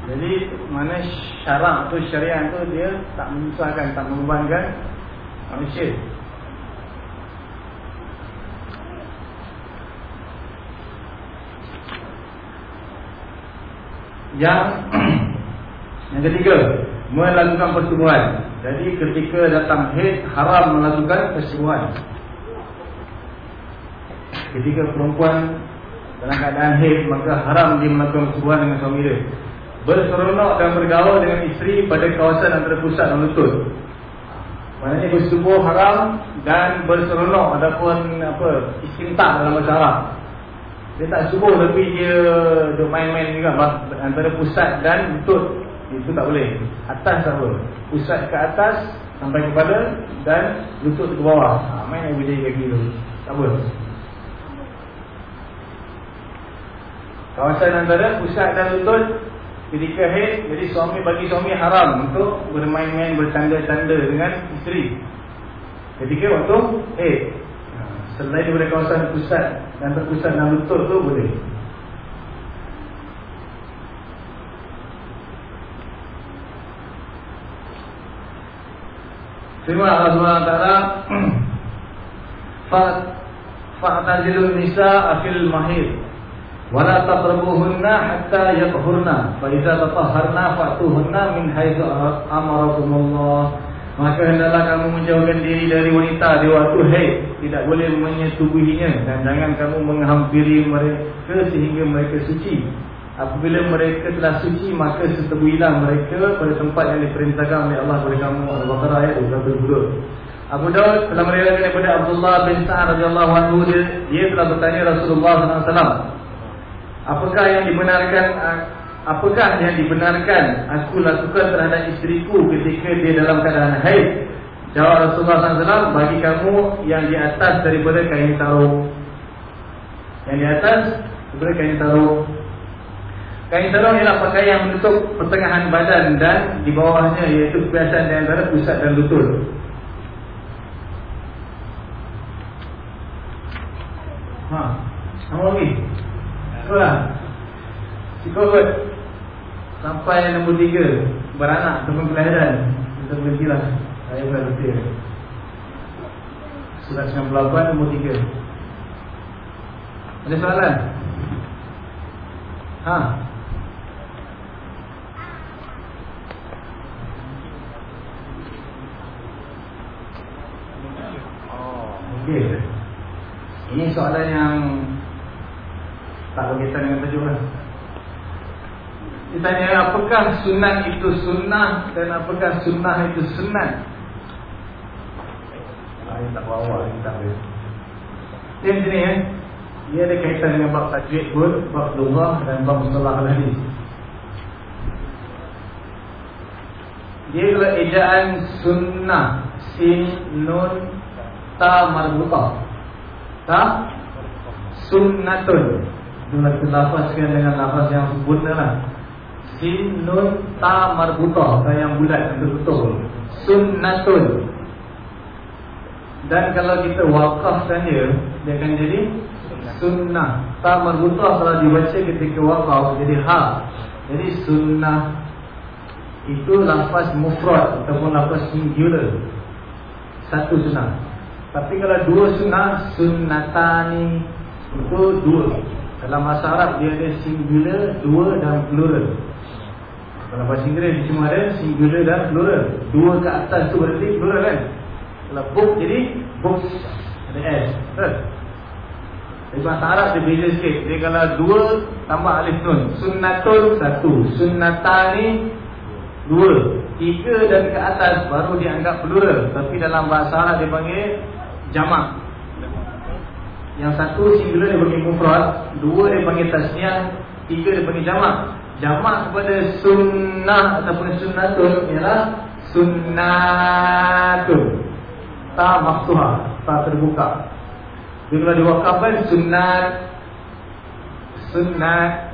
jadi mana syarak tu syariat tu dia tak menyusahkan, tak membebankan manusia. Yang [clears throat] yang ketiga, melakukan persetubuhan. Jadi ketika datang haid haram melakukan persetubuhan. Ketika perempuan dalam keadaan haid maka haram dia melakukan persetubuhan dengan suami dia berseronok dan bergaul dengan isteri pada kawasan antara pusat dan lutut. Maknanya bersetubuh haram dan berseronok ataupun apa istinta dalam bahasa Arab. Dia tak subuh tapi dia duk main-main juga antara pusat dan lutut. Itu tak boleh. Atas tak boleh. Pusat ke atas sampai kepada dan lutut ke bawah. Ha, main yang berjaya kaki tu. Tak boleh. Kawasan antara pusat dan lutut ketika haid jadi suami bagi suami haram untuk bermain-main bertanda-tanda dengan isteri. Ketika waktu haid ha, selain daripada kawasan pusat dan terpusat dan lutut tu boleh. Terima Allah SWT [clears throat] Fa'tazilun nisa afil mahir wala taqrabuhunna hatta yathurna fa idza tatahharna fa'tuhunna min haitsu amarakumullah. Maka hendaklah kamu menjauhkan diri dari wanita di waktu haid tidak boleh menyetubuhinya dan jangan kamu menghampiri mereka sehingga mereka suci. Apabila mereka telah suci maka setubuhilah mereka pada tempat yang diperintahkan oleh Allah kepada kamu. Al-Baqarah ayat 22 Abu Daud telah meriwayatkan daripada Abdullah bin Sa'ad radhiyallahu anhu. Dia, dia telah bertanya Rasulullah sallallahu alaihi wasallam Apakah yang dibenarkan Apakah yang dibenarkan Aku lakukan terhadap isteriku Ketika dia dalam keadaan haid? Jawab Rasulullah SAW Bagi kamu yang di atas daripada kain taruh Yang di atas Daripada kain taruh Kain taruh ialah pakaian yang menutup Pertengahan badan dan di bawahnya Iaitu kebiasaan di antara pusat dan lutut. Ha, sama lagi. Itulah Psikopat Sampai nombor tiga Beranak ataupun kelahiran. Kita berhenti lah. Saya berhenti Surat 98 nombor tiga. Ada soalan? Ha? Okey. Ini soalan yang tak berkaitan dengan tajuk lah Dia tanya apakah sunat itu sunnah Dan apakah sunnah itu sunat Ini tak bawa Ini tak boleh. Dia sini eh? Dia ada kaitan dengan bab tajwid pun Bab lughah dan bab mustalah al-hadis Dia adalah ejaan sunnah. Sin nun Ta marbutah Ta Sunnatun kita lafazkan dengan lafaz yang sempurna lah. Sin nun ta marbutah Ta yang bulat yang betul Sunnatun. Dan kalau kita wakafkan dia Dia akan jadi Sunnah. Ta marbutah kalau dibaca ketika wakaf Jadi ha. Jadi sunnah Itu lafaz mufrad Ataupun lafaz singular. Satu sunnah. Tapi kalau dua sunnah Sunnatani Itu dua dalam bahasa Arab dia ada singular, dua dan plural. Kalau bahasa Inggeris cuma ada singular dan plural. Dua ke atas tu berarti plural kan? Kalau book jadi books ada S. Tapi bahasa Arab dia beza sikit. Dia kalau dua tambah alif nun. Sunnatun satu. Sunnatan ni dua. Tiga dan ke atas baru dianggap plural. Tapi dalam bahasa Arab dia panggil jamak. Yang satu singular dia panggil mufrad, dua dia panggil tasniah, tiga dia panggil jamak. Jamak kepada sunnah ataupun sunnatun ialah sunnatun. Ta maftuha, ta terbuka. Jadi kalau diwakafkan sunnat sunnat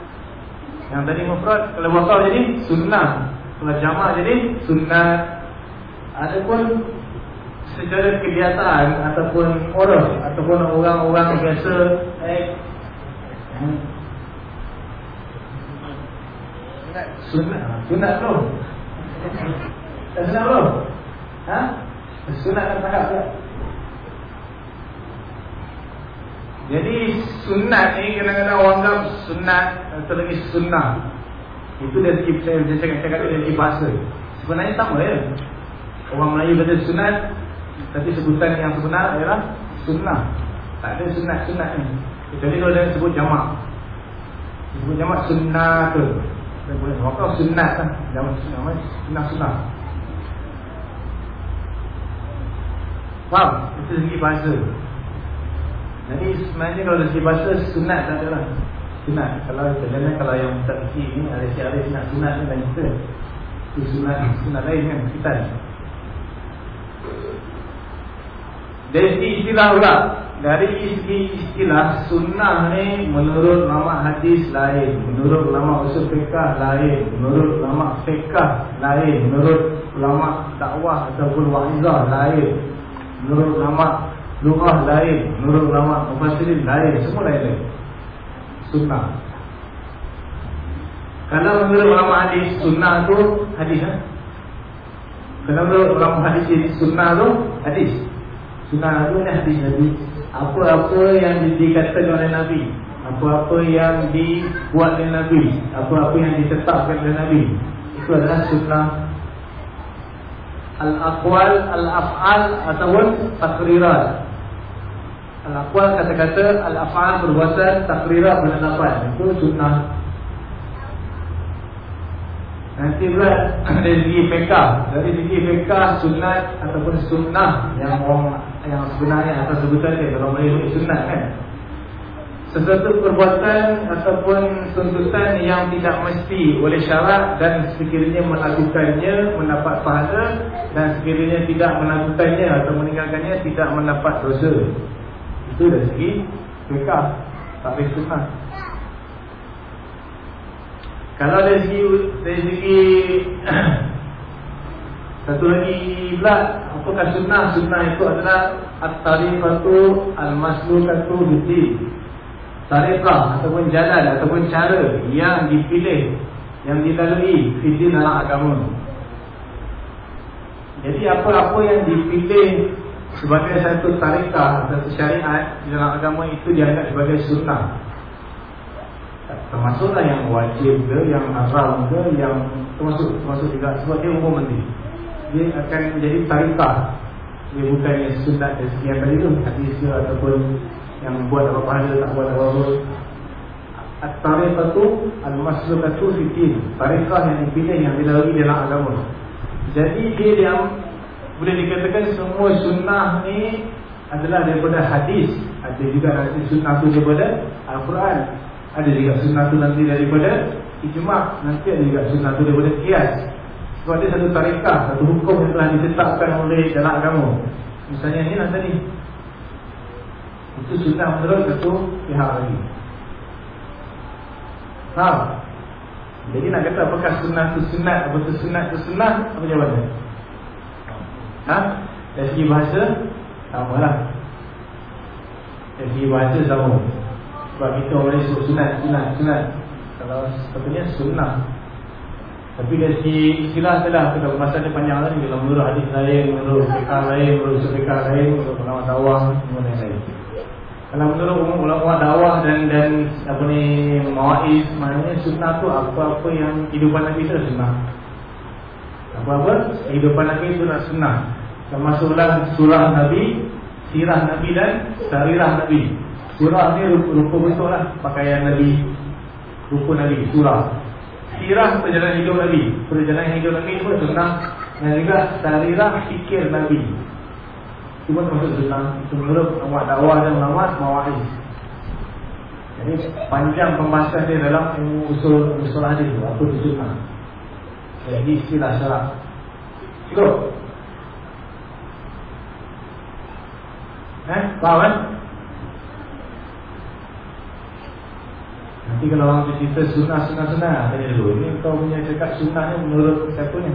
yang tadi mufrad kalau wakaf jadi sunnah. Kalau jamak jadi sunnat. Adapun secara kebiasaan ataupun orang ataupun orang-orang biasa eh sunat. Sunat tu tak sunat tu ha? Sunat cakap tak? Jadi sunat ni kadang-kadang orang anggap sunat atau lagi sunnah. Itu dari segi saya cakap-cakap dari segi bahasa. Sebenarnya sama ya. Orang Melayu kata sunat tapi sebutan yang sebenar ialah sunnah. Tak ada sunat-sunat ni. Kecuali kalau dia sebut jamak. Sebut jamak sunnah ke. Dia boleh maka sunat lah. Jamak sunnah. Sunnah-sunnah. Faham? Itu segi bahasa. Jadi sebenarnya kalau dari segi bahasa sunat tak adalah. Sunat. Kalau sebenarnya kalau yang tak kecil ni ada si nak sunat ni lain kita. Itu sunat, sunat lain kan kita. Dari segi istilah pula. Dari segi istilah Sunnah ni menurut nama hadis lain Menurut nama usul fiqah lain Menurut nama fiqah lain Menurut ulama dakwah ataupun wa'izah lain Menurut nama lughah lain Menurut nama mufassirin lain Semua lain-lain Sunnah. Kalau menurut ulama hadis Sunnah tu hadis ha? Kalau menurut ulama hadis Sunnah tu hadis Sunnah hadis Nabi Apa-apa yang dikatakan oleh Nabi Apa-apa yang dibuat oleh Nabi Apa-apa yang ditetapkan oleh Nabi Itu adalah sunnah Al-Aqwal, Al-Af'al Ataupun Takrirat. Al-Aqwal kata-kata Al-Af'al perbuatan Takrirat penetapan Itu sunnah. Nanti pula dari segi fiqah Dari segi fiqah sunat ataupun sunnah Yang orang yang sebenarnya atau sebutan dia Kalau boleh sebut sunat kan. Sesuatu perbuatan ataupun tuntutan yang tidak mesti oleh syarat Dan sekiranya melakukannya mendapat pahala Dan sekiranya tidak melakukannya atau meninggalkannya tidak mendapat dosa. Itu dari segi fiqah Tak sunnah kalau dari segi, dari segi [clears throat] Satu lagi pula Apakah sunnah? Sunnah itu adalah At-tarifatu al-maslukatu biddi Tarifah ataupun jalan Ataupun cara yang dipilih Yang dilalui Fidin dalam agama Jadi apa-apa yang dipilih Sebagai satu tarikah Satu syariat dalam agama itu Dianggap sebagai sunnah termasuklah yang wajib ke, yang haram ke, yang termasuk termasuk juga sebab dia umum nanti. Dia akan menjadi tarikah. Dia bukan yang sunat dan sekian tadi tu, hadis ke ataupun yang buat apa pahala tak buat apa-apa. At-tariqatu al-maslukatu fi din. Tarikah yang dipilih yang dilalui dalam agama. Jadi dia yang boleh dikatakan semua sunnah ni adalah daripada hadis. Ada juga nanti sunnah tu daripada Al-Quran. Ada juga sunnah tu nanti daripada ijma' Nanti ada juga sunnah tu daripada kias Sebab ada satu tarikah, satu hukum yang telah ditetapkan oleh dalam agama Misalnya ni nanti ni Itu sunnah menurut satu pihak lagi. Faham? Jadi nak kata apakah sunnah tu sunnah Apa tu sunnah tu sunnah Apa jawabannya? Ha? Dari segi bahasa Sama lah Dari segi bahasa sama. Sebab kita boleh sebut sunat, sunat, sunat Kalau sepatutnya sunnah Tapi dari segi istilah adalah Kita masa dia panjang lagi Kalau menurut hadis lain, menurut fikah lain Menurut fikah lain, menurut pengamat awam Semua yang lain Kalau menurut ulama dakwah dan dan apa ni mawaiz maknanya sunnah tu apa-apa yang kehidupan Nabi itu sunnah. Apa-apa kehidupan Nabi itu sunnah. Termasuklah surah Nabi, sirah Nabi dan sarirah Nabi. Surah ni rupa, rupa lah pakaian Nabi, rupa Nabi, surah. Sirah perjalanan hidup Nabi, perjalanan hidup Nabi itu sunnah. Dan juga sarirah fikir Nabi, Cuma termasuk sunnah. Itu menurut dakwah dan ulama Mawa'iz Jadi panjang pembahasan dia dalam usul usul hadis. Tu Apa itu sunnah? Jadi istilah syarat Cukup? Eh, faham kan? Nanti kalau orang cerita sunnah, sunnah, sunnah Tanya dulu, ini kau punya cakap sunnah ni menurut siapa ni?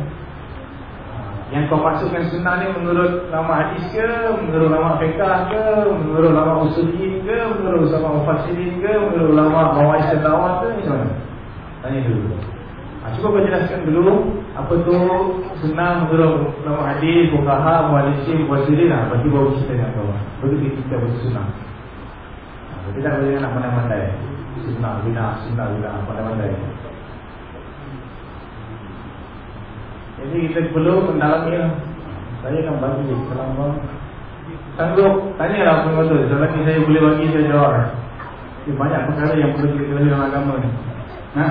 Yang kau masukkan sunnah ni menurut nama hadis ke, menurut nama fiqah ke, menurut nama usulin ke, menurut nama mufassirin ke, menurut nama bawah istirahat ke, macam mana? Tanya dulu. Ha, cuba kau jelaskan dulu apa tu sunnah menurut nama hadis, fuqaha, muhaddisin, mufassirin lah. Bagi bawa kita dengan kau. Begitu kita baca sunnah. Ha, kita tak boleh nak pandai-pandai. Sunnah, bina, sunnah, bina, pandai-pandai. Jadi kita perlu mendalami lah. Saya akan bagi Salam bang Sanggup Tanya lah apa betul Selagi saya boleh bagi saya jawab Ini banyak perkara yang perlu kita ketahui dalam agama ni Ha?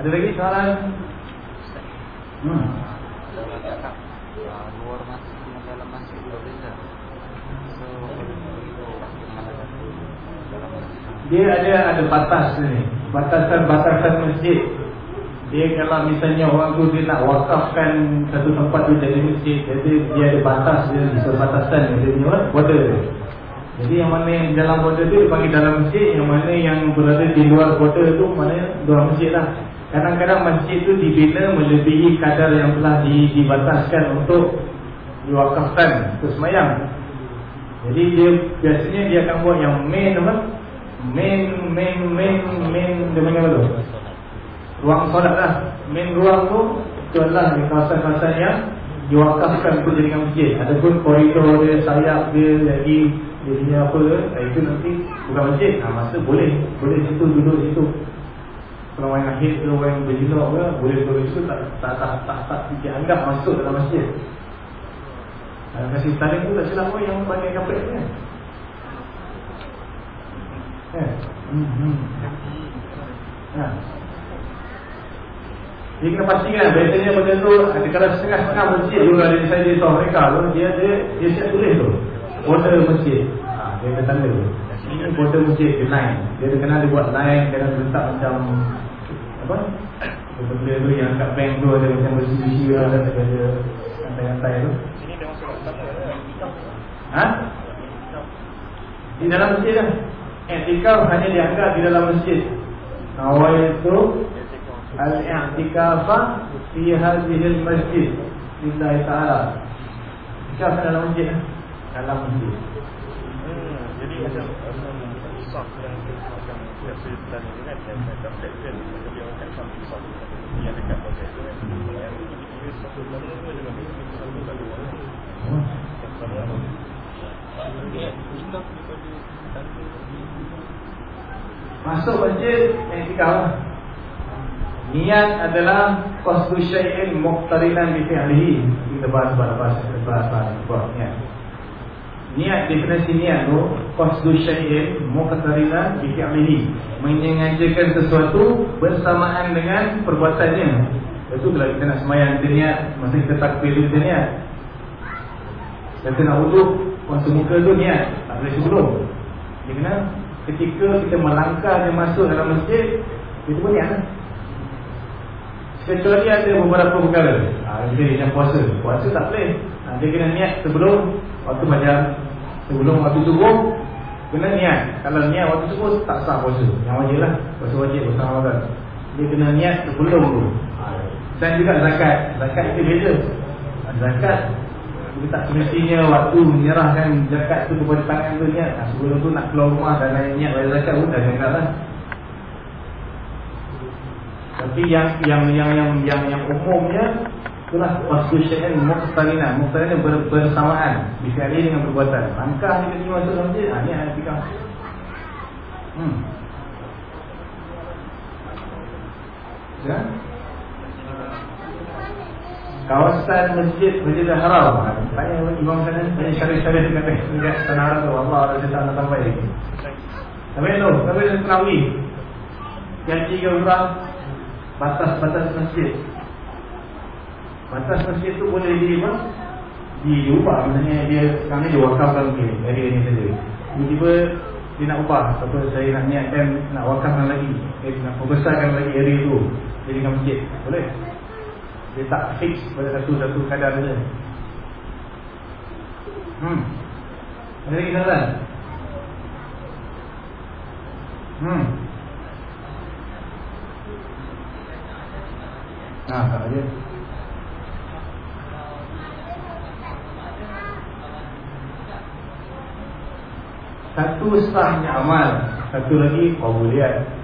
Ada lagi soalan? Hmm. Luar masjid dengan dalam masjid berbeza. So, dia ada ada batas ni. Batasan-batasan masjid. Dia kalau misalnya orang tu dia nak wakafkan satu tempat tu jadi masjid jadi dia ada batas dia di perbatasan dia punya border. Jadi yang mana yang dalam border tu dipanggil dalam masjid. Yang mana yang berada di luar border tu mana luar masjid lah. Kadang-kadang masjid tu dibina melebihi kadar yang telah dibataskan untuk diwakafkan untuk semayang. Jadi dia biasanya dia akan buat yang main apa main main main main dia panggil apa tu? Ruang solat lah. Main ruang tu itu adalah kawasan-kawasan yang diwakafkan untuk jadikan masjid. Adapun koridor dia, sayap dia, jadi dia punya apa ke, eh, itu nanti bukan masjid. Ha, masa boleh, boleh situ duduk situ. Kalau yang akhir ke, yang berjilok ke, boleh duduk situ tak tak tak tak, tak, dianggap masuk dalam masjid. Kasih tarik tu tak silap pun yang pakai kapet ni kan. Eh. Dia kena pastikan biasanya benda tu ada kalau setengah-setengah masjid juga ada saya di South Africa tu dia dia dia siap tulis tu. Border masjid. Ha, dia ada tanda tu. Ini border masjid di line. Dia ada kena dia buat line kena letak macam apa? Benda tu yang kat bank tu ada macam besi-besi ada ada santai-santai tu. Ini dia masuk Ha? Di dalam masjid dah. I'tikaf hanya dianggap di dalam masjid. Awal itu al-i'tikaf fi hadhihi al-masjid lillahi ta'ala. I'tikaf dalam masjid dalam masjid. Hmm, jadi macam sah yang macam biasa dan ini kan macam section macam dia macam sah yang dekat proses tu kan. Yang ini satu dalam tu juga satu dalam tu. Hmm. Ya, kita daripada tanda Masuk masjid I'tikaf Niat adalah Qasdu syai'in Muqtarinan bi fi'lihi. Kita bahas bahas bahas bahas bahas bahas niat. Niat definisi niat tu Qasdu syai'in Muqtarinan bi fi'lihi. Menyengajakan sesuatu Bersamaan dengan perbuatannya. Itu kalau kita nak semayang Kita niat Masa kita takbir kita niat. Kita nak wuduk Masa muka tu niat. Tak boleh sebelum. Dia kena ketika kita melangkah dan masuk dalam masjid itu niat lah. kecuali ada beberapa perkara. Ha, jadi macam puasa. Puasa tak boleh. Ha, dia kena niat sebelum waktu macam sebelum waktu subuh kena niat. Kalau niat waktu subuh tak sah puasa. Yang wajib lah. Puasa wajib puasa Ramadan. Dia kena niat sebelum tu. Ha, dan juga zakat. Zakat itu beza. Ha, zakat kita tak semestinya waktu menyerahkan zakat tu kepada tangan tu niat. Nah, Sebelum tu nak keluar rumah dan naik niat bayar zakat pun dah jangan lah. Tapi yang yang yang yang yang, yang umumnya Itulah Waslu syai'an muqtarina. Muqtarina ber, bersamaan. Bisyari dengan perbuatan. Langkah dia pergi masuk dalam masjid ha, Ini ada fikah Hmm. Ya Kawasan masjid Masjid Haram. Ha, Tanya Imam sana Tanya syarif-syarif Dengan dekat Tanah tu Allah ada tak sampai. Lagi Sampai tu Sampai tu Terawih Janji ke umrah Batas-batas masjid. Batas masjid tu boleh di apa? Diubah Misalnya dia Sekarang ni dia wakafkan okay, Dari ini saja. Tiba-tiba Dia nak ubah Apa saya nak niatkan Nak wakafkan lagi eh, Nak membesarkan lagi area tu Jadikan masjid. Boleh Dia tak fix pada satu-satu kadar saja Hmm Ada lagi salah Hmm Nah, tak ada. Satu sahnya amal, satu lagi qabuliat.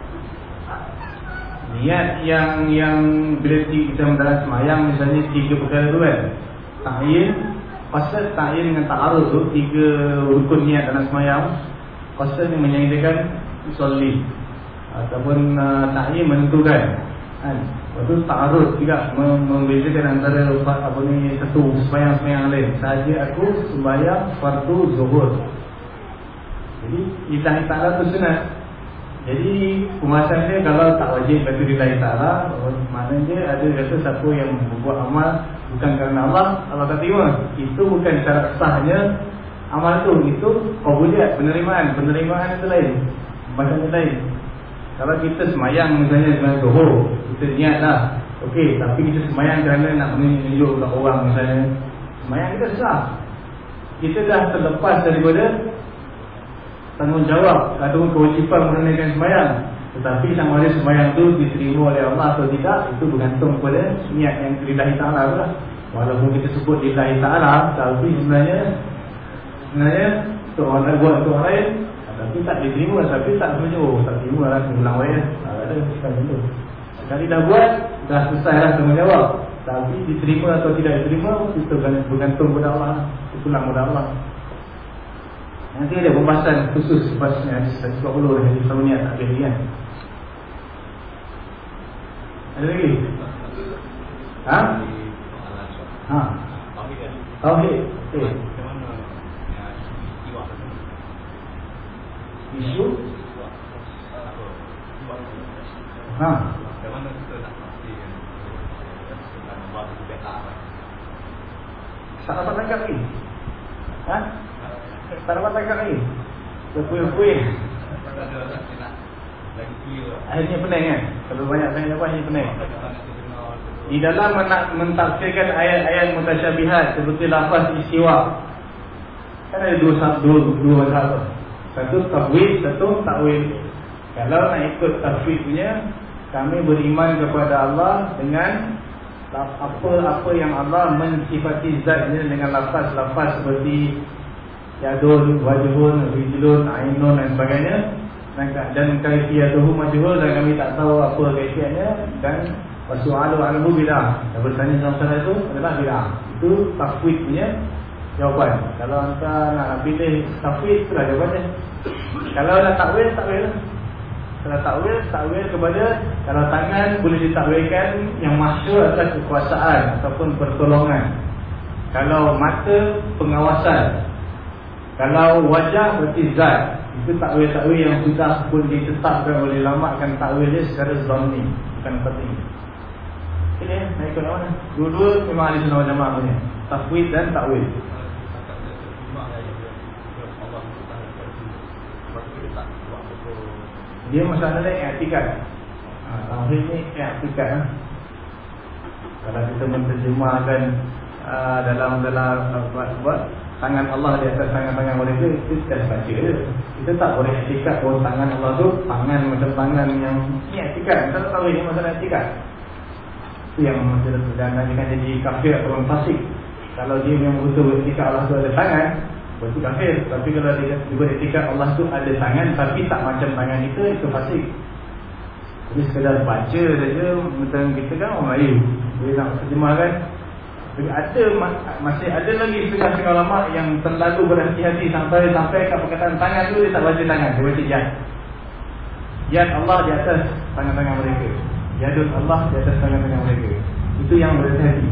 Niat yang yang bila kita mendalam semayang misalnya tiga perkara tu kan. Ta'yin, pasal ta'yin dengan ta'arud tu tiga rukun niat dalam semayang. Pasal ni menyediakan usolli ataupun uh, ta'yin menentukan. Kan? Lepas tu ta'arud juga membezakan antara apa ni satu semayang-semayang lain. Saja aku sembahyang fardu zuhur. Jadi lillahi ta'ala tu sunat Jadi pemasan dia kalau tak wajib bagi lillahi ta'ala Maknanya ada rasa siapa yang membuat amal Bukan kerana Allah, Allah tak terima. Itu bukan syarat sahnya. Amal tu, itu qabuliat, penerimaan. Penerimaan itu lain. Pemasan lain. Kalau kita semayang misalnya dengan zuhur Kita niat lah. Okey, tapi kita semayang kerana nak menunjuk ke orang misalnya. Semayang kita sah Kita dah terlepas daripada tanggungjawab ataupun kewajipan menunaikan sembahyang. Tetapi sama ada sembahyang itu diterima oleh Allah atau tidak itu bergantung kepada niat yang lillahi ta'ala lah. walaupun kita sebut lillahi ta'ala tapi sebenarnya sebenarnya untuk orang lain buat orang lain tapi tak diterima tapi tak sebenarnya oh tak terima lah sebulan wayah tak ada sekali dah buat dah selesai lah tanggungjawab. Tapi diterima atau tidak diterima itu bergantung kepada Allah. Itu kepada Allah Nanti ada pembahasan khusus lepasnya hadis 140 dan hadis tahunnya tak ada kan. Ada lagi? Ha? Ha? Tauhid. Okey. Isu? Ha? Dapat tangkap ni? Ha? Tak dapat tangkap lagi Berpuih-puih Akhirnya pening kan Kalau banyak tanya jawab akhirnya pening. Di dalam mentafsirkan ayat-ayat mutasyabihat Seperti lafaz istiwa. Kan ada dua satu dua satu Satu tafwid, satu takwil. Kalau nak ikut tafwid punya Kami beriman kepada Allah Dengan apa-apa yang Allah mensifati zatnya dengan lafaz-lafaz seperti Yadun, wajhun, rijlun, ainun dan sebagainya. Dan kaifiyatuhu majhul dan kami tak tahu apa kaifiyatnya Dan wasu'alu anhu bidah Dan bertanya sama-sama itu adalah bidah Itu tafwid punya jawapan. Kalau anda nak pilih tafwid, itulah jawapannya. Kalau nak takwil, takwil Kalau takwil, takwil kepada Kalau tangan boleh ditakwilkan Yang masyur atas kekuasaan Ataupun pertolongan. Kalau mata, pengawasan kalau wajah berarti zat Itu takwil-takwil yang sudah pun ditetapkan oleh lama Akan takwil dia secara zonni Bukan penting Ini nak ikut mana Dua-dua memang ada senang jamaah punya Tafwid dan takwil Dia masalah lain i'tikad. Ha, tauhid ni i'tikad ha. Kalau kita menterjemahkan uh, dalam dalam buat tangan Allah di atas tangan-tangan mereka itu kita baca kita tak boleh etikat bahawa tangan Allah tu tangan macam tangan yang ni etikat kita tak tahu ini masalah etikat itu yang masalah dan nanti kan jadi kafir atau orang fasik. Kalau dia memang betul etikat Allah tu ada tangan berarti kafir. Tapi kalau dia juga etikat Allah tu ada tangan tapi tak macam tangan itu itu fasik. Jadi sekadar baca saja macam kita kan orang Melayu. Dia nak terjemahkan ada masih ada lagi setengah-setengah ulama yang terlalu berhati-hati sampai sampai kat perkataan tangan tu dia tak baca tangan, dia baca yad. Yad Allah di atas tangan-tangan mereka. Yadul Allah di atas tangan-tangan mereka. Itu yang berhati-hati.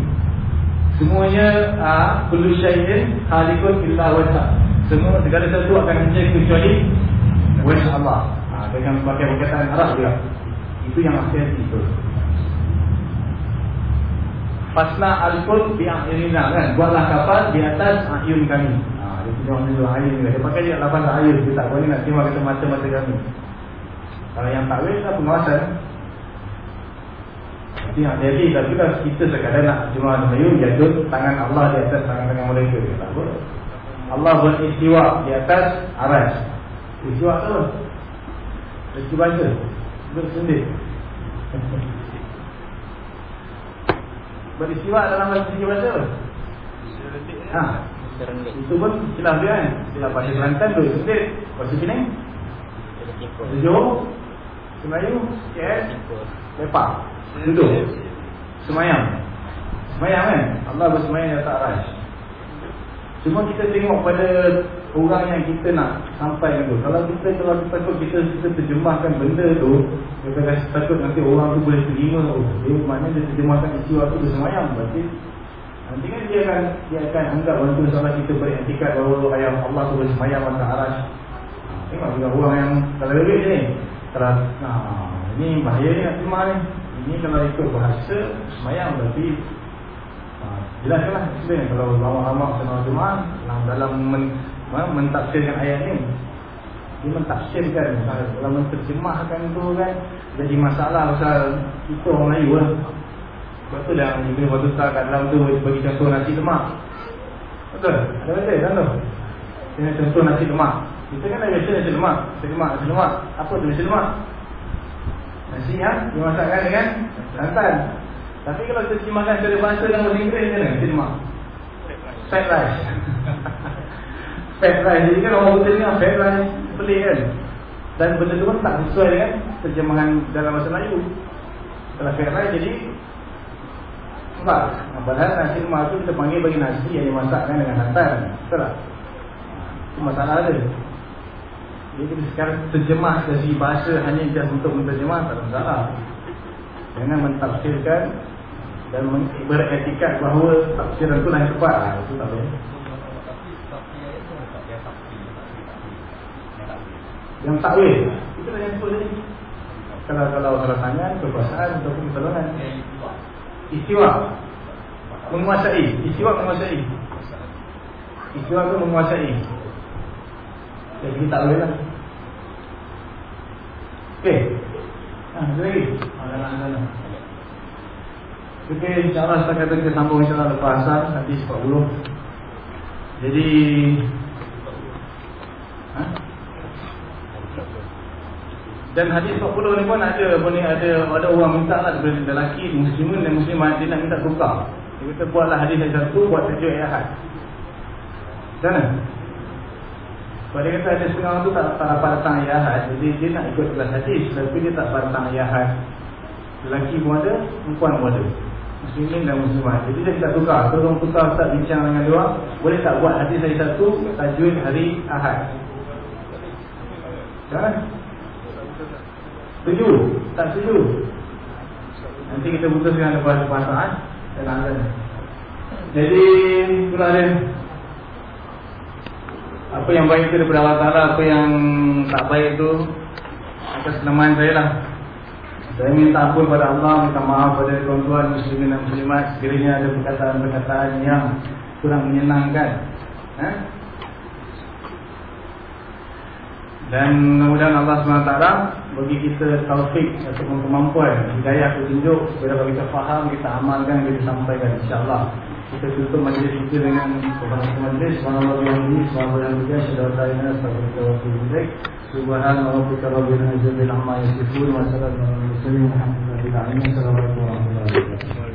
Semuanya ah kullu syai'in khaliqun illa wajha. Semua segala sesuatu akan hancur kecuali wajh Allah. Ha, dengan pakai perkataan Arab dia. Itu yang hati-hati itu. Fasna al-kul bi'akhirina kan? Buatlah kapal di atas ayun kami. Ha, Dia punya orang dulu ayun Dia pakai dia lapan ayun Dia tak boleh nak terima kata mata-mata kami. Kalau yang tak boleh lah pengawasan? Jadi yang jadi Tapi kalau kita sekadar nak Jemaah Melayu Jatuh tangan Allah di atas tangan-tangan mereka. Tak boleh. Allah buat istiwa di atas aras Istiwa tu. Istiwa tu Bersendiri [laughs] Beristiwa dalam bahasa Singapura baca apa? Ha. Itu pun silap dia kan? Silap bahasa Kelantan tu Sedih Bahasa Bahasa Johor? Semelayu KL Lepak. Duduk Semayang. Semayang kan? Allah bersemayang di atas arash Cuma kita tengok pada orang yang kita nak sampai tu. Kalau kita kalau kita takut kita kita terjemahkan benda tu, kita rasa takut nanti orang tu boleh terima. Oh, dia maknanya dia terjemahkan isi waktu bersemayam. Berarti nanti kan dia akan dia akan anggap bantu salah kita beretikat bahawa ayam Allah tu bersemayam atas arash. Tengok juga orang yang kalau lebih ni. Kalau nah, ini bahaya ni nak terima ni. Ini kalau ikut bahasa semayam berarti Jelaslah sebenarnya kalau ulama-ulama senang Jumaat dalam mentafsirkan ayat ni dia mentafsirkan dalam menterjemahkan tu kan jadi masalah pasal kita orang Melayu lah sebab tu dah Ibn Battuta kat dalam tu bagi contoh nasi lemak betul? ada betul kan tu? dengan contoh nasi lemak kita kan dah biasa nasi lemak nasi lemak, nasi lemak apa tu nasi lemak? nasi yang dimasakkan dengan santan tapi kalau kita terjemahkan secara bahasa dalam bahasa Inggeris macam mana? Terjemah. Fat rice. [laughs] rice. Jadi kan orang ni fat rice. Pelik kan? Dan benda tu pun tak sesuai dengan terjemahan dalam bahasa Melayu. Kalau fat rice jadi sebab padahal nasi lemak tu kita panggil bagi nasi yang dimasakkan dengan santan. Betul tak? Itu masalah ada. Jadi kita sekarang terjemah dari bahasa hanya just untuk menterjemah tak ada masalah. Jangan mentafsirkan dan beretikat bahawa tafsiran itu yang tepat ah itu tak boleh yang tak boleh. Itu yang tadi. Kalau kalau kalau tanya kekuasaan ataupun pertolongan. Istiwa. Menguasai. Istiwa menguasai. Istiwa itu menguasai. Jadi tak boleh lah. Okey. Ah lagi? Ada ah, Okey, insyaAllah kita kata kita sambung insyaAllah lepas asal Nanti 40 Jadi ha? Dan hadis 40 ni pun ada ni, ada, ada orang minta lah Daripada lelaki, muslimin dan muslimat Dia nak minta tukar Dia kata buatlah hadis yang satu Buat tajuk ayat had Sana Sebab dia kata ada setengah tu tak, tak dapat datang ayat had Jadi dia nak ikut kelas hadis Tapi dia tak dapat datang ayat had Lelaki pun ada, perempuan pun ada muslimin dan muslimat. Jadi dia tak tukar. Tolong tukar Ustaz bincang dengan dia Boleh tak buat hadis hari satu tajwid hari Ahad? Jangan. Setuju? Tak setuju? Nanti kita putuskan lepas saat dan azan. Jadi itulah dia. Apa yang baik itu daripada Allah Ta'ala Apa yang tak baik itu Atas kelemahan saya lah saya minta ampun pada Allah, minta maaf pada tuan-tuan muslimin dan muslimat sekiranya ada perkataan-perkataan yang kurang menyenangkan. Eh? Dan mudah-mudahan Allah SWT bagi kita taufik atau kemampuan, hidayah petunjuk supaya kita faham, kita amalkan, kita sampaikan insya-Allah. Kita tutup majlis kita dengan kepada majlis. Subhanallah wa bihamdihi subhanallah wa bihamdihi syada la ilaha illa anta subhana rabbika rabbil izzati amma yasifun wa salamun alal mursalin walhamdulillahi rabbil alamin assalamu alaikum warahmatullahi wabarakatuh